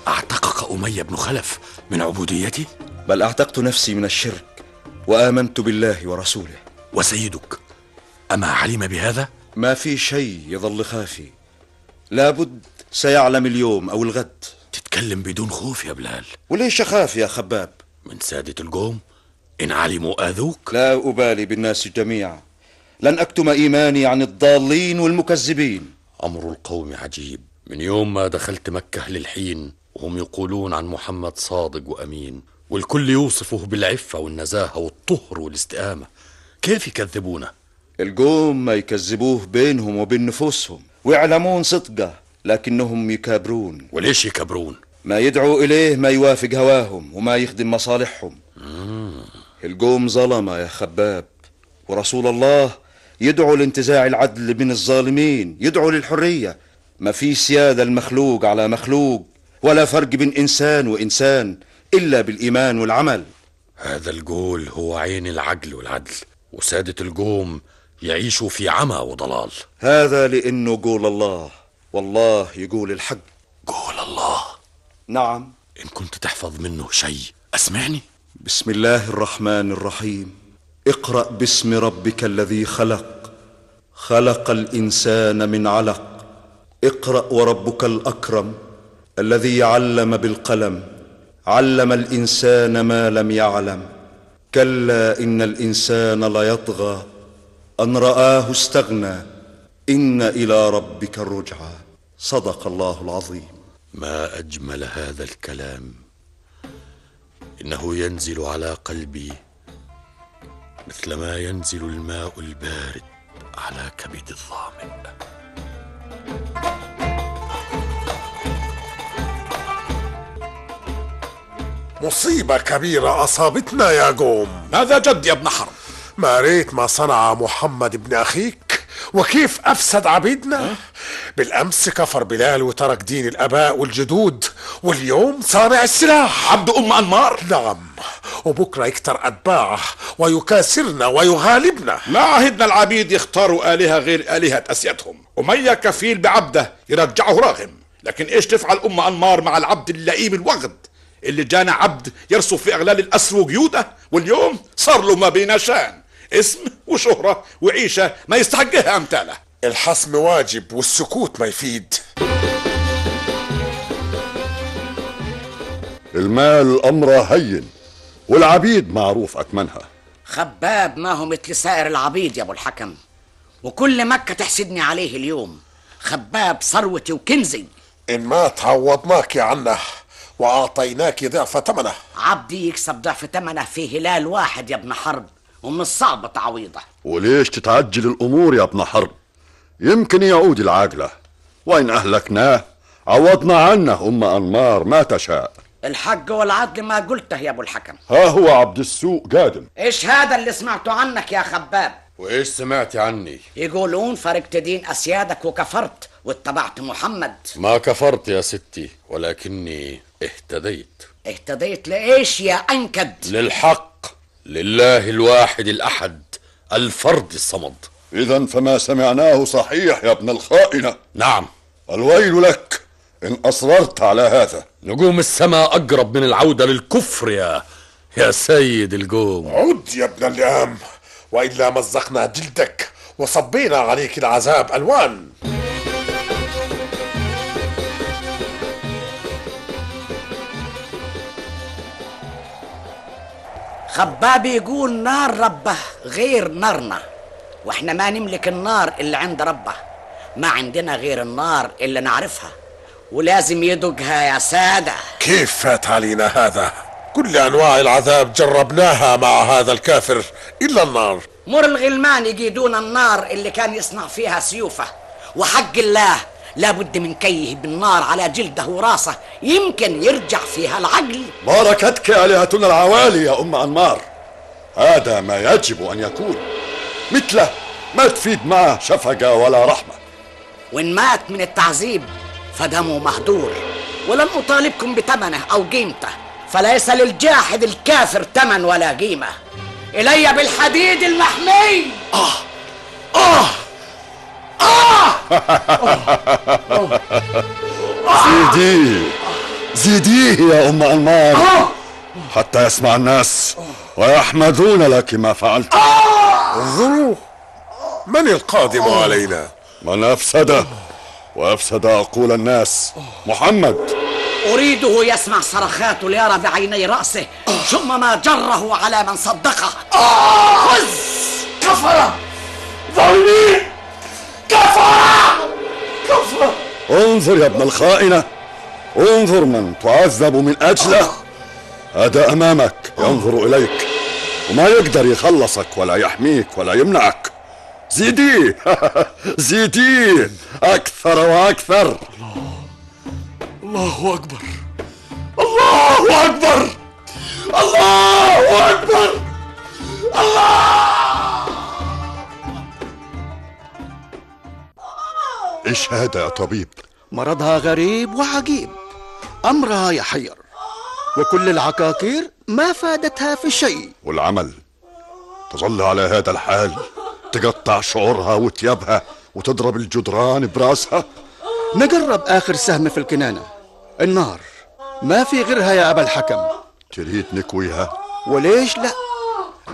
أعتقك أمية بن خلف من عبوديتي؟ بل أعتقت نفسي من الشرك وآمنت بالله ورسوله. وسيدك أما علم بهذا؟ ما في شيء يظل خافي. لابد سيعلم اليوم أو الغد. تتكلم بدون خوف يا بلال. وليش أخاف يا خباب؟ من سادة القوم؟ إن علموا آذوك؟ لا أبالي بالناس جميعا. لن أكتم إيماني عن الضالين والمكذبين. أمر القوم عجيب. من يوم ما دخلت مكة للحين وهم يقولون عن محمد صادق وأمين والكل يوصفه بالعفة والنزاهة والطهر والاستقامة كيف يكذبونه؟ القوم ما يكذبوه بينهم وبين نفوسهم. ويعلمون صدقه لكنهم يكابرون. وليش يكبرون ما يدعو إليه ما يوافق هواهم وما يخدم مصالحهم. القوم ظلمة يا خباب ورسول الله يدعو لانتزاع العدل من الظالمين يدعو للحرية. ما في سيادة المخلوق على مخلوق ولا فرق بين إنسان وإنسان إلا بالإيمان والعمل. هذا القول هو عين العقل والعدل وسادة القوم يعيشوا في عمى وضلال. هذا لأنه قول الله والله يقول الحق. قول الله؟ نعم. إن كنت تحفظ منه شيء أسمعني. بسم الله الرحمن الرحيم. اقرأ باسم ربك الذي خلق. خلق الإنسان من علق. اقرأ وربك الأكرم الذي علم بالقلم. علم الإنسان ما لم يعلم. كلا إن الإنسان ليطغى أن رآه استغنى. إن إلى ربك الرجعى. صدق الله العظيم. ما أجمل هذا الكلام. إنه ينزل على قلبي. مثلما ينزل الماء البارد على كبد الظامئ مصيبة كبيرة أصابتنا يا قوم. ماذا جد يا ابن حرب. ما ريت ما صنع محمد ابن أخيك؟ وكيف أفسد عبيدنا؟ بالأمس كفر بلال وترك دين الآباء والجدود واليوم صانع السلاح. عبد أم أنمار؟ نعم. وبكرة يكتر أتباعه ويكاسرنا ويغالبنا ما عهدنا العبيد يختاروا آلهة غير آلهة أسيادهم. أمية كفيل بعبده يرجعه راغم. لكن إيش تفعل أم أنمار مع العبد اللئيم الوغد؟ اللي جانا عبد يرصف في أغلال الأسر وقيوده واليوم صار له ما بين شان. اسم وشهرة وعيشة ما يستحقها أمثالة. الحسم واجب والسكوت ما يفيد. المال أمره هين والعبيد معروف أثمنها خباب ما هو مثل سائر العبيد يا أبو الحكم وكل مكة تحسدني عليه اليوم. خباب ثروتي وكنزي. إن ما تعوضناك عنه وأعطيناك ضعف ثمنه. عبدي يكسب ضعف ثمنه في هلال واحد يا ابن حرب. ومن الصعب تعويضه. وليش تتعجل الأمور يا ابن حرب؟ يمكن يعود العاقلة وإن أهلكناه عوضنا عنه أم أنمار ما تشاء. الحق والعدل ما قلته يا أبو الحكم. ها هو عبد السوق قادم. إيش هذا اللي سمعته عنك يا خباب؟ وإيش سمعت عني؟ يقولون فرقت دين أسيادك وكفرت واتبعت محمد. ما كفرت يا ستي ولكني اهتديت. اهتديت لإيش يا أنكد؟ للحق. لله الواحد الأحد الفرد الصمد. إذا فما سمعناه صحيح يا ابن الخائنة. نعم. الويل لك إن أصررت على هذا. نجوم السماء أقرب من العودة للكفر يا يا سيد القوم. عد يا ابن اللئام وإلا مزقنا جلدك وصبينا عليك العذاب ألوان. خباب يقول نار ربه غير نارنا. وإحنا ما نملك النار اللي عند ربه. ما عندنا غير النار اللي نعرفها. ولازم يدقها يا سادة. كيف فات علينا هذا؟ كل أنواع العذاب جربناها مع هذا الكافر إلا النار. مر الغلمان يقيدون النار اللي كان يصنع فيها سيوفه. وحق الله لابد من كيه بالنار على جلده وراسه يمكن يرجع فيها العقل. باركتك آلهتنا العوالي يا أم أنمار. هذا ما يجب أن يكون. مثله ما تفيد معه شفقة ولا رحمة. وإن مات من التعذيب فدمه مهدور. ولن أطالبكم بثمنه أو قيمته فليس للجاحد الكافر ثمن ولا قيمة. إلي بالحديد المحمي! آه آه! زيديه زيديه يا أم أنمار حتى يسمع الناس ويحمدون لك ما فعلت. انظروا من القادم علينا؟ من أفسد وأفسد عقول الناس. محمد. أريده يسمع صرخاته ليرى بعيني رأسه ثم ما جره على من صدقه. خذ كفر ظالمين كفر! كفر! انظر يا ابن الخائنة. انظر من تعذب من أجله. هذا أمامك ينظر إليك. وما يقدر يخلصك ولا يحميك ولا يمنعك. زيديه زيديه أكثر وأكثر. الله أكبر. الله أكبر. الله أكبر. إيش هذا يا طبيب. مرضها غريب وعجيب. أمرها يحير. وكل العقاقير ما فادتها في شيء. والعمل. تظل على هذا الحال. تقطع شعورها وثيابها وتضرب الجدران براسها. نجرب آخر سهم في الكنانة. النار. ما في غيرها يا أبا الحكم. تريد نكويها؟ وليش لا؟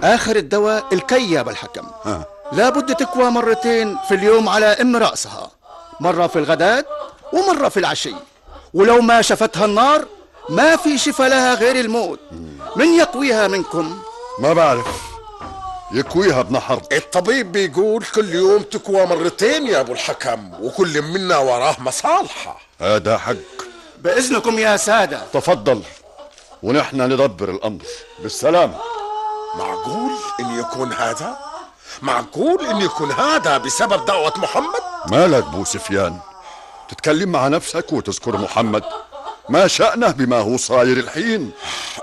آخر الدواء الكي يا أبا الحكم. ها. لابد تكوى مرتين في اليوم على أم رأسها. مرة في الغداء ومرة في العشي. ولو ما شفتها النار ما في شفا لها غير الموت. من يقويها منكم؟ ما بعرف. يكويها ابن حرب. الطبيب بيقول كل يوم تكوى مرتين يا أبو الحكم وكل منا وراه مصالحة. هذا حق. بإذنكم يا سادة. تفضل ونحن ندبر الأمر. بالسلامة. معقول إن يكون هذا؟ معقول إن يكون هذا بسبب دعوة محمد؟ مالك بو سفيان؟ تتكلم مع نفسك وتذكر محمد. ما شأنه بما هو صاير الحين؟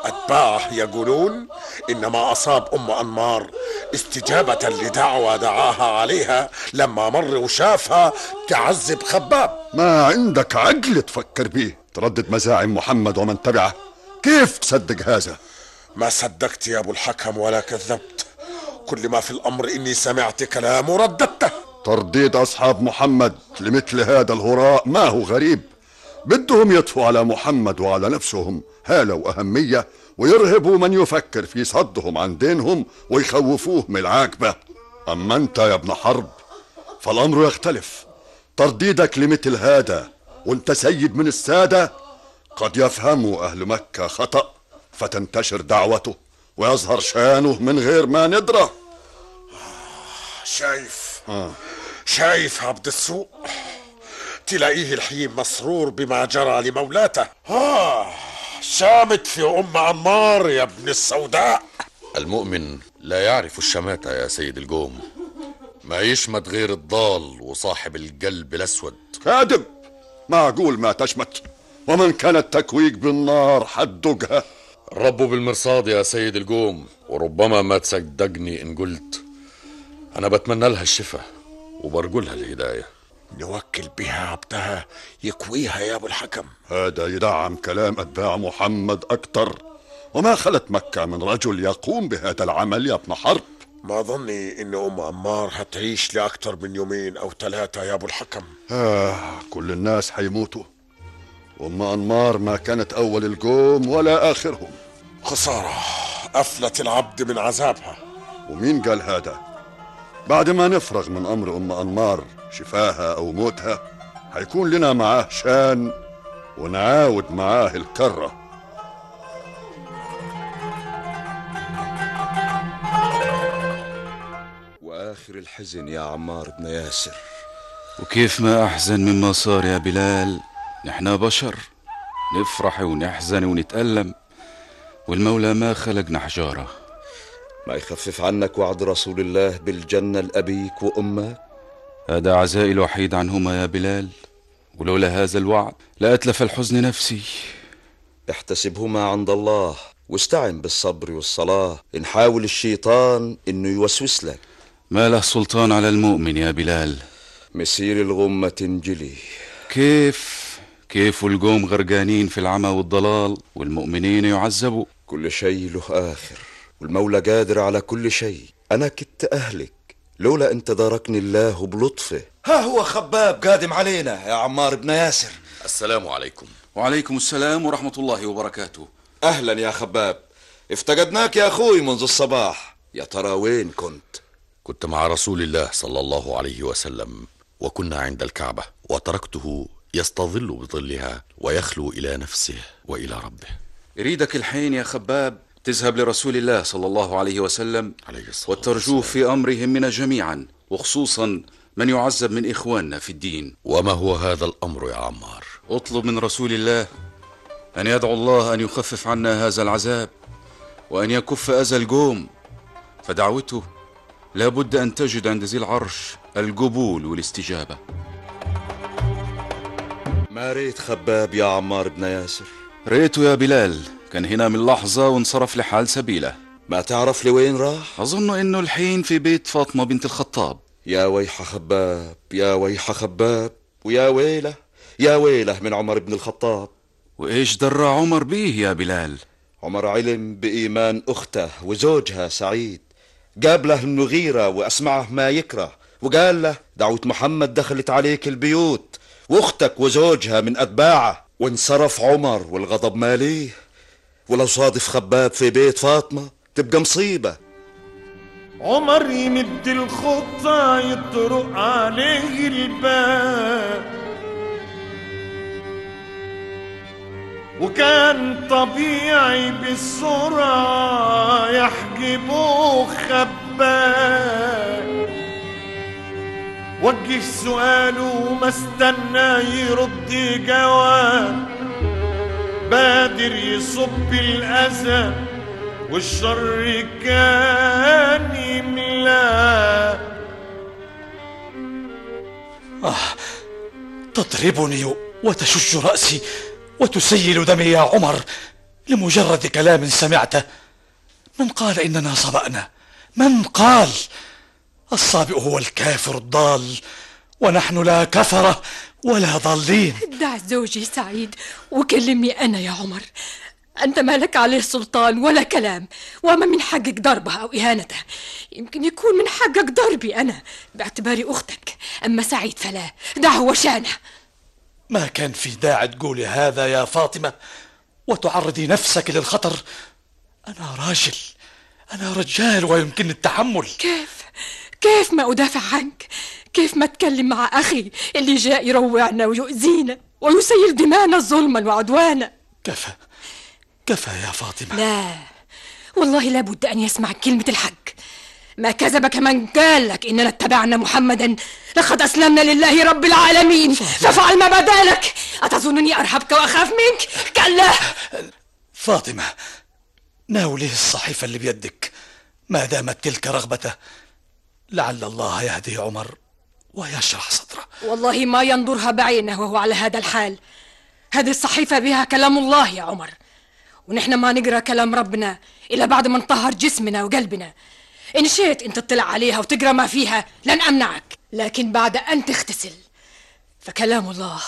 أتباعه يقولون إن ما أصاب أم أنمار استجابة لدعوة دعاها عليها لما مر وشافها تعذب خباب. ما عندك عقل تفكر به تردد مزاعم محمد ومن تبعه. كيف تصدق هذا؟ ما صدقت يا أبو الحكم ولا كذبت. كل ما في الأمر إني سمعت كلام ورددته. ترديد أصحاب محمد لمثل هذا الهراء ما هو غريب؟ بدهم يطفوا على محمد وعلى نفسهم هالة وأهمية ويرهبوا من يفكر في صدهم عن دينهم ويخوفوه من العاقبة. أما أنت يا ابن حرب فالأمر يختلف. ترديدك لمثل هذا وأنت سيد من السادة قد يفهموا أهل مكة خطأ فتنتشر دعوته ويظهر شأنه من غير ما ندرى شايف آه. شايف عبد السوء؟ تلاقيه الحين مسرور بما جرى لمولاته. آه شامت في أم عمار يا ابن السوداء. المؤمن لا يعرف الشماتة يا سيد الجوم ما يشمت غير الضال وصاحب القلب الأسود. كاذب! معقول ما تشمت. ومن كان التكويك بالنار حدقها الرب بالمرصاد يا سيد الجوم وربما ما تصدقني إن قلت. أنا بتمنى لها الشفاء وبرجو لها الهداية. نوكل بها عبدها يكويها يا أبو الحكم. هذا يدعم كلام أتباع محمد أكثر وما خلت مكة من رجل يقوم بهذا العمل يا ابن حرب؟ ما ظني إن أم عمار هتعيش لأكثر من يومين أو ثلاثة يا أبو الحكم. آه كل الناس حيموتوا وأم أنمار ما كانت أول القوم ولا آخرهم. خسارة أفلت العبد من عذابها. ومين قال هذا؟ بعد ما نفرغ من أمر أم أنمار شفاها أو موتها هيكون لنا معاه شان ونعاود معاه الكرة. وآخر الحزن يا عمار بن ياسر. وكيف ما أحزن مما صار يا بلال؟ نحنا بشر. نفرح ونحزن ونتألم والمولى ما خلقنا حجارة. ما يخفف عنك وعد رسول الله بالجنة لأبيك وأمك؟ هذا عزائي الوحيد عنهما يا بلال ولولا هذا الوعد لأتلف الحزن نفسي. احتسبهما عند الله واستعن بالصبر والصلاة. إن حاول الشيطان إنه يوسوس لك. ما له سلطان على المؤمن يا بلال؟ مسير الغمة تنجلي. كيف؟ كيف القوم غرقانين في العمى والضلال والمؤمنين يعذبوا؟ كل شيء له آخر. والمولى قادر على كل شيء. أنا كنت أهلك لولا أن تداركني الله بلطفه. ها هو خباب قادم علينا يا عمار بن ياسر. السلام عليكم. وعليكم السلام ورحمة الله وبركاته. أهلا يا خباب. افتقدناك يا أخوي منذ الصباح. يا ترى وين كنت؟ كنت مع رسول الله صلى الله عليه وسلم وكنا عند الكعبة وتركته يستظل بظلها ويخلو إلى نفسه وإلى ربه. يريدك الحين يا خباب تذهب لرسول الله صلى الله عليه وسلم عليه الصلاة وترجوه في أمر يهمنا جميعا وخصوصا من يعذب من إخواننا في الدين. وما هو هذا الأمر يا عمار؟ اطلب من رسول الله أن يدعو الله أن يخفف عنا هذا العذاب وأن يكف أذى القوم. فدعوته لا بد أن تجد عند ذي العرش القبول والاستجابة. ما ريت خباب يا عمار بن ياسر؟ ريته يا بلال كان هنا من لحظة وانصرف لحال سبيله. ما تعرف لوين راح؟ أظن إنه الحين في بيت فاطمة بنت الخطاب. يا ويح خباب يا ويح خباب ويا ويله يا ويله من عمر بن الخطاب. وإيش درى عمر بيه يا بلال؟ عمر علم بإيمان أخته وزوجها سعيد. قابله المغيرة وأسمعه ما يكره وقال له دعوة محمد دخلت عليك البيوت وأختك وزوجها من أتباعه. وانصرف عمر والغضب ماليه. ولو صادف خباب في بيت فاطمة تبقى مصيبة. عمر يمد الخطة يطرق عليه الباب. وكان طبيعي بالسرعة يحجبه خباب. وجه سؤاله وما استنى يرد جواب. بادر يصب الأذى والشر كان يملاه آه تضربني وتشج رأسي وتسيل دمي يا عمر لمجرد كلام سمعته. من قال إننا صبأنا؟ من قال؟ الصابئ هو الكافر الضال ونحن لا كفرة. ولا ضالين. دع زوجي سعيد وكلمني أنا يا عمر. أنت ما لك عليه سلطان ولا كلام وما من حقك ضربه أو إهانته. يمكن يكون من حقك ضربي أنا باعتباري أختك. أما سعيد فلا دعه وشانه. ما كان في داعي تقولي هذا يا فاطمة؟ وتعرضي نفسك للخطر. أنا راجل أنا رجال ويمكن التحمل. كيف؟ كيف ما أدافع عنك؟ كيف ما أتكلم مع أخي اللي جاء يروعنا ويؤذينا ويسيل دمانا ظلما وعدوانا كفى كفى يا فاطمة. لا والله لابد أن يسمع كلمة الحق. ما كذبك من قال لك إننا اتبعنا محمدا. لقد أسلمنا لله رب العالمين. فافعل ما بدا لك أتظنني أرهبك وأخاف منك؟ كلا. فاطمة ناوليه الصحيفة اللي بيدك. ما دامت تلك رغبته لعل الله يهدي عمر. ويشرح صدرة. والله ما ينظرها بعينه وهو على هذا الحال. هذه الصحيفة بها كلام الله يا عمر. ونحن ما نقرأ كلام ربنا إلا بعد ما نطهر جسمنا وقلبنا. إن شئت أن تطلع عليها وتقرأ ما فيها لن أمنعك. لكن بعد أن تغتسل فكلام الله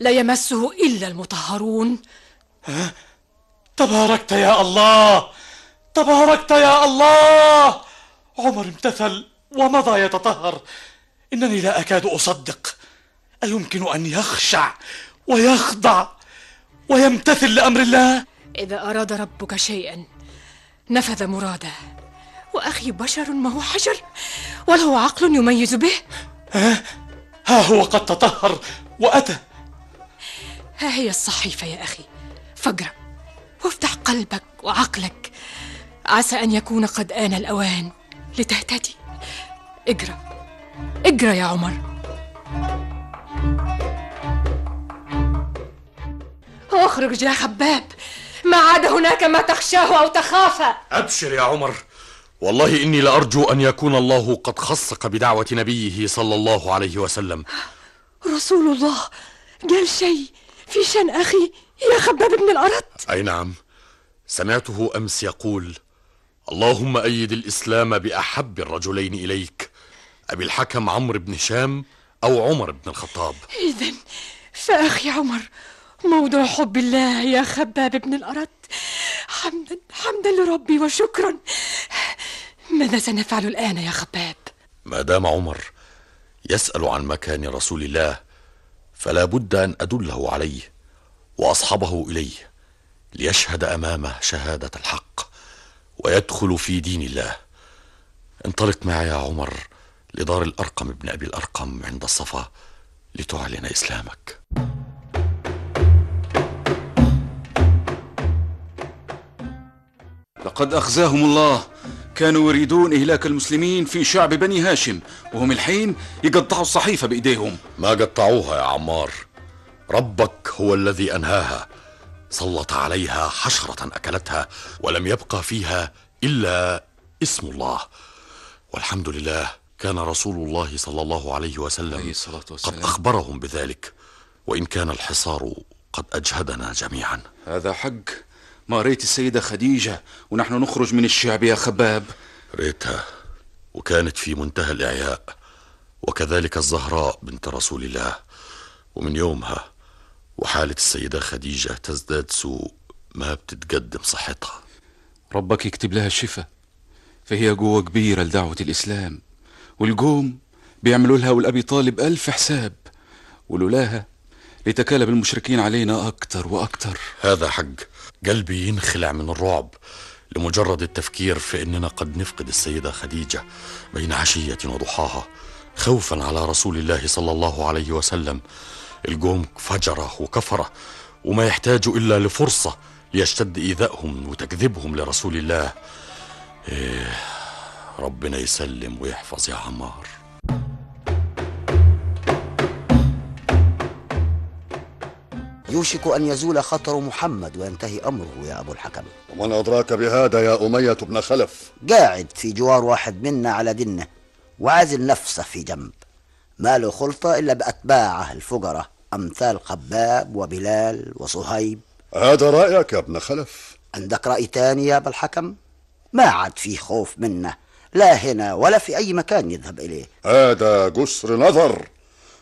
لا يمسه إلا المطهرون. ها؟ تباركت يا الله! تباركت يا الله! عمر امتثل ومضى يتطهر. إنني لا أكاد أصدق. أيمكن أن يخشع ويخضع ويمتثل لأمر الله؟ إذا أراد ربك شيئا نفذ مراده. وأخي بشر ما هو حجر وله عقل يميز به. ها؟ هو قد تطهر وأتى. ها هي الصحيفة يا أخي. فاقرأ وافتح قلبك وعقلك. عسى أن يكون قد آن الأوان لتهتدي. اقرأ. اقرأ يا عمر. اخرج يا خباب. ما عاد هناك ما تخشاه أو تخافه أبشر يا عمر. والله إني لأرجو أن يكون الله قد خصك بدعوة نبيه صلى الله عليه وسلم. رسول الله قال شيء في شأن أخي يا خباب بن الأرط أي نعم. سمعته أمس يقول اللهم أيد الإسلام بأحب الرجلين إليك أبي الحكم عمرو بن هشام أو عمر بن الخطاب. إذا فأخي عمر موضوع حب الله يا خباب بن الأرط حمدا حمدا لربي وشكرا. ماذا سنفعل الآن يا خباب؟ ما دام عمر يسأل عن مكان رسول الله فلا بد أن أدله عليه وأصحبه إليه ليشهد أمامه شهادة الحق ويدخل في دين الله. انطلق معي يا عمر لدار الأرقم ابن أبي الأرقم عند الصفا لتعلن إسلامك. لقد أخزاهم الله. كانوا يريدون إهلاك المسلمين في شعب بني هاشم وهم الحين يقطعوا الصحيفة بإيديهم. ما قطعوها يا عمار. ربك هو الذي أنهاها. سلط عليها حشرة أكلتها ولم يبقى فيها إلا اسم الله. والحمد لله كان رسول الله صلى الله عليه وسلم قد أخبرهم بذلك وإن كان الحصار قد أجهدنا جميعا. هذا حق. ما ريت السيدة خديجة ونحن نخرج من الشعب يا خباب. ريتها وكانت في منتهى الإعياء وكذلك الزهراء بنت رسول الله. ومن يومها وحالة السيدة خديجة تزداد سوء ما بتتقدم صحتها. ربك يكتب لها الشفاء فهي قوة كبيرة لدعوة الإسلام. والقوم بيعملوا لها والأبي طالب ألف حساب ولولاها لتكالب المشركين علينا أكتر وأكتر. هذا حق قلبي ينخلع من الرعب لمجرد التفكير في إننا قد نفقد السيدة خديجة بين عشية وضحاها. خوفا على رسول الله صلى الله عليه وسلم. القوم فجره وكفره وما يحتاج إلا لفرصة ليشتد إيذائهم وتكذيبهم لرسول الله. إيه. ربنا يسلم ويحفظ يا عمار. يوشك أن يزول خطر محمد وينتهي أمره يا أبو الحكم. ومن أدراك بهذا يا أمية بن خلف؟ قاعد في جوار واحد منا على دنة وعازل نفسه في جنب. ما له خلطة إلا بأتباعه الفقراء أمثال خباب وبلال وصهيب. هذا رأيك يا ابن خلف؟ عندك رأي تاني يا أبا الحكم؟ ما عاد فيه خوف منه لا هنا ولا في أي مكان يذهب إليه. هذا جسر نظر.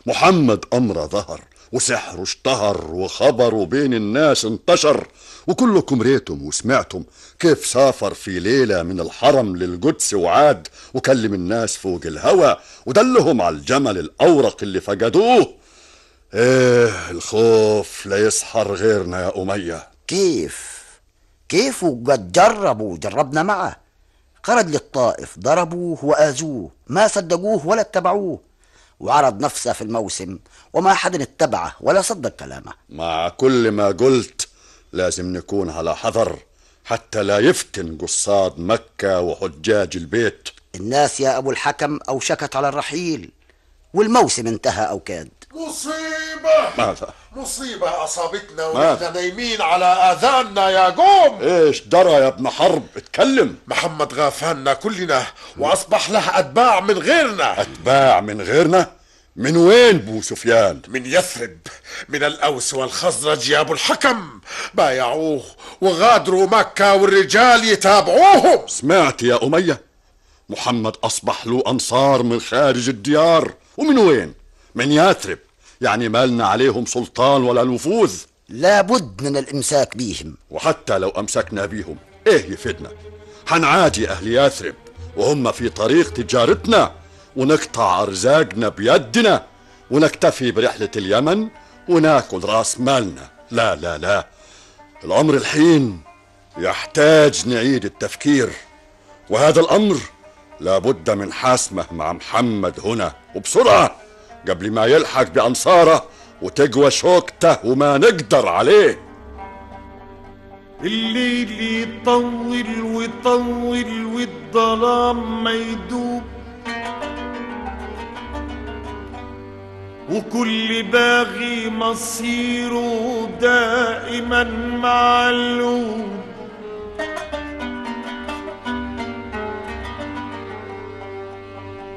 محمد أمر ظهر وسحره اشتهر وخبره بين الناس انتشر وكلكم ريتم وسمعتم كيف سافر في ليلة من الحرم للقدس وعاد وكلم الناس فوق الهوى ودلهم على الجمل الأورق اللي فقدوه. إيه الخوف لا يسحر غيرنا يا أمية. كيف؟ كيف وقد جربوا جربنا معه؟ خرج للطائف ضربوه وآذوه ما صدقوه ولا اتبعوه. وعرض نفسه في الموسم وما حد اتبعه ولا صدق كلامه. مع كل ما قلت لازم نكون على حذر حتى لا يفتن قصاد مكة وحجاج البيت. الناس يا أبو الحكم أوشكت على الرحيل والموسم انتهى أو كاد مصيبة. ماذا؟ مصيبة أصابتنا؟ ونحن نايمين على آذاننا يا قوم. إيش درى يا ابن حرب؟ اتكلم. محمد غافلنا كلنا وأصبح له أتباع من غيرنا. أتباع من غيرنا؟ من وين بو سفيان؟ من يثرب من الأوس والخزرج يا أبو الحكم. بايعوه وغادروا مكة والرجال يتابعوهم. سمعت يا أمية؟ محمد أصبح له أنصار من خارج الديار. ومن وين؟ من يثرب يعني مالنا عليهم سلطان ولا نفوذ. لابد من الإمساك بيهم. وحتى لو أمسكنا بيهم إيه يفيدنا؟ حنعادي أهل يثرب وهم في طريق تجارتنا ونقطع أرزاقنا بيدنا ونكتفي برحلة اليمن وناكل رأس مالنا. لا لا لا. الأمر الحين يحتاج نعيد التفكير. وهذا الأمر لابد من حاسمة مع محمد هنا وبسرعة. قبل ما يلحق بأنصاره وتقوى شوكته وما نقدر عليه. الليل يطول ويطول والظلام ما يدوب. وكل باغي مصيره دائما معلوم.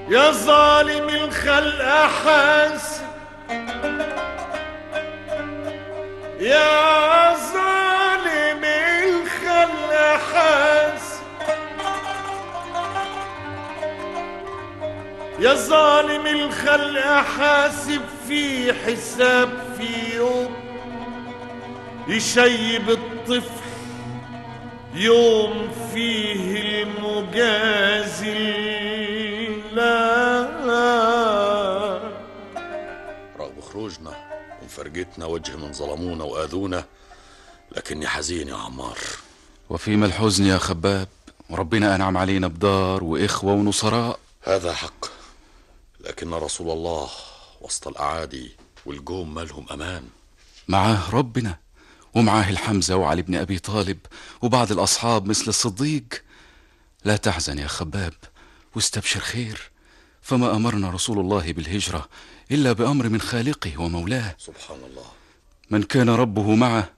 يا ظالم الخلق حاسب يا ظالم الخلق حاسب يا ظالم الخلق حاسب في حساب في يوم يشيب الطفل يوم فيه المجازي لا رغم خروجنا ومفرقتنا وجه من ظلمونا وآذونا لكني حزين يا عمار. وفيما الحزن يا خباب وربنا أنعم علينا بدار وإخوة ونصراء. هذا حق لكن رسول الله وسط الأعادي والجوم مالهم أمان. معاه ربنا. ومعاه الحمزة وعلي بن أبي طالب وبعض الأصحاب مثل الصديق. لا تحزن يا خباب واستبشر خير فما أمرنا رسول الله بالهجرة إلا بأمر من خالقه ومولاه. سبحان الله. من كان ربه معه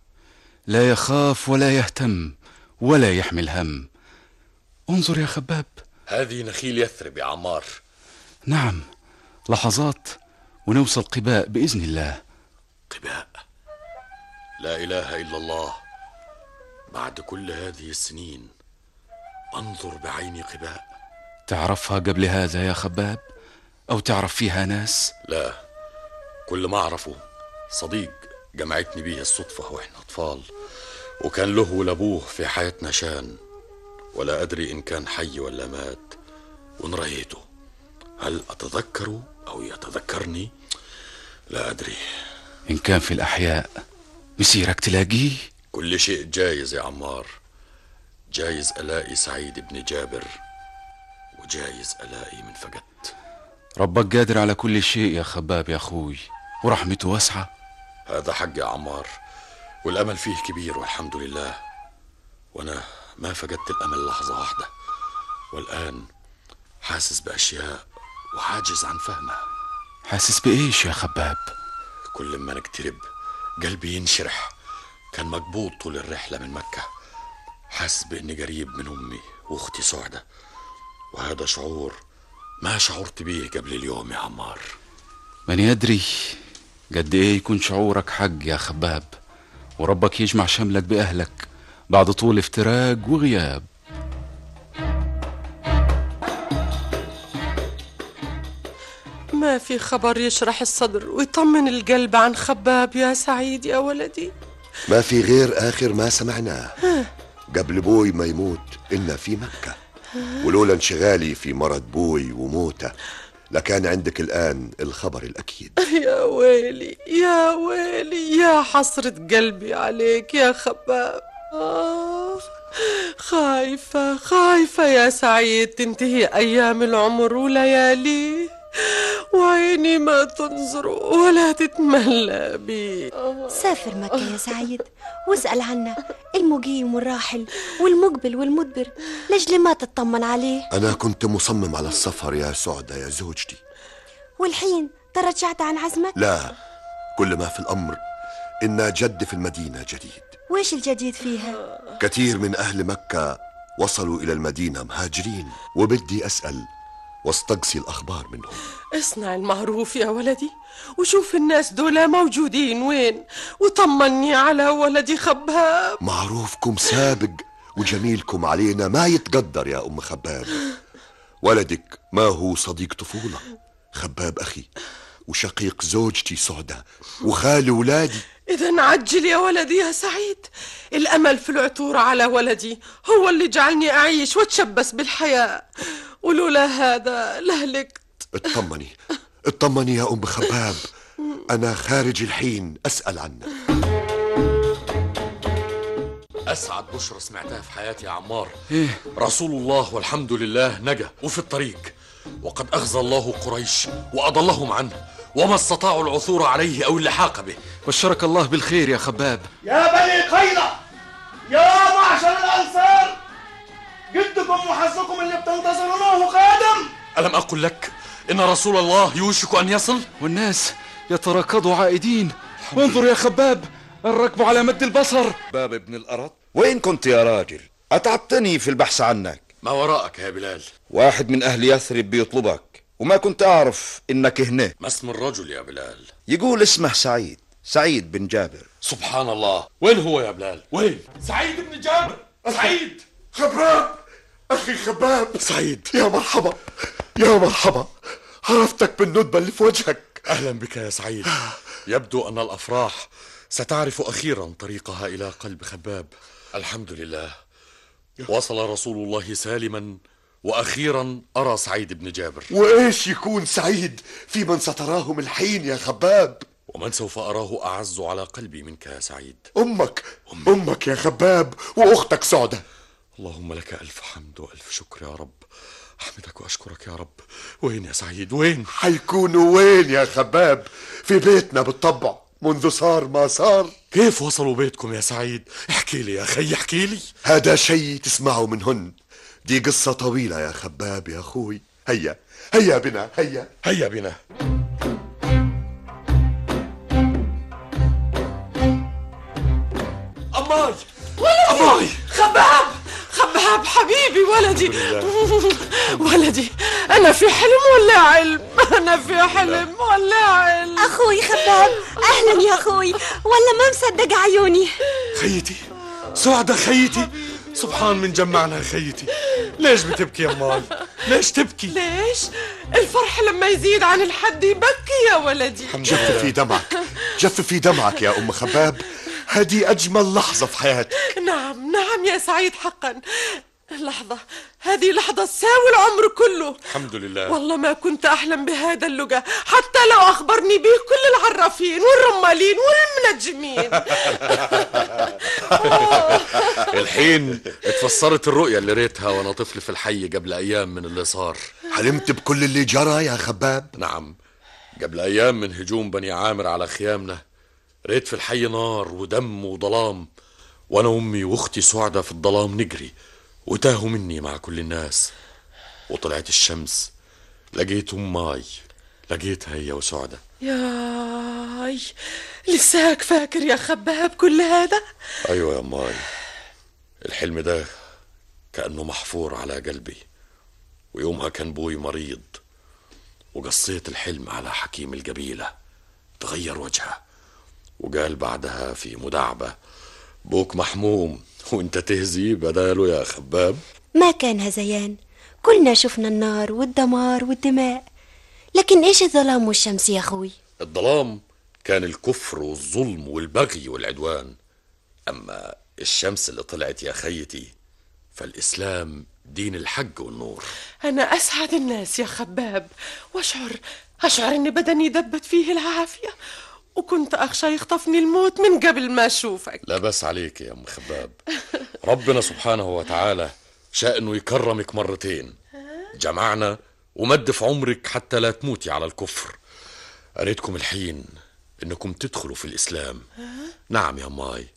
لا يخاف ولا يهتم ولا يحمل هم. انظر يا خباب. هذه نخيل يثرب يا عمار. نعم لحظات ونوصل قباء بإذن الله. قباء؟ لا إله إلا الله. بعد كل هذه السنين أنظر بعين قباء. تعرفها قبل هذا يا خباب؟ أو تعرف فيها ناس؟ لا كل ما أعرفه صديق جمعتني بيه الصدفة وإحنا أطفال وكان له ولأبوه في حياتنا شان. ولا أدري إن كان حي ولا مات وإن رأيته هل أتذكره أو يتذكرني؟ لا أدري. إن كان في الأحياء. مسيرك تلاقيه؟ كل شيء جايز يا عمار. جايز ألاقي سعيد بن جابر وجايز ألاقي من فقدت ربك قادر على كل شيء يا خباب يا أخوي ورحمته واسعة. هذا حق يا عمار والأمل فيه كبير والحمد لله. وأنا ما فقدت الأمل لحظة واحدة والآن حاسس بأشياء وعاجز عن فهمها. حاسس بإيش يا خباب؟ كل ما نقترب قلبي ينشرح. كان مقبوض طول الرحلة من مكة. حاسس بإني قريب من أمي وأختي سعدة. وهذا شعور ما شعرت به قبل اليوم يا عمار. من يدري قد إيه يكون شعورك حق يا خباب. وربك يجمع شملك بأهلك بعد طول افتراق وغياب. ما في خبر يشرح الصدر ويطمن القلب عن خباب يا سعيد يا ولدي. ما في غير آخر ما سمعناه. قبل بوي ما يموت إنا في مكة. ولولا انشغالي في مرض بوي وموته لكان عندك الآن الخبر الأكيد. يا ويلي يا ويلي يا حسرة قلبي عليك يا خباب. آه. خايفة خايفة يا سعيد تنتهي أيام العمر ولياليه وعيني ما تنظر ولا تتملى بي. سافر مكة يا سعيد واسأل عنا المقيم والراحل والمقبل والمدبر لجل ما تطمن عليه. أنا كنت مصمم على السفر يا سعدة يا زوجتي. والحين ترجعت عن عزمك؟ لا كل ما في الأمر إن جد في المدينة جديد. ويش الجديد فيها؟ كثير من أهل مكة وصلوا إلى المدينة مهاجرين وبدي أسأل واستقصي الأخبار منهم. اصنع المعروف يا ولدي وشوف الناس دول موجودين وين وطمني على ولدي خباب. معروفكم سابق وجميلكم علينا ما يتقدر يا أم خباب. ولدك ما هو صديق طفولة؟ خباب أخي وشقيق زوجتي سعدة وخال ولادي. إذا عجل يا ولدي يا سعيد. الأمل في العثور على ولدي هو اللي جعلني أعيش وأتشبث بالحياة. ولولا هذا لهلكت اطمني. اطمني يا أم خباب. أنا خارج الحين. أسأل عنك أسعد بشرى سمعتها في حياتي يا عمار. إيه؟ رسول الله والحمد لله نجا وفي الطريق. وقد اخزى الله قريش وأضلهم عنه. وما استطاعوا العثور عليه أو اللحاق به. بشرك الله بالخير يا خباب. يا بني قينة يا معشر الأنصار. جدكم وحظكم اللي بتنتظرونه قادم. ألم أقل لك إن رسول الله يوشك أن يصل؟ والناس يتراكضوا عائدين. انظر يا خباب الركب على مد البصر. باب ابن الأرض. وين كنت يا راجل أتعبتني في البحث عنك. ما وراءك يا بلال؟ واحد من أهل يثرب بيطلبك وما كنت أعرف إنك هنا. ما اسم الرجل يا بلال؟ يقول اسمه سعيد سعيد بن جابر. سبحان الله. وين هو يا بلال؟ وين؟ سعيد بن جابر سعيد. خباب أخي خباب. سعيد. يا مرحبا. يا مرحبا. عرفتك بالندبة اللي في وجهك. أهلا بك يا سعيد. يبدو أن الأفراح ستعرف أخيرا طريقها إلى قلب خباب. الحمد لله. وصل رسول الله سالما وأخيرا أرى سعيد بن جابر. وإيش يكون سعيد في من ستراهم الحين يا خباب؟ ومن سوف أراه أعز على قلبي منك يا سعيد. أمك. أمك يا خباب وأختك سعدة. اللهم لك ألف حمد وألف شكر يا رب. أحمدك وأشكرك يا رب. وين يا سعيد؟ وين؟ حيكونوا وين يا خباب؟ في بيتنا بالطبع منذ صار ما صار. كيف وصلوا بيتكم يا سعيد؟ احكي لي يا أخي احكي لي. هذا شيء تسمعه منهن دي قصة طويلة يا خباب يا أخوي. هيا هيا بنا هيا. هيا بنا. أماي! ولدي خباب! خباب حبيبي ولدي. ولدي أنا في حلم ولا علم؟ أنا في حلم ولا علم. أخوي خباب أهلا يا أخوي. ولا ما مصدق عيوني. خيتي سعدة خيتي. سبحان من جمعنا خيتي. ليش بتبكي يا ماي ليش تبكي؟ ليش؟ الفرح لما يزيد عن الحد يبكي يا ولدي. جف في دمعك. جف في دمعك يا أم خباب. هذه أجمل لحظة في حياتك. نعم نعم يا سعيد حقا. لحظة هذه لحظة تساوي العمر كله. الحمد لله. والله ما كنت أحلم بهذا اللقاء حتى لو أخبرني به كل العرافين والرمالين والمنجمين. الحين اتفسرت الرؤية اللي ريتها وأنا طفل في الحي قبل أيام من اللي صار. حلمت بكل اللي جرى يا خباب؟ نعم قبل أيام من هجوم بني عامر على خيامنا ريت في الحي نار ودم وظلام وأنا امي وأختي سعدة في الظلام نجري. وتاهوا مني مع كل الناس. وطلعت الشمس لقيت اماي لقيتها هي وسعدة ياي لساك فاكر يا خباب كل هذا؟ أيوه يا ماي الحلم ده كأنه محفور على قلبي. ويومها كان بوي مريض. وقصيت الحلم على حكيم القبيلة. تغير وجهه. وقال بعدها في مداعبة. بوك محموم وانت تهذي بداله يا خباب. ما كان هذيان كلنا شفنا النار والدمار والدماء. لكن إيش الظلام والشمس يا أخوي؟ الظلام كان الكفر والظلم والبغي والعدوان. أما الشمس اللي طلعت يا خيتي فالإسلام دين الحق والنور. أنا أسعد الناس يا خباب. وأشعر أشعر إن بدني دبت فيه العافية. وكنت أخشى يخطفني الموت من قبل ما أشوفك. لا بس عليك يا أم خباب. ربنا سبحانه وتعالى شاء انه يكرمك مرتين. جمعنا ومد في عمرك حتى لا تموتي على الكفر. أريدكم الحين إنكم تدخلوا في الإسلام. نعم يا ماي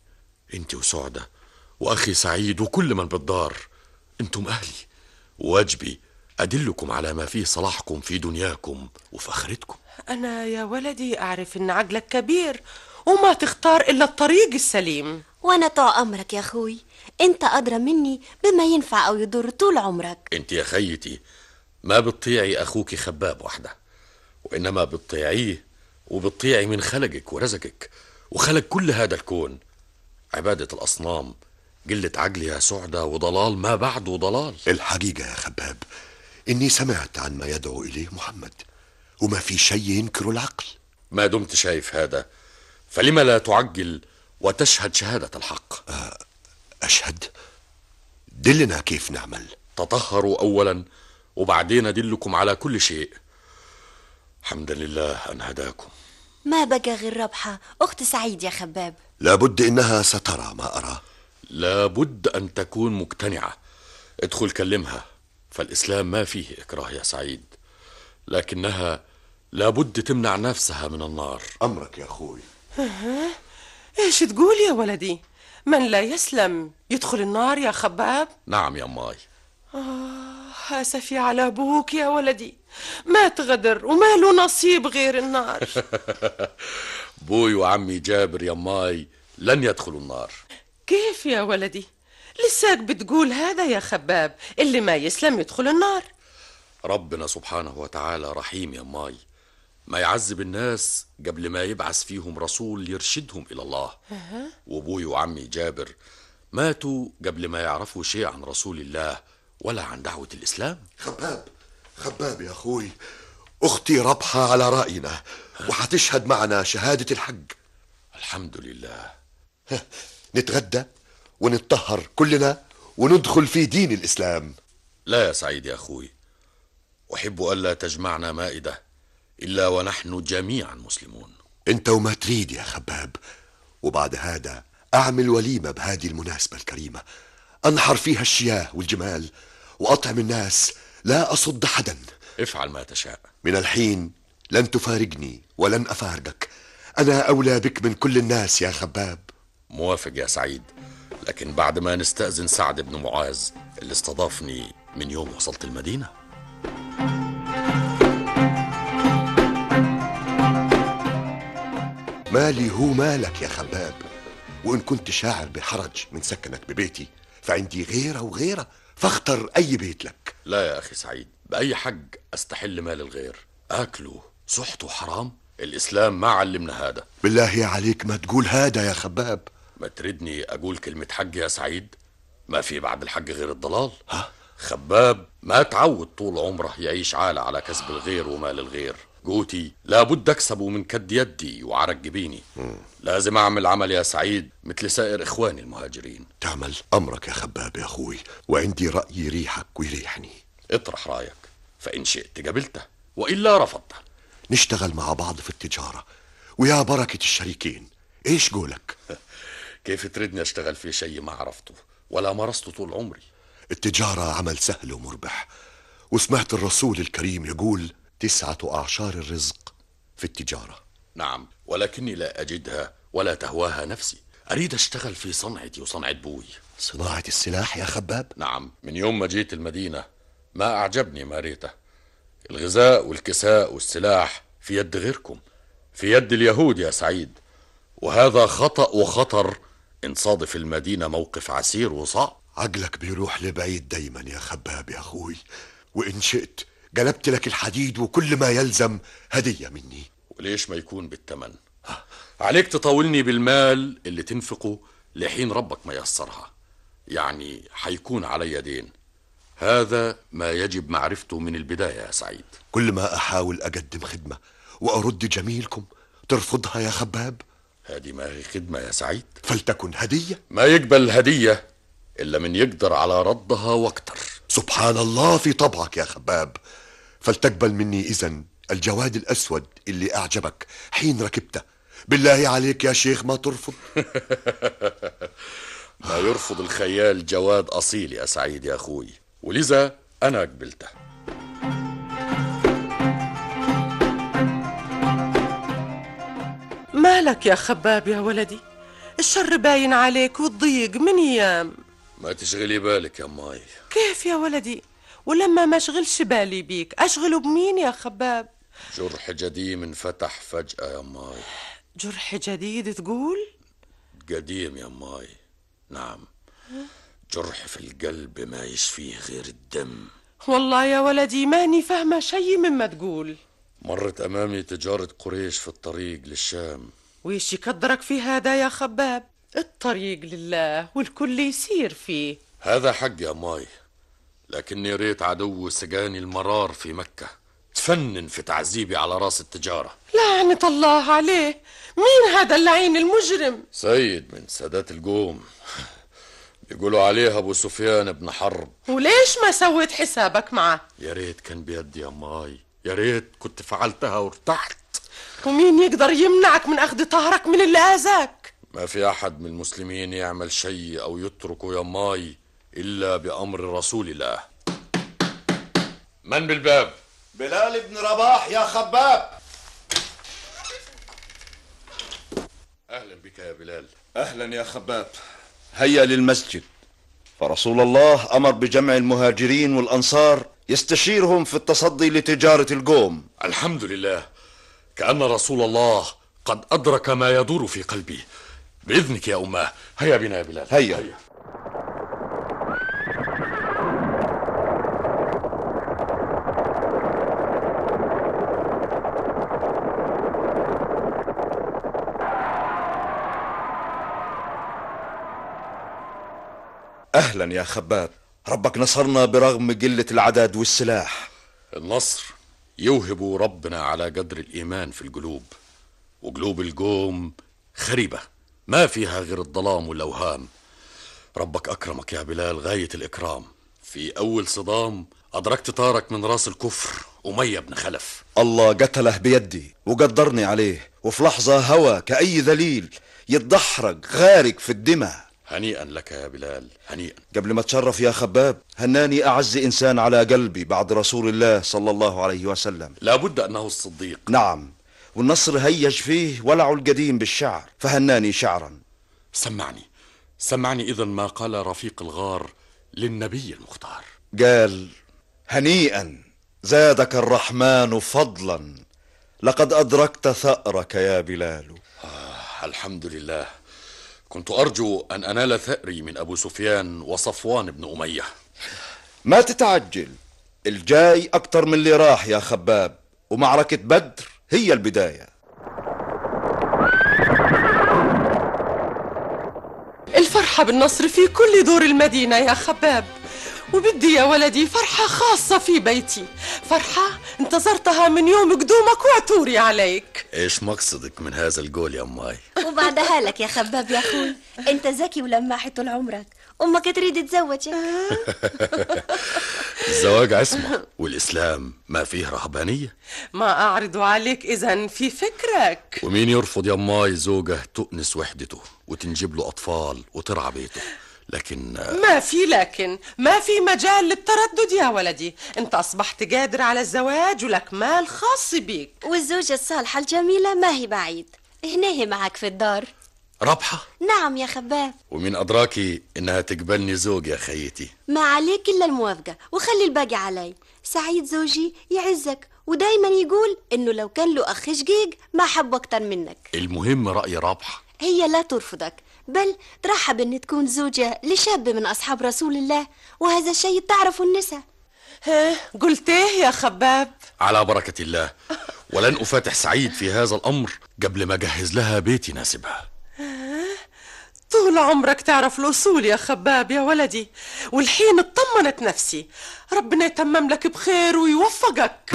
أنت وسعدة وأخي سعيد وكل من بالدار. أنتم أهلي. واجبي أدلكم على ما فيه صلاحكم في دنياكم وفي اخرتكم أنا يا ولدي أعرف إن عقلك كبير وما تختار إلا الطريق السليم. وأنا طاع أمرك يا أخوي. أنت أدرى مني بما ينفع أو يضر طول عمرك. أنت يا خيتي ما بتطيعي أخوك خباب وحده وإنما بتطيعيه وبتطيعي من خلقك ورزقك وخلق كل هذا الكون. عبادة الأصنام قلة عقل يا سعدة وضلال ما بعده ضلال الحقيقة يا خباب إني سمعت عن ما يدعو إليه محمد. وما في شيء ينكر العقل. ما دمت شايف هذا. فلما لا تعجل وتشهد شهادة الحق؟ أشهد. دلنا كيف نعمل. تطهروا أولا وبعدين أدلكم على كل شيء. حمدا لله أن هداكم. ما بقى غير ربحة. أخت سعيد يا خباب. لابد إنها سترى ما أرى. لابد أن تكون مقتنعة. ادخل كلمها. فالإسلام ما فيه إكراه يا سعيد. لكنها لابد تمنع نفسها من النار. أمرك يا أخوي. أها. إيش تقول يا ولدي؟ من لا يسلم يدخل النار يا خباب؟ نعم يا ماي آه أسفي على أبوك يا ولدي. ما تغدر وما له نصيب غير النار. بوي وعمي جابر يا ماي لن يدخلوا النار. كيف يا ولدي؟ لساك بتقول هذا يا خباب اللي ما يسلم يدخل النار. ربنا سبحانه وتعالى رحيم يا ماي ما يعذب الناس قبل ما يبعث فيهم رسول يرشدهم إلى الله. أها. وأبوي وعمي جابر ماتوا قبل ما يعرفوا شيء عن رسول الله ولا عن دعوة الإسلام. خباب خباب يا أخوي. أختي ربحة على رأينا. وحتشهد معنا شهادة الحق الحمد لله. نتغدى ونتطهر كلنا وندخل في دين الإسلام. لا يا سعيد يا أخوي. أحب ألا تجمعنا مائدة. إلا ونحن جميعا مسلمون. أنت وما تريد يا خباب وبعد هذا أعمل وليمة بهذه المناسبة الكريمة. أنحر فيها الشياه والجمال وأطعم الناس لا أصد حدا. افعل ما تشاء. من الحين لن تفارقني ولن أفارقك. أنا أولى بك من كل الناس يا خباب. موافق يا سعيد لكن بعد ما نستأذن سعد بن معاذ اللي استضافني من يوم وصلت المدينة. مالي هو مالك يا خباب. وإن كنت شاعر بحرج من سكنك ببيتي فعندي غيرة وغيرة فاختر أي بيت لك. لا يا أخي سعيد بأي حق أستحل مال الغير؟ أكله سحته حرام؟ الإسلام ما علمنا هذا. بالله عليك ما تقول هذا يا خباب. ما تردني أقول كلمة حق يا سعيد؟ ما في بعد الحق غير الضلال. ها؟ خباب ما تعود طول عمره يعيش عالة على كسب الغير ومال الغير. قوتي لابد أكسبه من كد يدي وعرق جبيني لازم أعمل عمل يا سعيد مثل سائر إخواني المهاجرين. تعمل أمرك يا خباب يا أخوي وعندي رأي يريحك ويريحني. اطرح رأيك فإن شئت قبلته وإلا رفضته. نشتغل مع بعض في التجارة ويا بركة الشريكين. إيش قولك؟ كيف تردني أشتغل في شيء ما عرفته ولا مارسته طول عمري؟ التجارة عمل سهل ومربح وسمعت الرسول الكريم يقول تسعة أعشار الرزق في التجارة. نعم ولكني لا أجدها ولا تهواها نفسي. أريد أشتغل في صنعتي وصنعة بوي صناعة السلاح يا خباب؟ نعم من يوم ما جيت المدينة ما أعجبني ما ريته الغذاء والكساء والسلاح في يد غيركم في يد اليهود يا سعيد. وهذا خطأ وخطر إن صادف المدينة موقف عسير وصعب. عقلك بيروح لبعيد دايما يا خباب يا أخوي. وإن شئت قلبت لك الحديد وكل ما يلزم هدية مني. وليش ما يكون بالثمن عليك تطاولني بالمال اللي تنفقه لحين ربك ما يسرها. يعني حيكون علي دين. هذا ما يجب معرفته من البداية يا سعيد. كل ما أحاول أقدم خدمة وأرد جميلكم ترفضها يا خباب؟ هذه ما هي خدمة يا سعيد. فلتكن هدية؟ ما يقبل هدية إلا من يقدر على ردها وأكتر سبحان الله في طبعك يا خباب. فلتقبل مني إذن الجواد الأسود اللي أعجبك حين ركبته. بالله عليك يا شيخ ما ترفض؟ ما يرفض الخيال جواد أصيل يا سعيد يا أخوي. ولذا أنا قبلته. مالك يا خباب يا ولدي؟ الشر باين عليك والضيق من أيام ما تشغلي بالك يا ماي. كيف يا ولدي؟ ولما ما اشغلش بالي بيك أشغله بمين يا خباب؟ جرح جديم انفتح فجأة يا ماي. جرح جديد تقول؟ قديم يا ماي. نعم. جرح في القلب ما يشفيه غير الدم. والله يا ولدي ماني فاهمة شي مما تقول. مرت أمامي تجارة قريش في الطريق للشام. ويش يكدرك في هذا يا خباب؟ الطريق لله والكل يسير فيه. هذا حق يا ماي. لكني ريت عدو سقاني المرار في مكة. تفنن في تعذيبي على راس التجارة. لعنة الله عليه! مين هذا اللعين المجرم؟ سيد من سادات القوم. بيقولوا عليه أبو سفيان بن حرب. وليش ما سويت حسابك معه؟ يا ريت كان بيدي يا ماي. يا ريت كنت فعلتها وارتحت ومين يقدر يمنعك من أخذ طهرك من اللي آذاك؟ ما في أحد من المسلمين يعمل شيء أو يتركه يا ماي. إلا بأمر رسول الله. من بالباب؟ بلال بن رباح يا خباب. أهلا بك يا بلال. أهلا يا خباب. هيا للمسجد. فرسول الله أمر بجمع المهاجرين والأنصار يستشيرهم في التصدي لتجارة القوم. الحمد لله. كأن رسول الله قد أدرك ما يدور في قلبي. بإذنك يا أماه هيا بنا يا بلال. هيا, هيا. أهلا يا خباب. ربك نصرنا برغم قلة العدد والسلاح. النصر يوهب ربنا على قدر الإيمان في القلوب وقلوب القوم خريبة ما فيها غير الظلام والأوهام. ربك أكرمك يا بلال غاية الإكرام. في أول صدام أدركت طارك من راس الكفر أمية بن خلف. الله قتله بيدي وقدرني عليه وفي لحظة هوى كأي ذليل يتدحرج غارق في الدماء. هنيئا لك يا بلال هنيئا. قبل ما تشرف يا خباب هناني أعز إنسان على قلبي بعد رسول الله صلى الله عليه وسلم. لابد أنه الصديق. نعم والنصر هيج فيه ولعه القديم بالشعر فهناني شعرا. سمعني سمعني إذا ما قال رفيق الغار للنبي المختار. قال هنيئا زادك الرحمن فضلا لقد أدركت ثأرك يا بلال. آه الحمد لله. كنت أرجو أن أنال ثأري من أبو سفيان وصفوان بن أمية. ما تتعجل الجاي أكتر من اللي راح يا خباب ومعركة بدر هي البداية. الفرحة بالنصر في كل دور المدينة يا خباب. وبدي يا ولدي فرحة خاصة في بيتي. فرحة انتظرتها من يوم قدومك وعتوري عليك. إيش مقصدك من هذا القول يا أماي وبعدها لك يا خباب يا أخوي. أنت ذكي ولماحي طول عمرك. أمك تريد تزوجك. الزواج عصمة والإسلام ما فيه رهبانية. ما أعرض عليك إذا في فكرك. ومين يرفض يا أماي زوجة تؤنس وحدته وتنجب له أطفال وترعى بيته؟ لكن ما في لكن ما في مجال للتردد يا ولدي. انت أصبحت قادر على الزواج ولك مال خاص بيك. والزوجة الصالحة الجميلة ما هي بعيد. هنا هي معك في الدار. ربحة؟ نعم يا خباب. ومين أدراكي إنها تقبلني زوج يا خيتي. ما عليك إلا الموافقة. وخلي الباقي علي. سعيد زوجي يعزك. ودايما يقول إنه لو كان له أخ شقيق ما حبه أكتر منك. المهم رأي ربحة. هي لا ترفضك. بل ترحب إن تكون زوجة لشاب من أصحاب رسول الله وهذا الشيء تعرفه النساء. ها قلت إيه يا خباب؟ على بركة الله ولن أفاتح سعيد في هذا الأمر قبل ما أجهز لها بيت يناسبها طول عمرك تعرف الأصول يا خباب يا ولدي والحين اطمنت نفسي. ربنا يتمم لك بخير ويوفقك.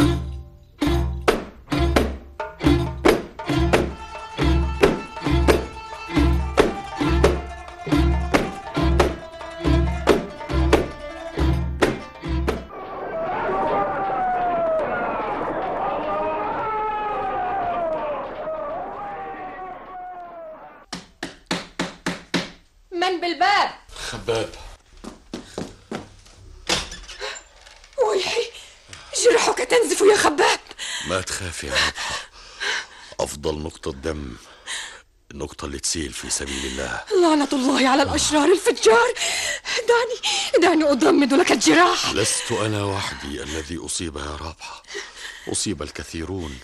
أفضل نقطة دم النقطة اللي تسيل في سبيل الله. لعنة الله على الأشرار الفجار. دعني دعني أضمد لك الجراح. لست أنا وحدي الذي أصيب يا رابحة. أصيب الكثيرون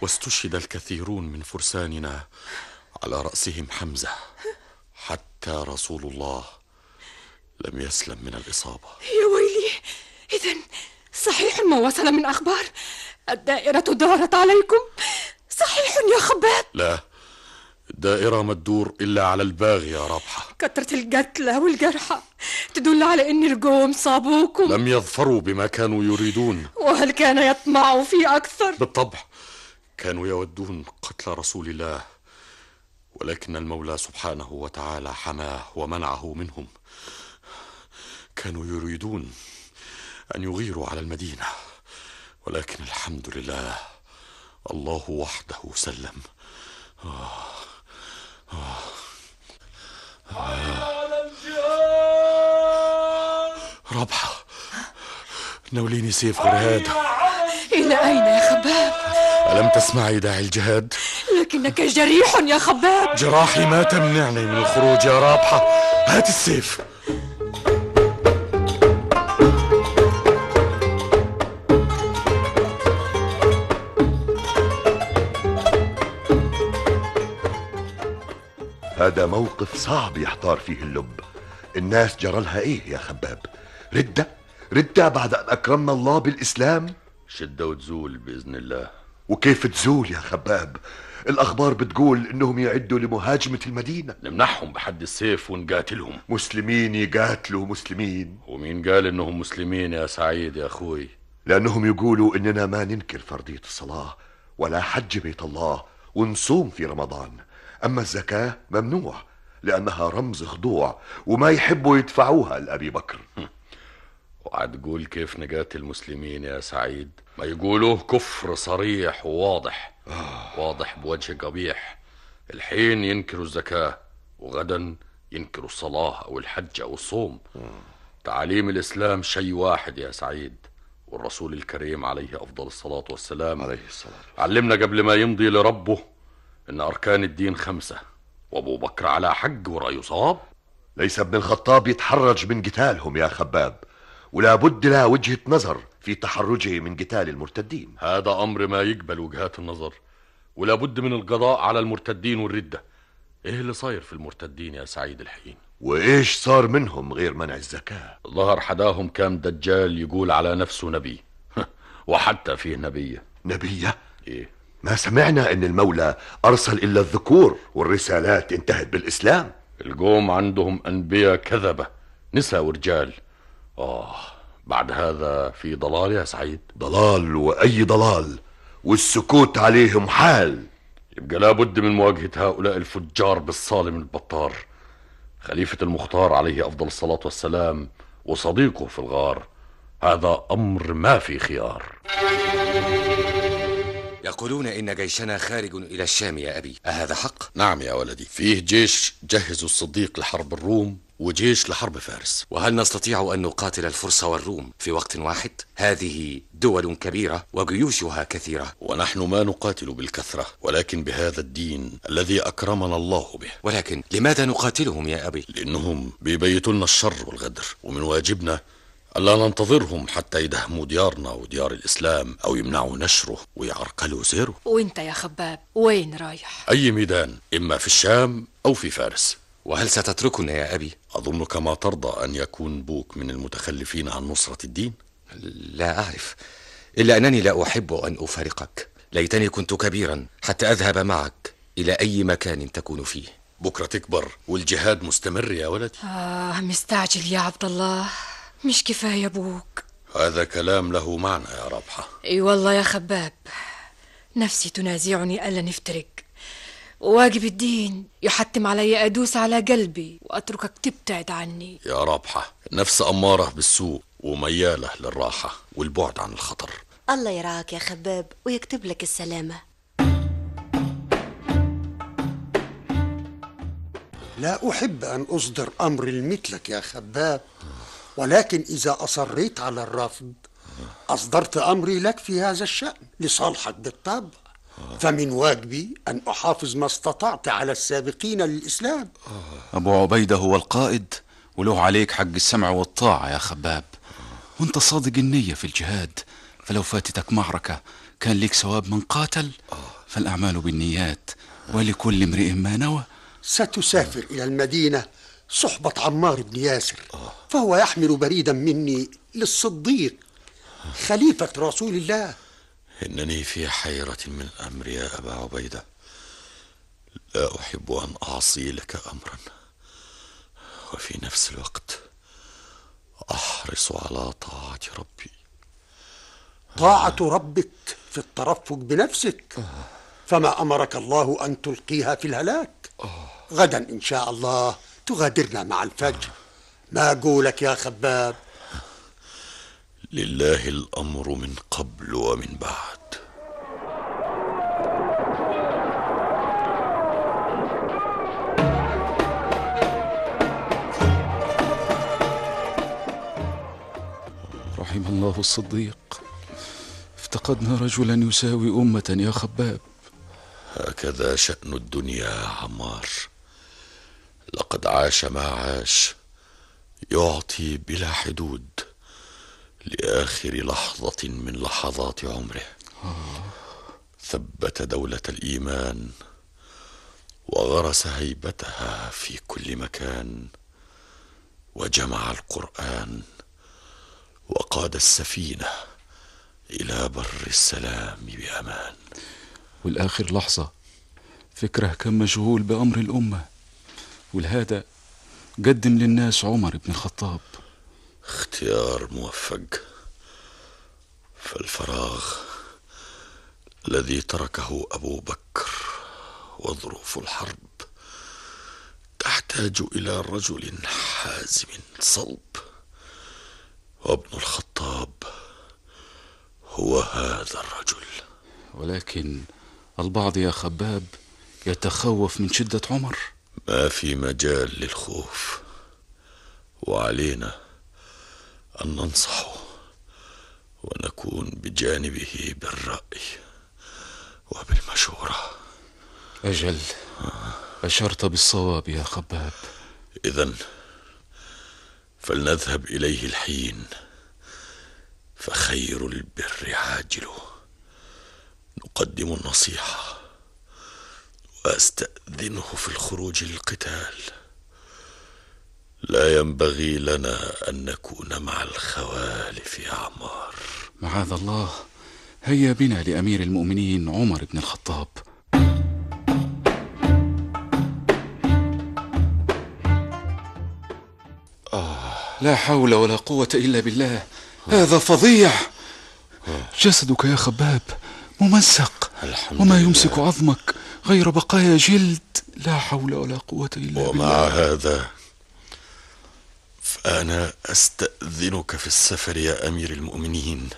واستشهد الكثيرون من فرساننا على رأسهم حمزة. حتى رسول الله لم يسلم من الإصابة. يا ويلي إذا صحيح ما وصل من أخبار. الدائرة دارت عليكم. صحيح يا خباب. لا الدائرة ما تدور إلا على الباغي يا رابحة كثرة القتلى والجرحى تدل على أن القوم صابوكم. لم يظفروا بما كانوا يريدون. وهل كان يطمع في أكثر؟ بالطبع كانوا يودون قتل رسول الله. ولكن المولى سبحانه وتعالى حماه ومنعه منهم. كانوا يريدون أن يغيروا على المدينة. ولكن الحمد لله الله وحده سلم. آه آه ربحة ناوليني سيف غير هذا إلى أين يا خباب؟ ألم تسمعي داعي الجهاد؟ لكنك جريح يا خباب. جراحي ما تمنعني من الخروج يا رابحة. هات السيف. هذا موقف صعب يحتار فيه اللب. الناس جرالها إيه يا خباب؟ ردة؟ ردة بعد أن أكرمنا الله بالإسلام؟ شدة وتزول بإذن الله. وكيف تزول يا خباب؟ الأخبار بتقول إنهم يعدوا لمهاجمة المدينة. نمنحهم بحد السيف ونقاتلهم. مسلمين يقاتلوا مسلمين. ومين قال إنهم مسلمين يا سعيد يا أخوي؟ لأنهم يقولوا إننا ما ننكر فرضية الصلاة ولا حج بيت الله ونصوم في رمضان. أما الزكاة ممنوع لأنها رمز خضوع وما يحبوا يدفعوها لأبي بكر. وهتقول كيف نقاتل المسلمين يا سعيد؟ ما يقولوه كفر صريح وواضح واضح بوجه قبيح. الحين ينكروا الزكاة وغدا ينكروا الصلاة أو الحج أو الصوم. تعاليم الإسلام شيء واحد يا سعيد والرسول الكريم عليه أفضل الصلاة والسلام. عليه الصلاة علمنا قبل ما يمضي لربه إن أركان الدين خمسة وأبو بكر على حق ورأيه صواب ليس ابن الخطاب يتحرج من قتالهم يا خباب ولا بد له وجهة نظر في تحرجه من قتال المرتدين. هذا أمر ما يقبل وجهات النظر ولا بد من القضاء على المرتدين والردة. إيه اللي صاير في المرتدين يا سعيد الحين؟ وإيش صار منهم غير منع الزكاة؟ ظهر حداهم كام دجال يقول على نفسه نبي. وحتى فيه نبية. نبية؟ إيه. ما سمعنا أن المولى أرسل إلا الذكور والرسالات انتهت بالإسلام. القوم عندهم أنبياء كذبة نساء ورجال. آه بعد هذا في ضلال يا سعيد؟ ضلال وأي ضلال؟ والسكوت عليهم حال. يبقى لابد من مواجهة هؤلاء الفجار بالصالم البطار. خليفة المختار عليه أفضل الصلاة والسلام وصديقه في الغار. هذا أمر ما في خيار. يقولون إن جيشنا خارج إلى الشام يا أبي أهذا حق؟ نعم يا ولدي فيه جيش جهزوا الصديق لحرب الروم وجيش لحرب فارس وهل نستطيع أن نقاتل الفرس والروم في وقت واحد؟ هذه دول كبيرة وجيوشها كثيرة ونحن ما نقاتل بالكثرة ولكن بهذا الدين الذي أكرمنا الله به ولكن لماذا نقاتلهم يا أبي؟ لأنهم بيبيتوا لنا الشر والغدر ومن واجبنا ألا ننتظرهم حتى يدهموا ديارنا وديار الإسلام أو يمنعوا نشره ويعرقلوا سيره وانت يا خباب وين رايح؟ أي ميدان إما في الشام أو في فارس. وهل ستتركنا يا أبي؟ أظنك ما ترضى أن يكون بوك من المتخلفين عن نصرة الدين. لا أعرف إلا أنني لا أحب أن أفارقك. ليتني كنت كبيرا حتى أذهب معك إلى أي مكان تكون فيه. بكرة تكبر والجهاد مستمر يا ولدي آه مستعجل يا عبد الله. مش كفاية أبوك. هذا كلام له معنى يا رابحة إي والله يا خباب. نفسي تنازعني ألا نفترق. واجب الدين يحتم علي أدوس على قلبي وأتركك تبتعد عني. يا رابحة النفس أمارة بالسوء وميالة للراحة والبعد عن الخطر. الله يرعاك يا خباب ويكتب لك السلامة. لا أحب أن أصدر أمر مثلك يا خباب. ولكن إذا أصريت على الرفض أصدرت أمري لك في هذا الشأن لصالحك بالطبع فمن واجبي أن أحافظ ما استطعت على السابقين للإسلام. أبو عبيدة هو القائد وله عليك حق السمع والطاعة يا خباب. وأنت صادق النية في الجهاد فلو فاتتك معركة كان لك ثواب من قاتل فالأعمال بالنيات ولكل امرئ ما نوى. ستسافر إلى المدينة صحبة عمار بن ياسر. فهو يحمل بريدا مني للصديق خليفة رسول الله. إنني في حيرة من أمري يا أبا عبيدة. لا أحب أن أعصي لك أمرا. وفي نفس الوقت أحرص على طاعة ربي. طاعة ربك في الترفق بنفسك. فما أمرك الله أن تلقيها في الهلاك؟ غدا إن شاء الله. تغادرنا مع الفجر. ما أقولك يا خباب؟ لله الأمر من قبل ومن بعد. رحم الله الصديق. افتقدنا رجلا يساوي أمة يا خباب. هكذا شأن الدنيا يا عمار. لقد عاش ما عاش يعطي بلا حدود لآخر لحظة من لحظات عمره. ثبت دولة الإيمان وغرس هيبتها في كل مكان وجمع القرآن وقاد السفينة إلى بر السلام بأمان. والآخر لحظة فكره كان مشغول بأمر الأمة. ولهذا قدم للناس عمر بن الخطاب. اختيار موفق. فالفراغ الذي تركه أبو بكر وظروف الحرب تحتاج إلى رجل حازم صلب. وابن الخطاب هو هذا الرجل. ولكن البعض يا خباب يتخوف من شدة عمر. ما في مجال للخوف. وعلينا أن ننصحه ونكون بجانبه بالرأي وبالمشورة. أجل أشرت بالصواب يا خباب. إذا فلنذهب إليه الحين فخير البر عاجله. نقدم النصيحة. وأستأذنه في الخروج للقتال. لا ينبغي لنا أن نكون مع الخوالف يا عمار معاذ الله. هيا بنا لأمير المؤمنين عمر بن الخطاب. لا حول ولا قوة إلا بالله. هذا فظيع. جسدك يا خباب ممزق وما. يمسك عظمك. غير بقايا جلد لا حول ولا قوة إلا ومع بالله هذا فأنا أستأذنك في السفر يا أمير المؤمنين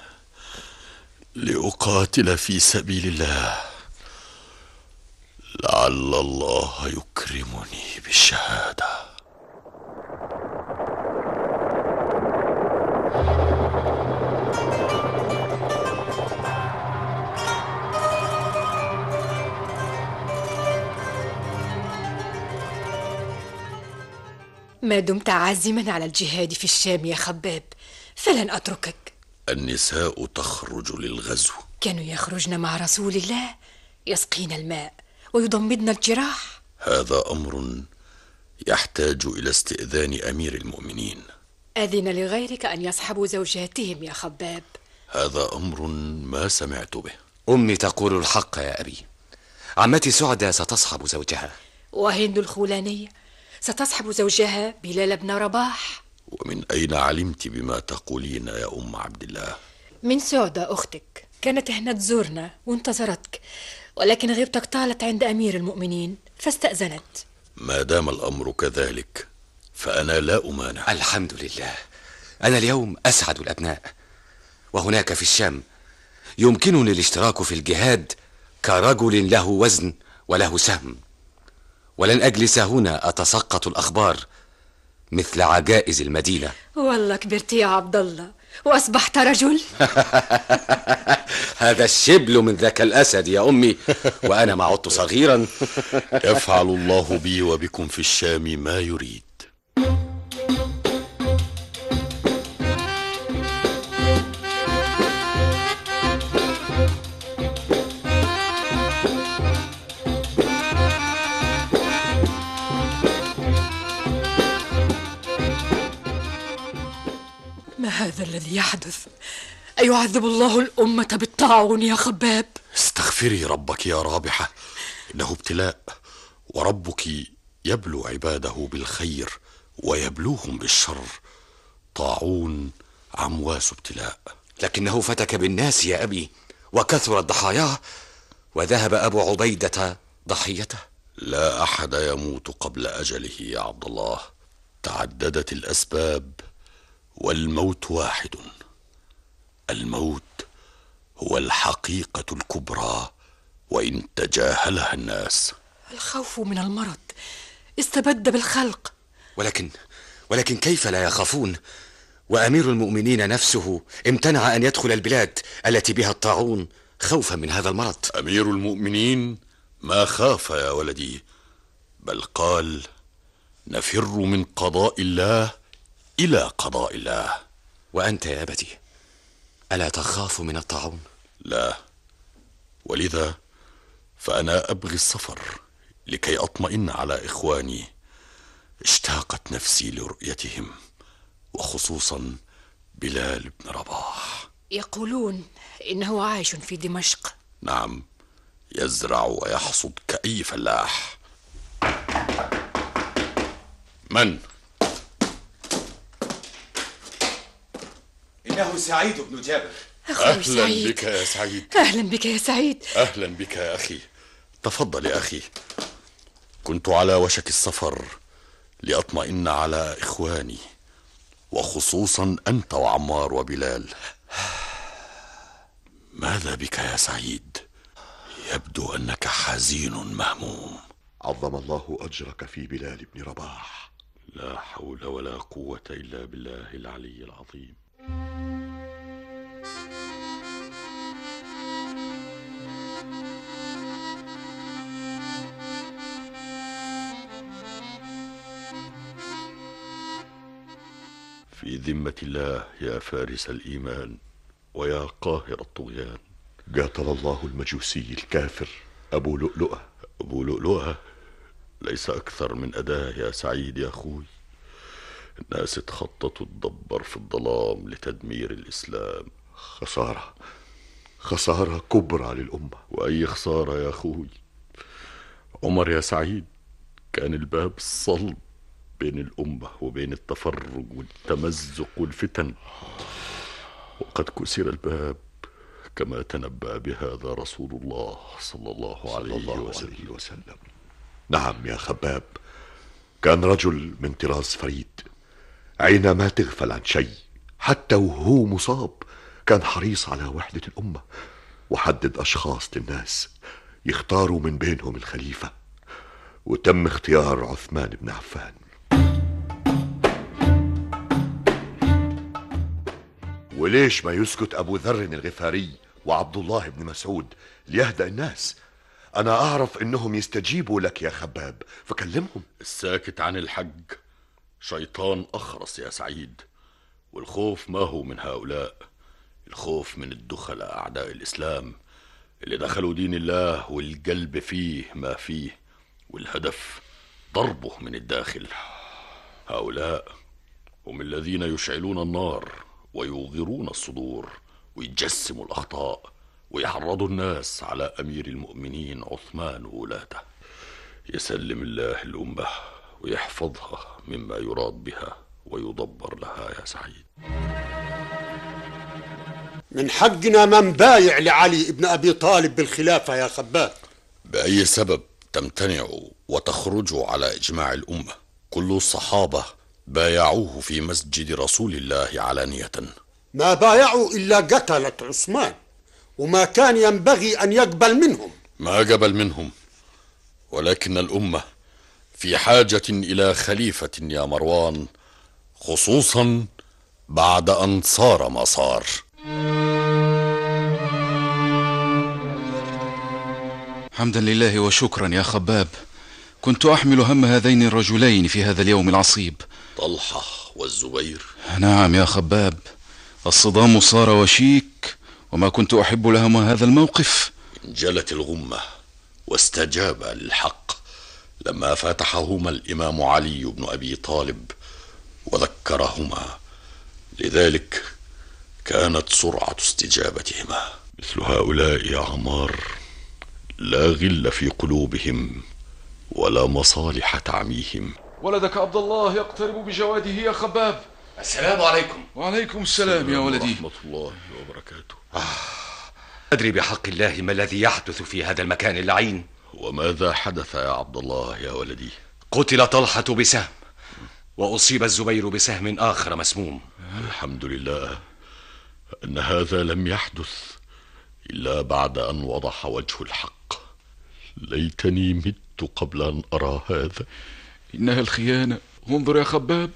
لأقاتل في سبيل الله. لعل الله يكرمني بالشهادة. ما دمت عازما على الجهاد في الشام يا خباب فلن أتركك. النساء تخرج للغزو. كانوا يخرجن مع رسول الله يسقين الماء ويضمدن الجراح. هذا أمر يحتاج إلى استئذان أمير المؤمنين. أذن لغيرك أن يصحبوا زوجاتهم يا خباب. هذا أمر ما سمعت به. أمي تقول الحق يا أبي. عمتي سعدة ستصحب زوجها. وهند الخولانية ستصحب زوجها بلال بن رباح. ومن أين علمت بما تقولين يا أم عبد الله؟ من سعدة أختك. كانت هنا تزورنا وانتظرتك ولكن غيبتك طالت عند أمير المؤمنين فاستأذنت. ما دام الأمر كذلك فأنا لا أمانع. الحمد لله. أنا اليوم أسعد الأبناء. وهناك في الشام يمكنني الاشتراك في الجهاد كرجل له وزن وله سهم. ولن أجلس هنا أتسقط الأخبار مثل عجائز المدينة. والله كبرت يا عبد الله وأصبحت رجل. هذا الشبل من ذاك الأسد يا أمي وأنا ما عدت صغيرا. يفعل الله بي وبكم في الشام ما يريد. هذا الذي يحدث؟ أيعذب الله الأمة بالطاعون يا خباب؟ استغفري ربك يا رابحة إنه ابتلاء وربك يبلو عباده بالخير ويبلوهم بالشر. طاعون عمواس ابتلاء. لكنه فتك بالناس يا أبي وكثرت ضحاياه وذهب أبو عبيدة ضحيته. لا أحد يموت قبل أجله يا عبد الله. تعددت الأسباب والموت واحد. الموت هو الحقيقة الكبرى وإن تجاهلها الناس. الخوف من المرض استبد بالخلق. ولكن ولكن كيف لا يخافون؟ وأمير المؤمنين نفسه امتنع أن يدخل البلاد التي بها الطاعون خوفا من هذا المرض. أمير المؤمنين ما خاف يا ولدي بل قال نفر من قضاء الله إلى قضاء الله. وأنت يا أبتي ألا تخاف من الطاعون؟ لا. ولذا؟ فأنا أبغي السفر لكي أطمئن على إخواني. اشتاقت نفسي لرؤيتهم وخصوصا بلال بن رباح. يقولون إنه عايش في دمشق. نعم يزرع ويحصد كأي فلاح. من؟ إنه سعيد بن جابر. أخوي أهلا سعيد. بك يا سعيد. أهلا بك يا سعيد. أهلا بك يا أخي. تفضل يا أخي. كنت على وشك السفر لأطمئن على إخواني وخصوصا أنت وعمار وبلال. ماذا بك يا سعيد؟ يبدو أنك حزين مهموم. عظم الله أجرك في بلال بن رباح. لا حول ولا قوة إلا بالله العلي العظيم. في ذمة الله يا فارس الإيمان ويا قاهر الطغيان. قاتل الله المجوسي الكافر أبو لؤلؤة. أبو لؤلؤة ليس أكثر من أداة يا سعيد يا أخوي. الناس اتخططوا تدبر في الظلام لتدمير الإسلام. خسارة. خسارة كبرى للأمة. وأي خسارة يا أخوي؟ عمر يا سعيد كان الباب الصلب بين الأمة وبين التفرج والتمزق والفتن. وقد كسر الباب كما تنبأ بهذا رسول الله صلى الله عليه, صلى الله وسلم. عليه وسلم. نعم يا خباب كان رجل من طراز فريد. عينا ما تغفل عن شيء حتى وهو مصاب كان حريص على وحدة الأمة. وحدد أشخاص للناس يختاروا من بينهم الخليفة. وتم اختيار عثمان بن عفان. وليش ما يسكت أبو ذر الغفاري وعبد الله بن مسعود ليهدأ الناس؟ أنا أعرف إنهم يستجيبوا لك يا خباب فكلمهم. الساكت عن الحج شيطان أخرس يا سعيد والخوف ما هو من هؤلاء؟ الخوف من الدخلاء أعداء الإسلام اللي دخلوا دين الله والقلب فيه ما فيه والهدف ضربه من الداخل. هؤلاء هم الذين يشعلون النار ويوغرون الصدور ويجسموا الأخطاء ويحرضوا الناس على أمير المؤمنين عثمان وولاته. يسلم الله الأمة. ويحفظها مما يراد بها ويدبر لها يا سعيد. من حقنا ما نبايع لعلي ابن أبي طالب بالخلافة يا خباب بأي سبب تمتنعوا وتخرجوا على إجماع الأمة؟ كل الصحابة بايعوه في مسجد رسول الله علانية. ما بايعوا إلا قتلة عثمان وما كان ينبغي أن يقبل منهم. ما قبل منهم ولكن الأمة في حاجة إلى خليفة يا مروان خصوصا بعد أن صار ما صار حمدا لله وشكرا يا خباب. كنت أحمل هم هذين الرجلين في هذا اليوم العصيب. طلحة والزبير. نعم يا خباب. الصدام صار وشيك وما كنت أحب لهم هذا الموقف. انجلت الغمة واستجاب للحق. لما فتحهما الإمام علي بن أبي طالب وذكرهما. لذلك كانت سرعة استجابتهما. مثل هؤلاء يا عمار لا غل في قلوبهم ولا مصالح تعميهم. ولدك عبد الله يقترب بجواده يا خباب. السلام عليكم. وعليكم السلام يا ولدي. ورحمة الله وبركاته. أدري بحق الله ما الذي يحدث في هذا المكان اللعين وماذا حدث يا عبد الله يا ولدي؟ قتل طلحة بسهم وأصيب الزبير بسهم آخر مسموم. الحمد لله أن هذا لم يحدث إلا بعد أن وضح وجه الحق. ليتني مت قبل أن أرى هذا. إنها الخيانة. انظر يا خباب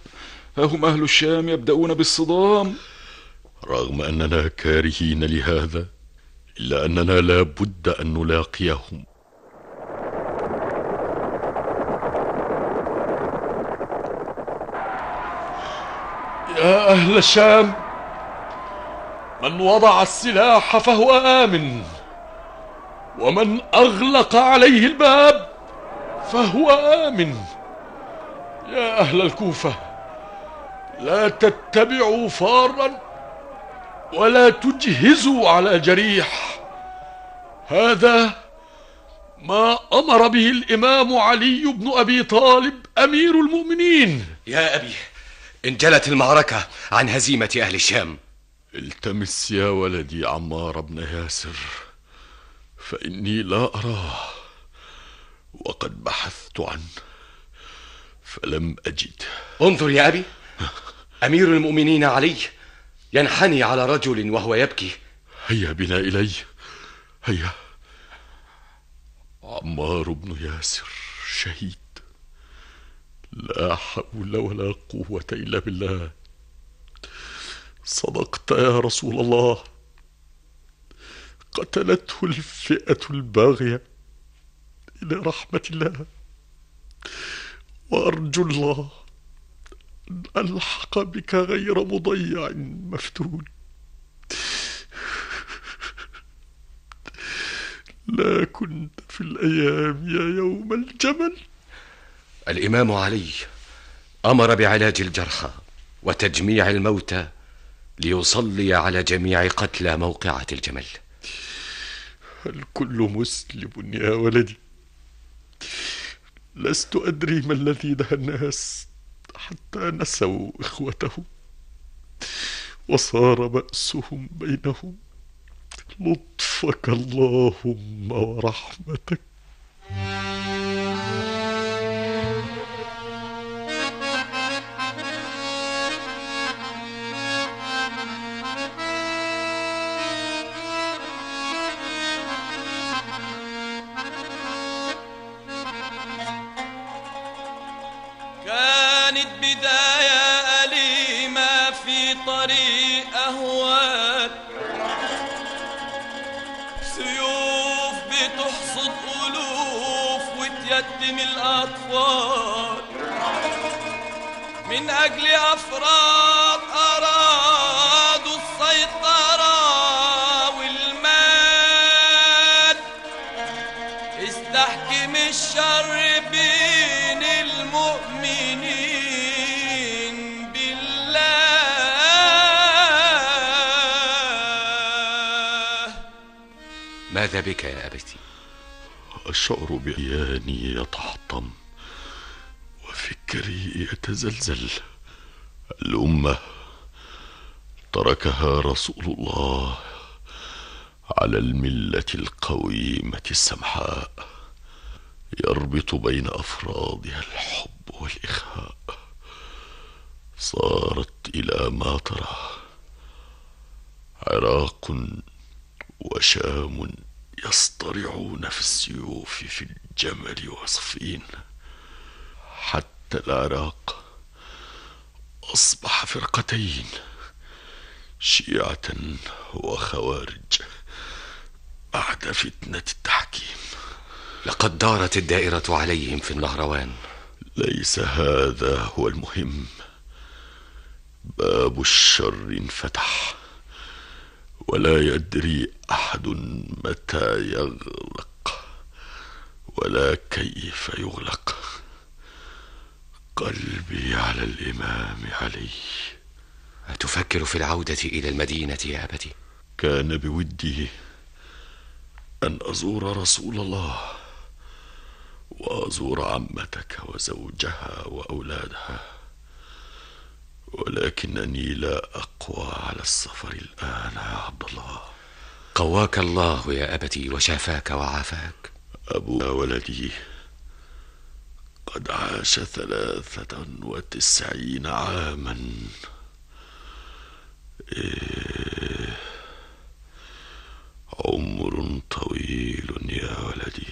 ها هم أهل الشام يبدأون بالصدام. رغم أننا كارهين لهذا إلا أننا لا بد أن نلاقيهم. يا أهل الشام من وضع السلاح فهو آمن ومن أغلق عليه الباب فهو آمن. يا أهل الكوفة لا تتبعوا فارا ولا تجهزوا على جريح. هذا ما أمر به الإمام علي بن أبي طالب أمير المؤمنين. يا أبي انجلت المعركة عن هزيمة أهل الشام. التمس يا ولدي عمار بن ياسر فإني لا أراه وقد بحثت عنه فلم أجد انظر يا أبي أمير المؤمنين علي ينحني على رجل وهو يبكي. هيا بنا إليه هيا. عمار بن ياسر شهيد. لا حول ولا قوة إلا بالله. صدقت يا رسول الله. قتلته الفئة الباغية إلى رحمة الله. وأرجو الله أن ألحق بك غير مضيع مفتون. لا كنت في الأيام يا يوم الجمل. الإمام علي أمر بعلاج الجرحى وتجميع الموتى ليصلي على جميع قتلى موقعة الجمل. الكل مسلم يا ولدي. لست أدري ما الذي نهى الناس حتى نسوا إخوتهم وصار بأسهم بينهم. لطفك اللهم ورحمتك. كانت بداية أليمة في طريق أهوال سيوف بتحصد ألوف وتيتم الأطفال. من أجل أفراد ماذا بك يا أبتي؟ أشعر بعياني يتحطم وفكري يتزلزل. الأمة تركها رسول الله على الملة القويمة السمحاء يربط بين أفرادها الحب والإخاء. صارت إلى ما ترى عراق وشام يصطرعون في السيوف في الجمل وصفين حتى العراق أصبح فرقتين شيعة وخوارج بعد فتنة التحكيم. لقد دارت الدائرة عليهم في النهروان. ليس هذا هو المهم. باب الشر انفتح. ولا يدري أحد متى يغلق ولا كيف يغلق. قلبي على الإمام علي. أتفكر في العودة إلى المدينة يا أبتي؟ كان بودي أن أزور رسول الله وأزور عمتك وزوجها وأولادها. ولكنني لا أقوى على السفر الآن يا عبد الله. قواك الله يا أبتي وشافاك وعافاك. أبو ولدي قد عاش ثلاثة وتسعين عاما. إيه عمر طويل يا ولدي.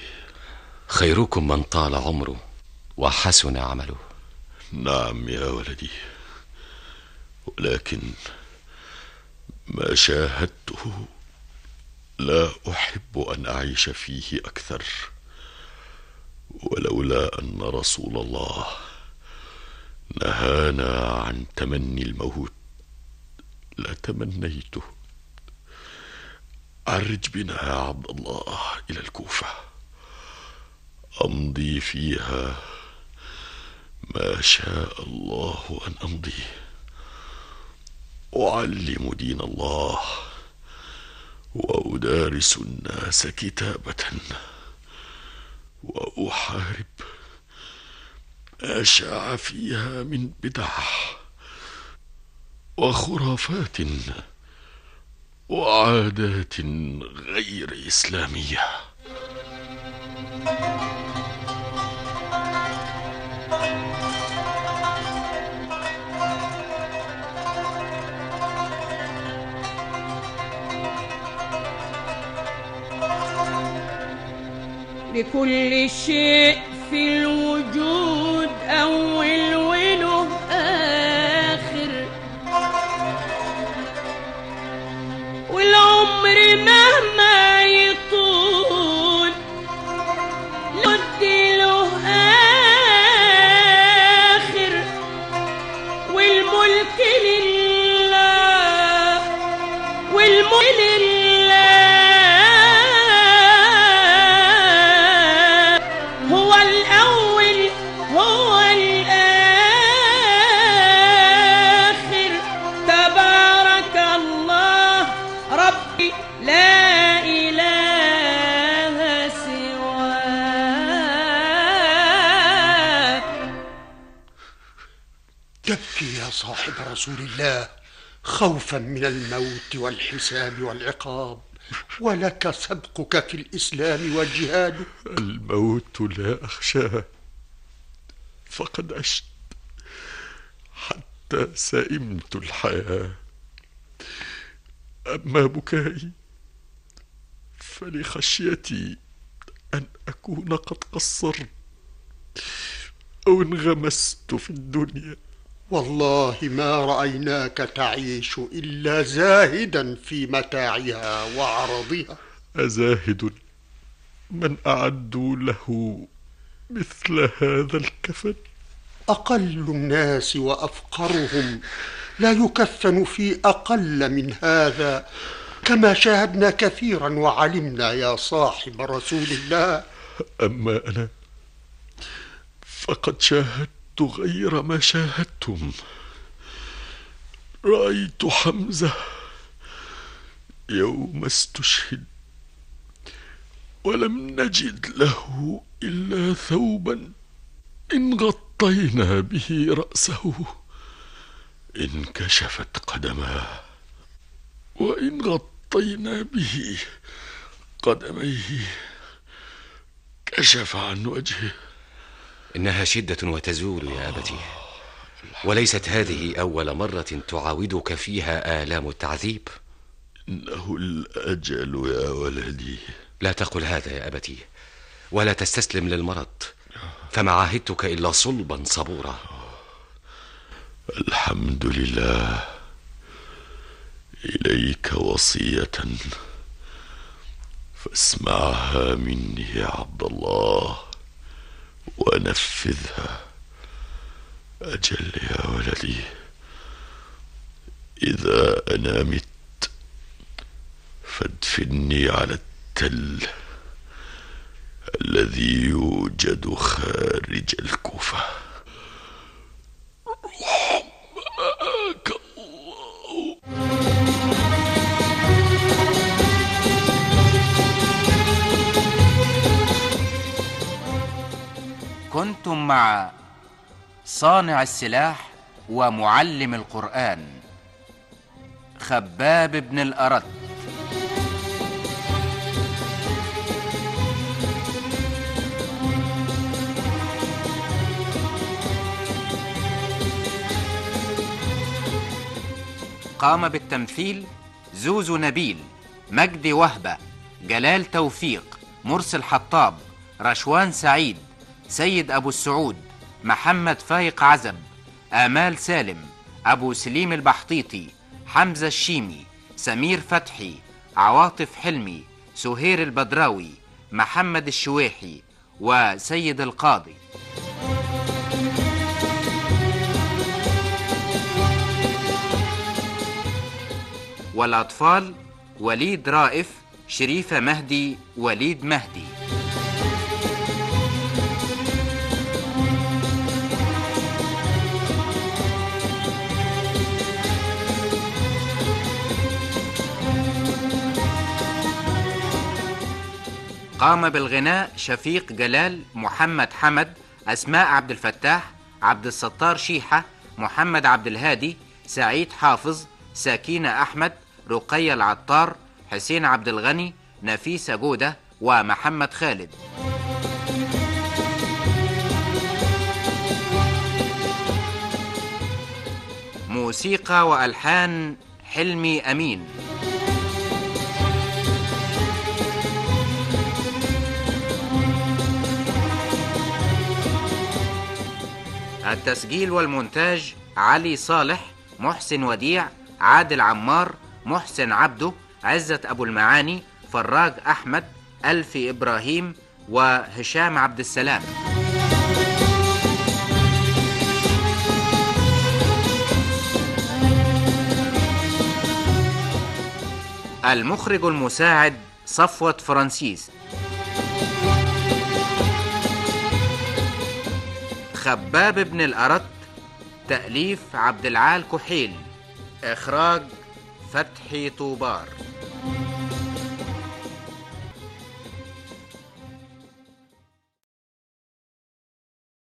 خيركم من طال عمره وحسن عمله. نعم يا ولدي. ولكن ما شاهدته لا أحب أن أعيش فيه أكثر ولولا أن رسول الله نهانا عن تمني الموت لتمنيته. عرج بنا يا عبد الله إلى الكوفة أمضي فيها ما شاء الله أن أمضي. أعلم دين الله وأدارس الناس كتابة وأحارب ما شاع فيها من بدع وخرافات وعادات غير إسلامية. لكل شيء في الوجود أول رسول الله خوفا من الموت والحساب والعقاب ولك سبقك في الإسلام والجهاد. الموت لا أخشاه. فقد عشت حتى سئمت الحياة. أما بكائي فلخشيتي أن أكون قد قصرت أو انغمست في الدنيا. والله ما رأيناك تعيش إلا زاهدا في متاعها وعرضها. أزاهد من أعدوا له مثل هذا الكفن؟ أقل الناس وأفقرهم. لا يكفن في أقل من هذا. كما شاهدنا كثيرا وعلمنا يا صاحب رسول الله. أما أنا فقد شاهدت غير ما شاهدتم. رأيت حمزة يوم استشهد ولم نجد له إلا ثوبا. إن غطينا به رأسه انكشفت قدماه وإن غطينا به قدميه كشف عن وجهه. إنها شدة وتزول يا أبتي. وليست هذه أول مرة تعاودك فيها آلام التعذيب؟ إنه الأجل يا ولدي. لا تقل هذا يا أبتي ولا تستسلم للمرض فما عاهدتك إلا صلبا صبورا. الحمد لله. إليك وصية. فاسمعها مني يا عبد الله. ونفذها. أجل يا ولدي. إذا أنا مت فادفني على التل الذي يوجد خارج الكوفة. رحمك الله. كنتم مع صانع السلاح ومعلم القرآن خباب بن الأرد. قام بالتمثيل زوزو نبيل مجدي وهبة جلال توفيق مرسل حطاب رشوان سعيد. سيد أبو السعود محمد فايق عزب آمال سالم أبو سليم البحطيطي حمزة الشيمي سمير فتحي عواطف حلمي سهير البدراوي محمد الشويحي وسيد القاضي. والأطفال وليد رائف شريفة مهدي وليد مهدي. قام بالغناء شفيق جلال محمد حمد أسماء عبد الفتاح عبد الستار شيحة محمد عبد الهادي سعيد حافظ سكينة أحمد رقية العطار حسين عبد الغني نفيسة جودة ومحمد خالد. موسيقى وألحان حلمي أمين. التسجيل والمونتاج علي صالح محسن وديع عادل عمار محسن عبده عزت أبو المعاني فراج أحمد ألفي إبراهيم وهشام عبد السلام. المخرج المساعد صفوة فرانسيس خباب بن الأرت تأليف عبد العال كحيل إخراج فتحي طوبار.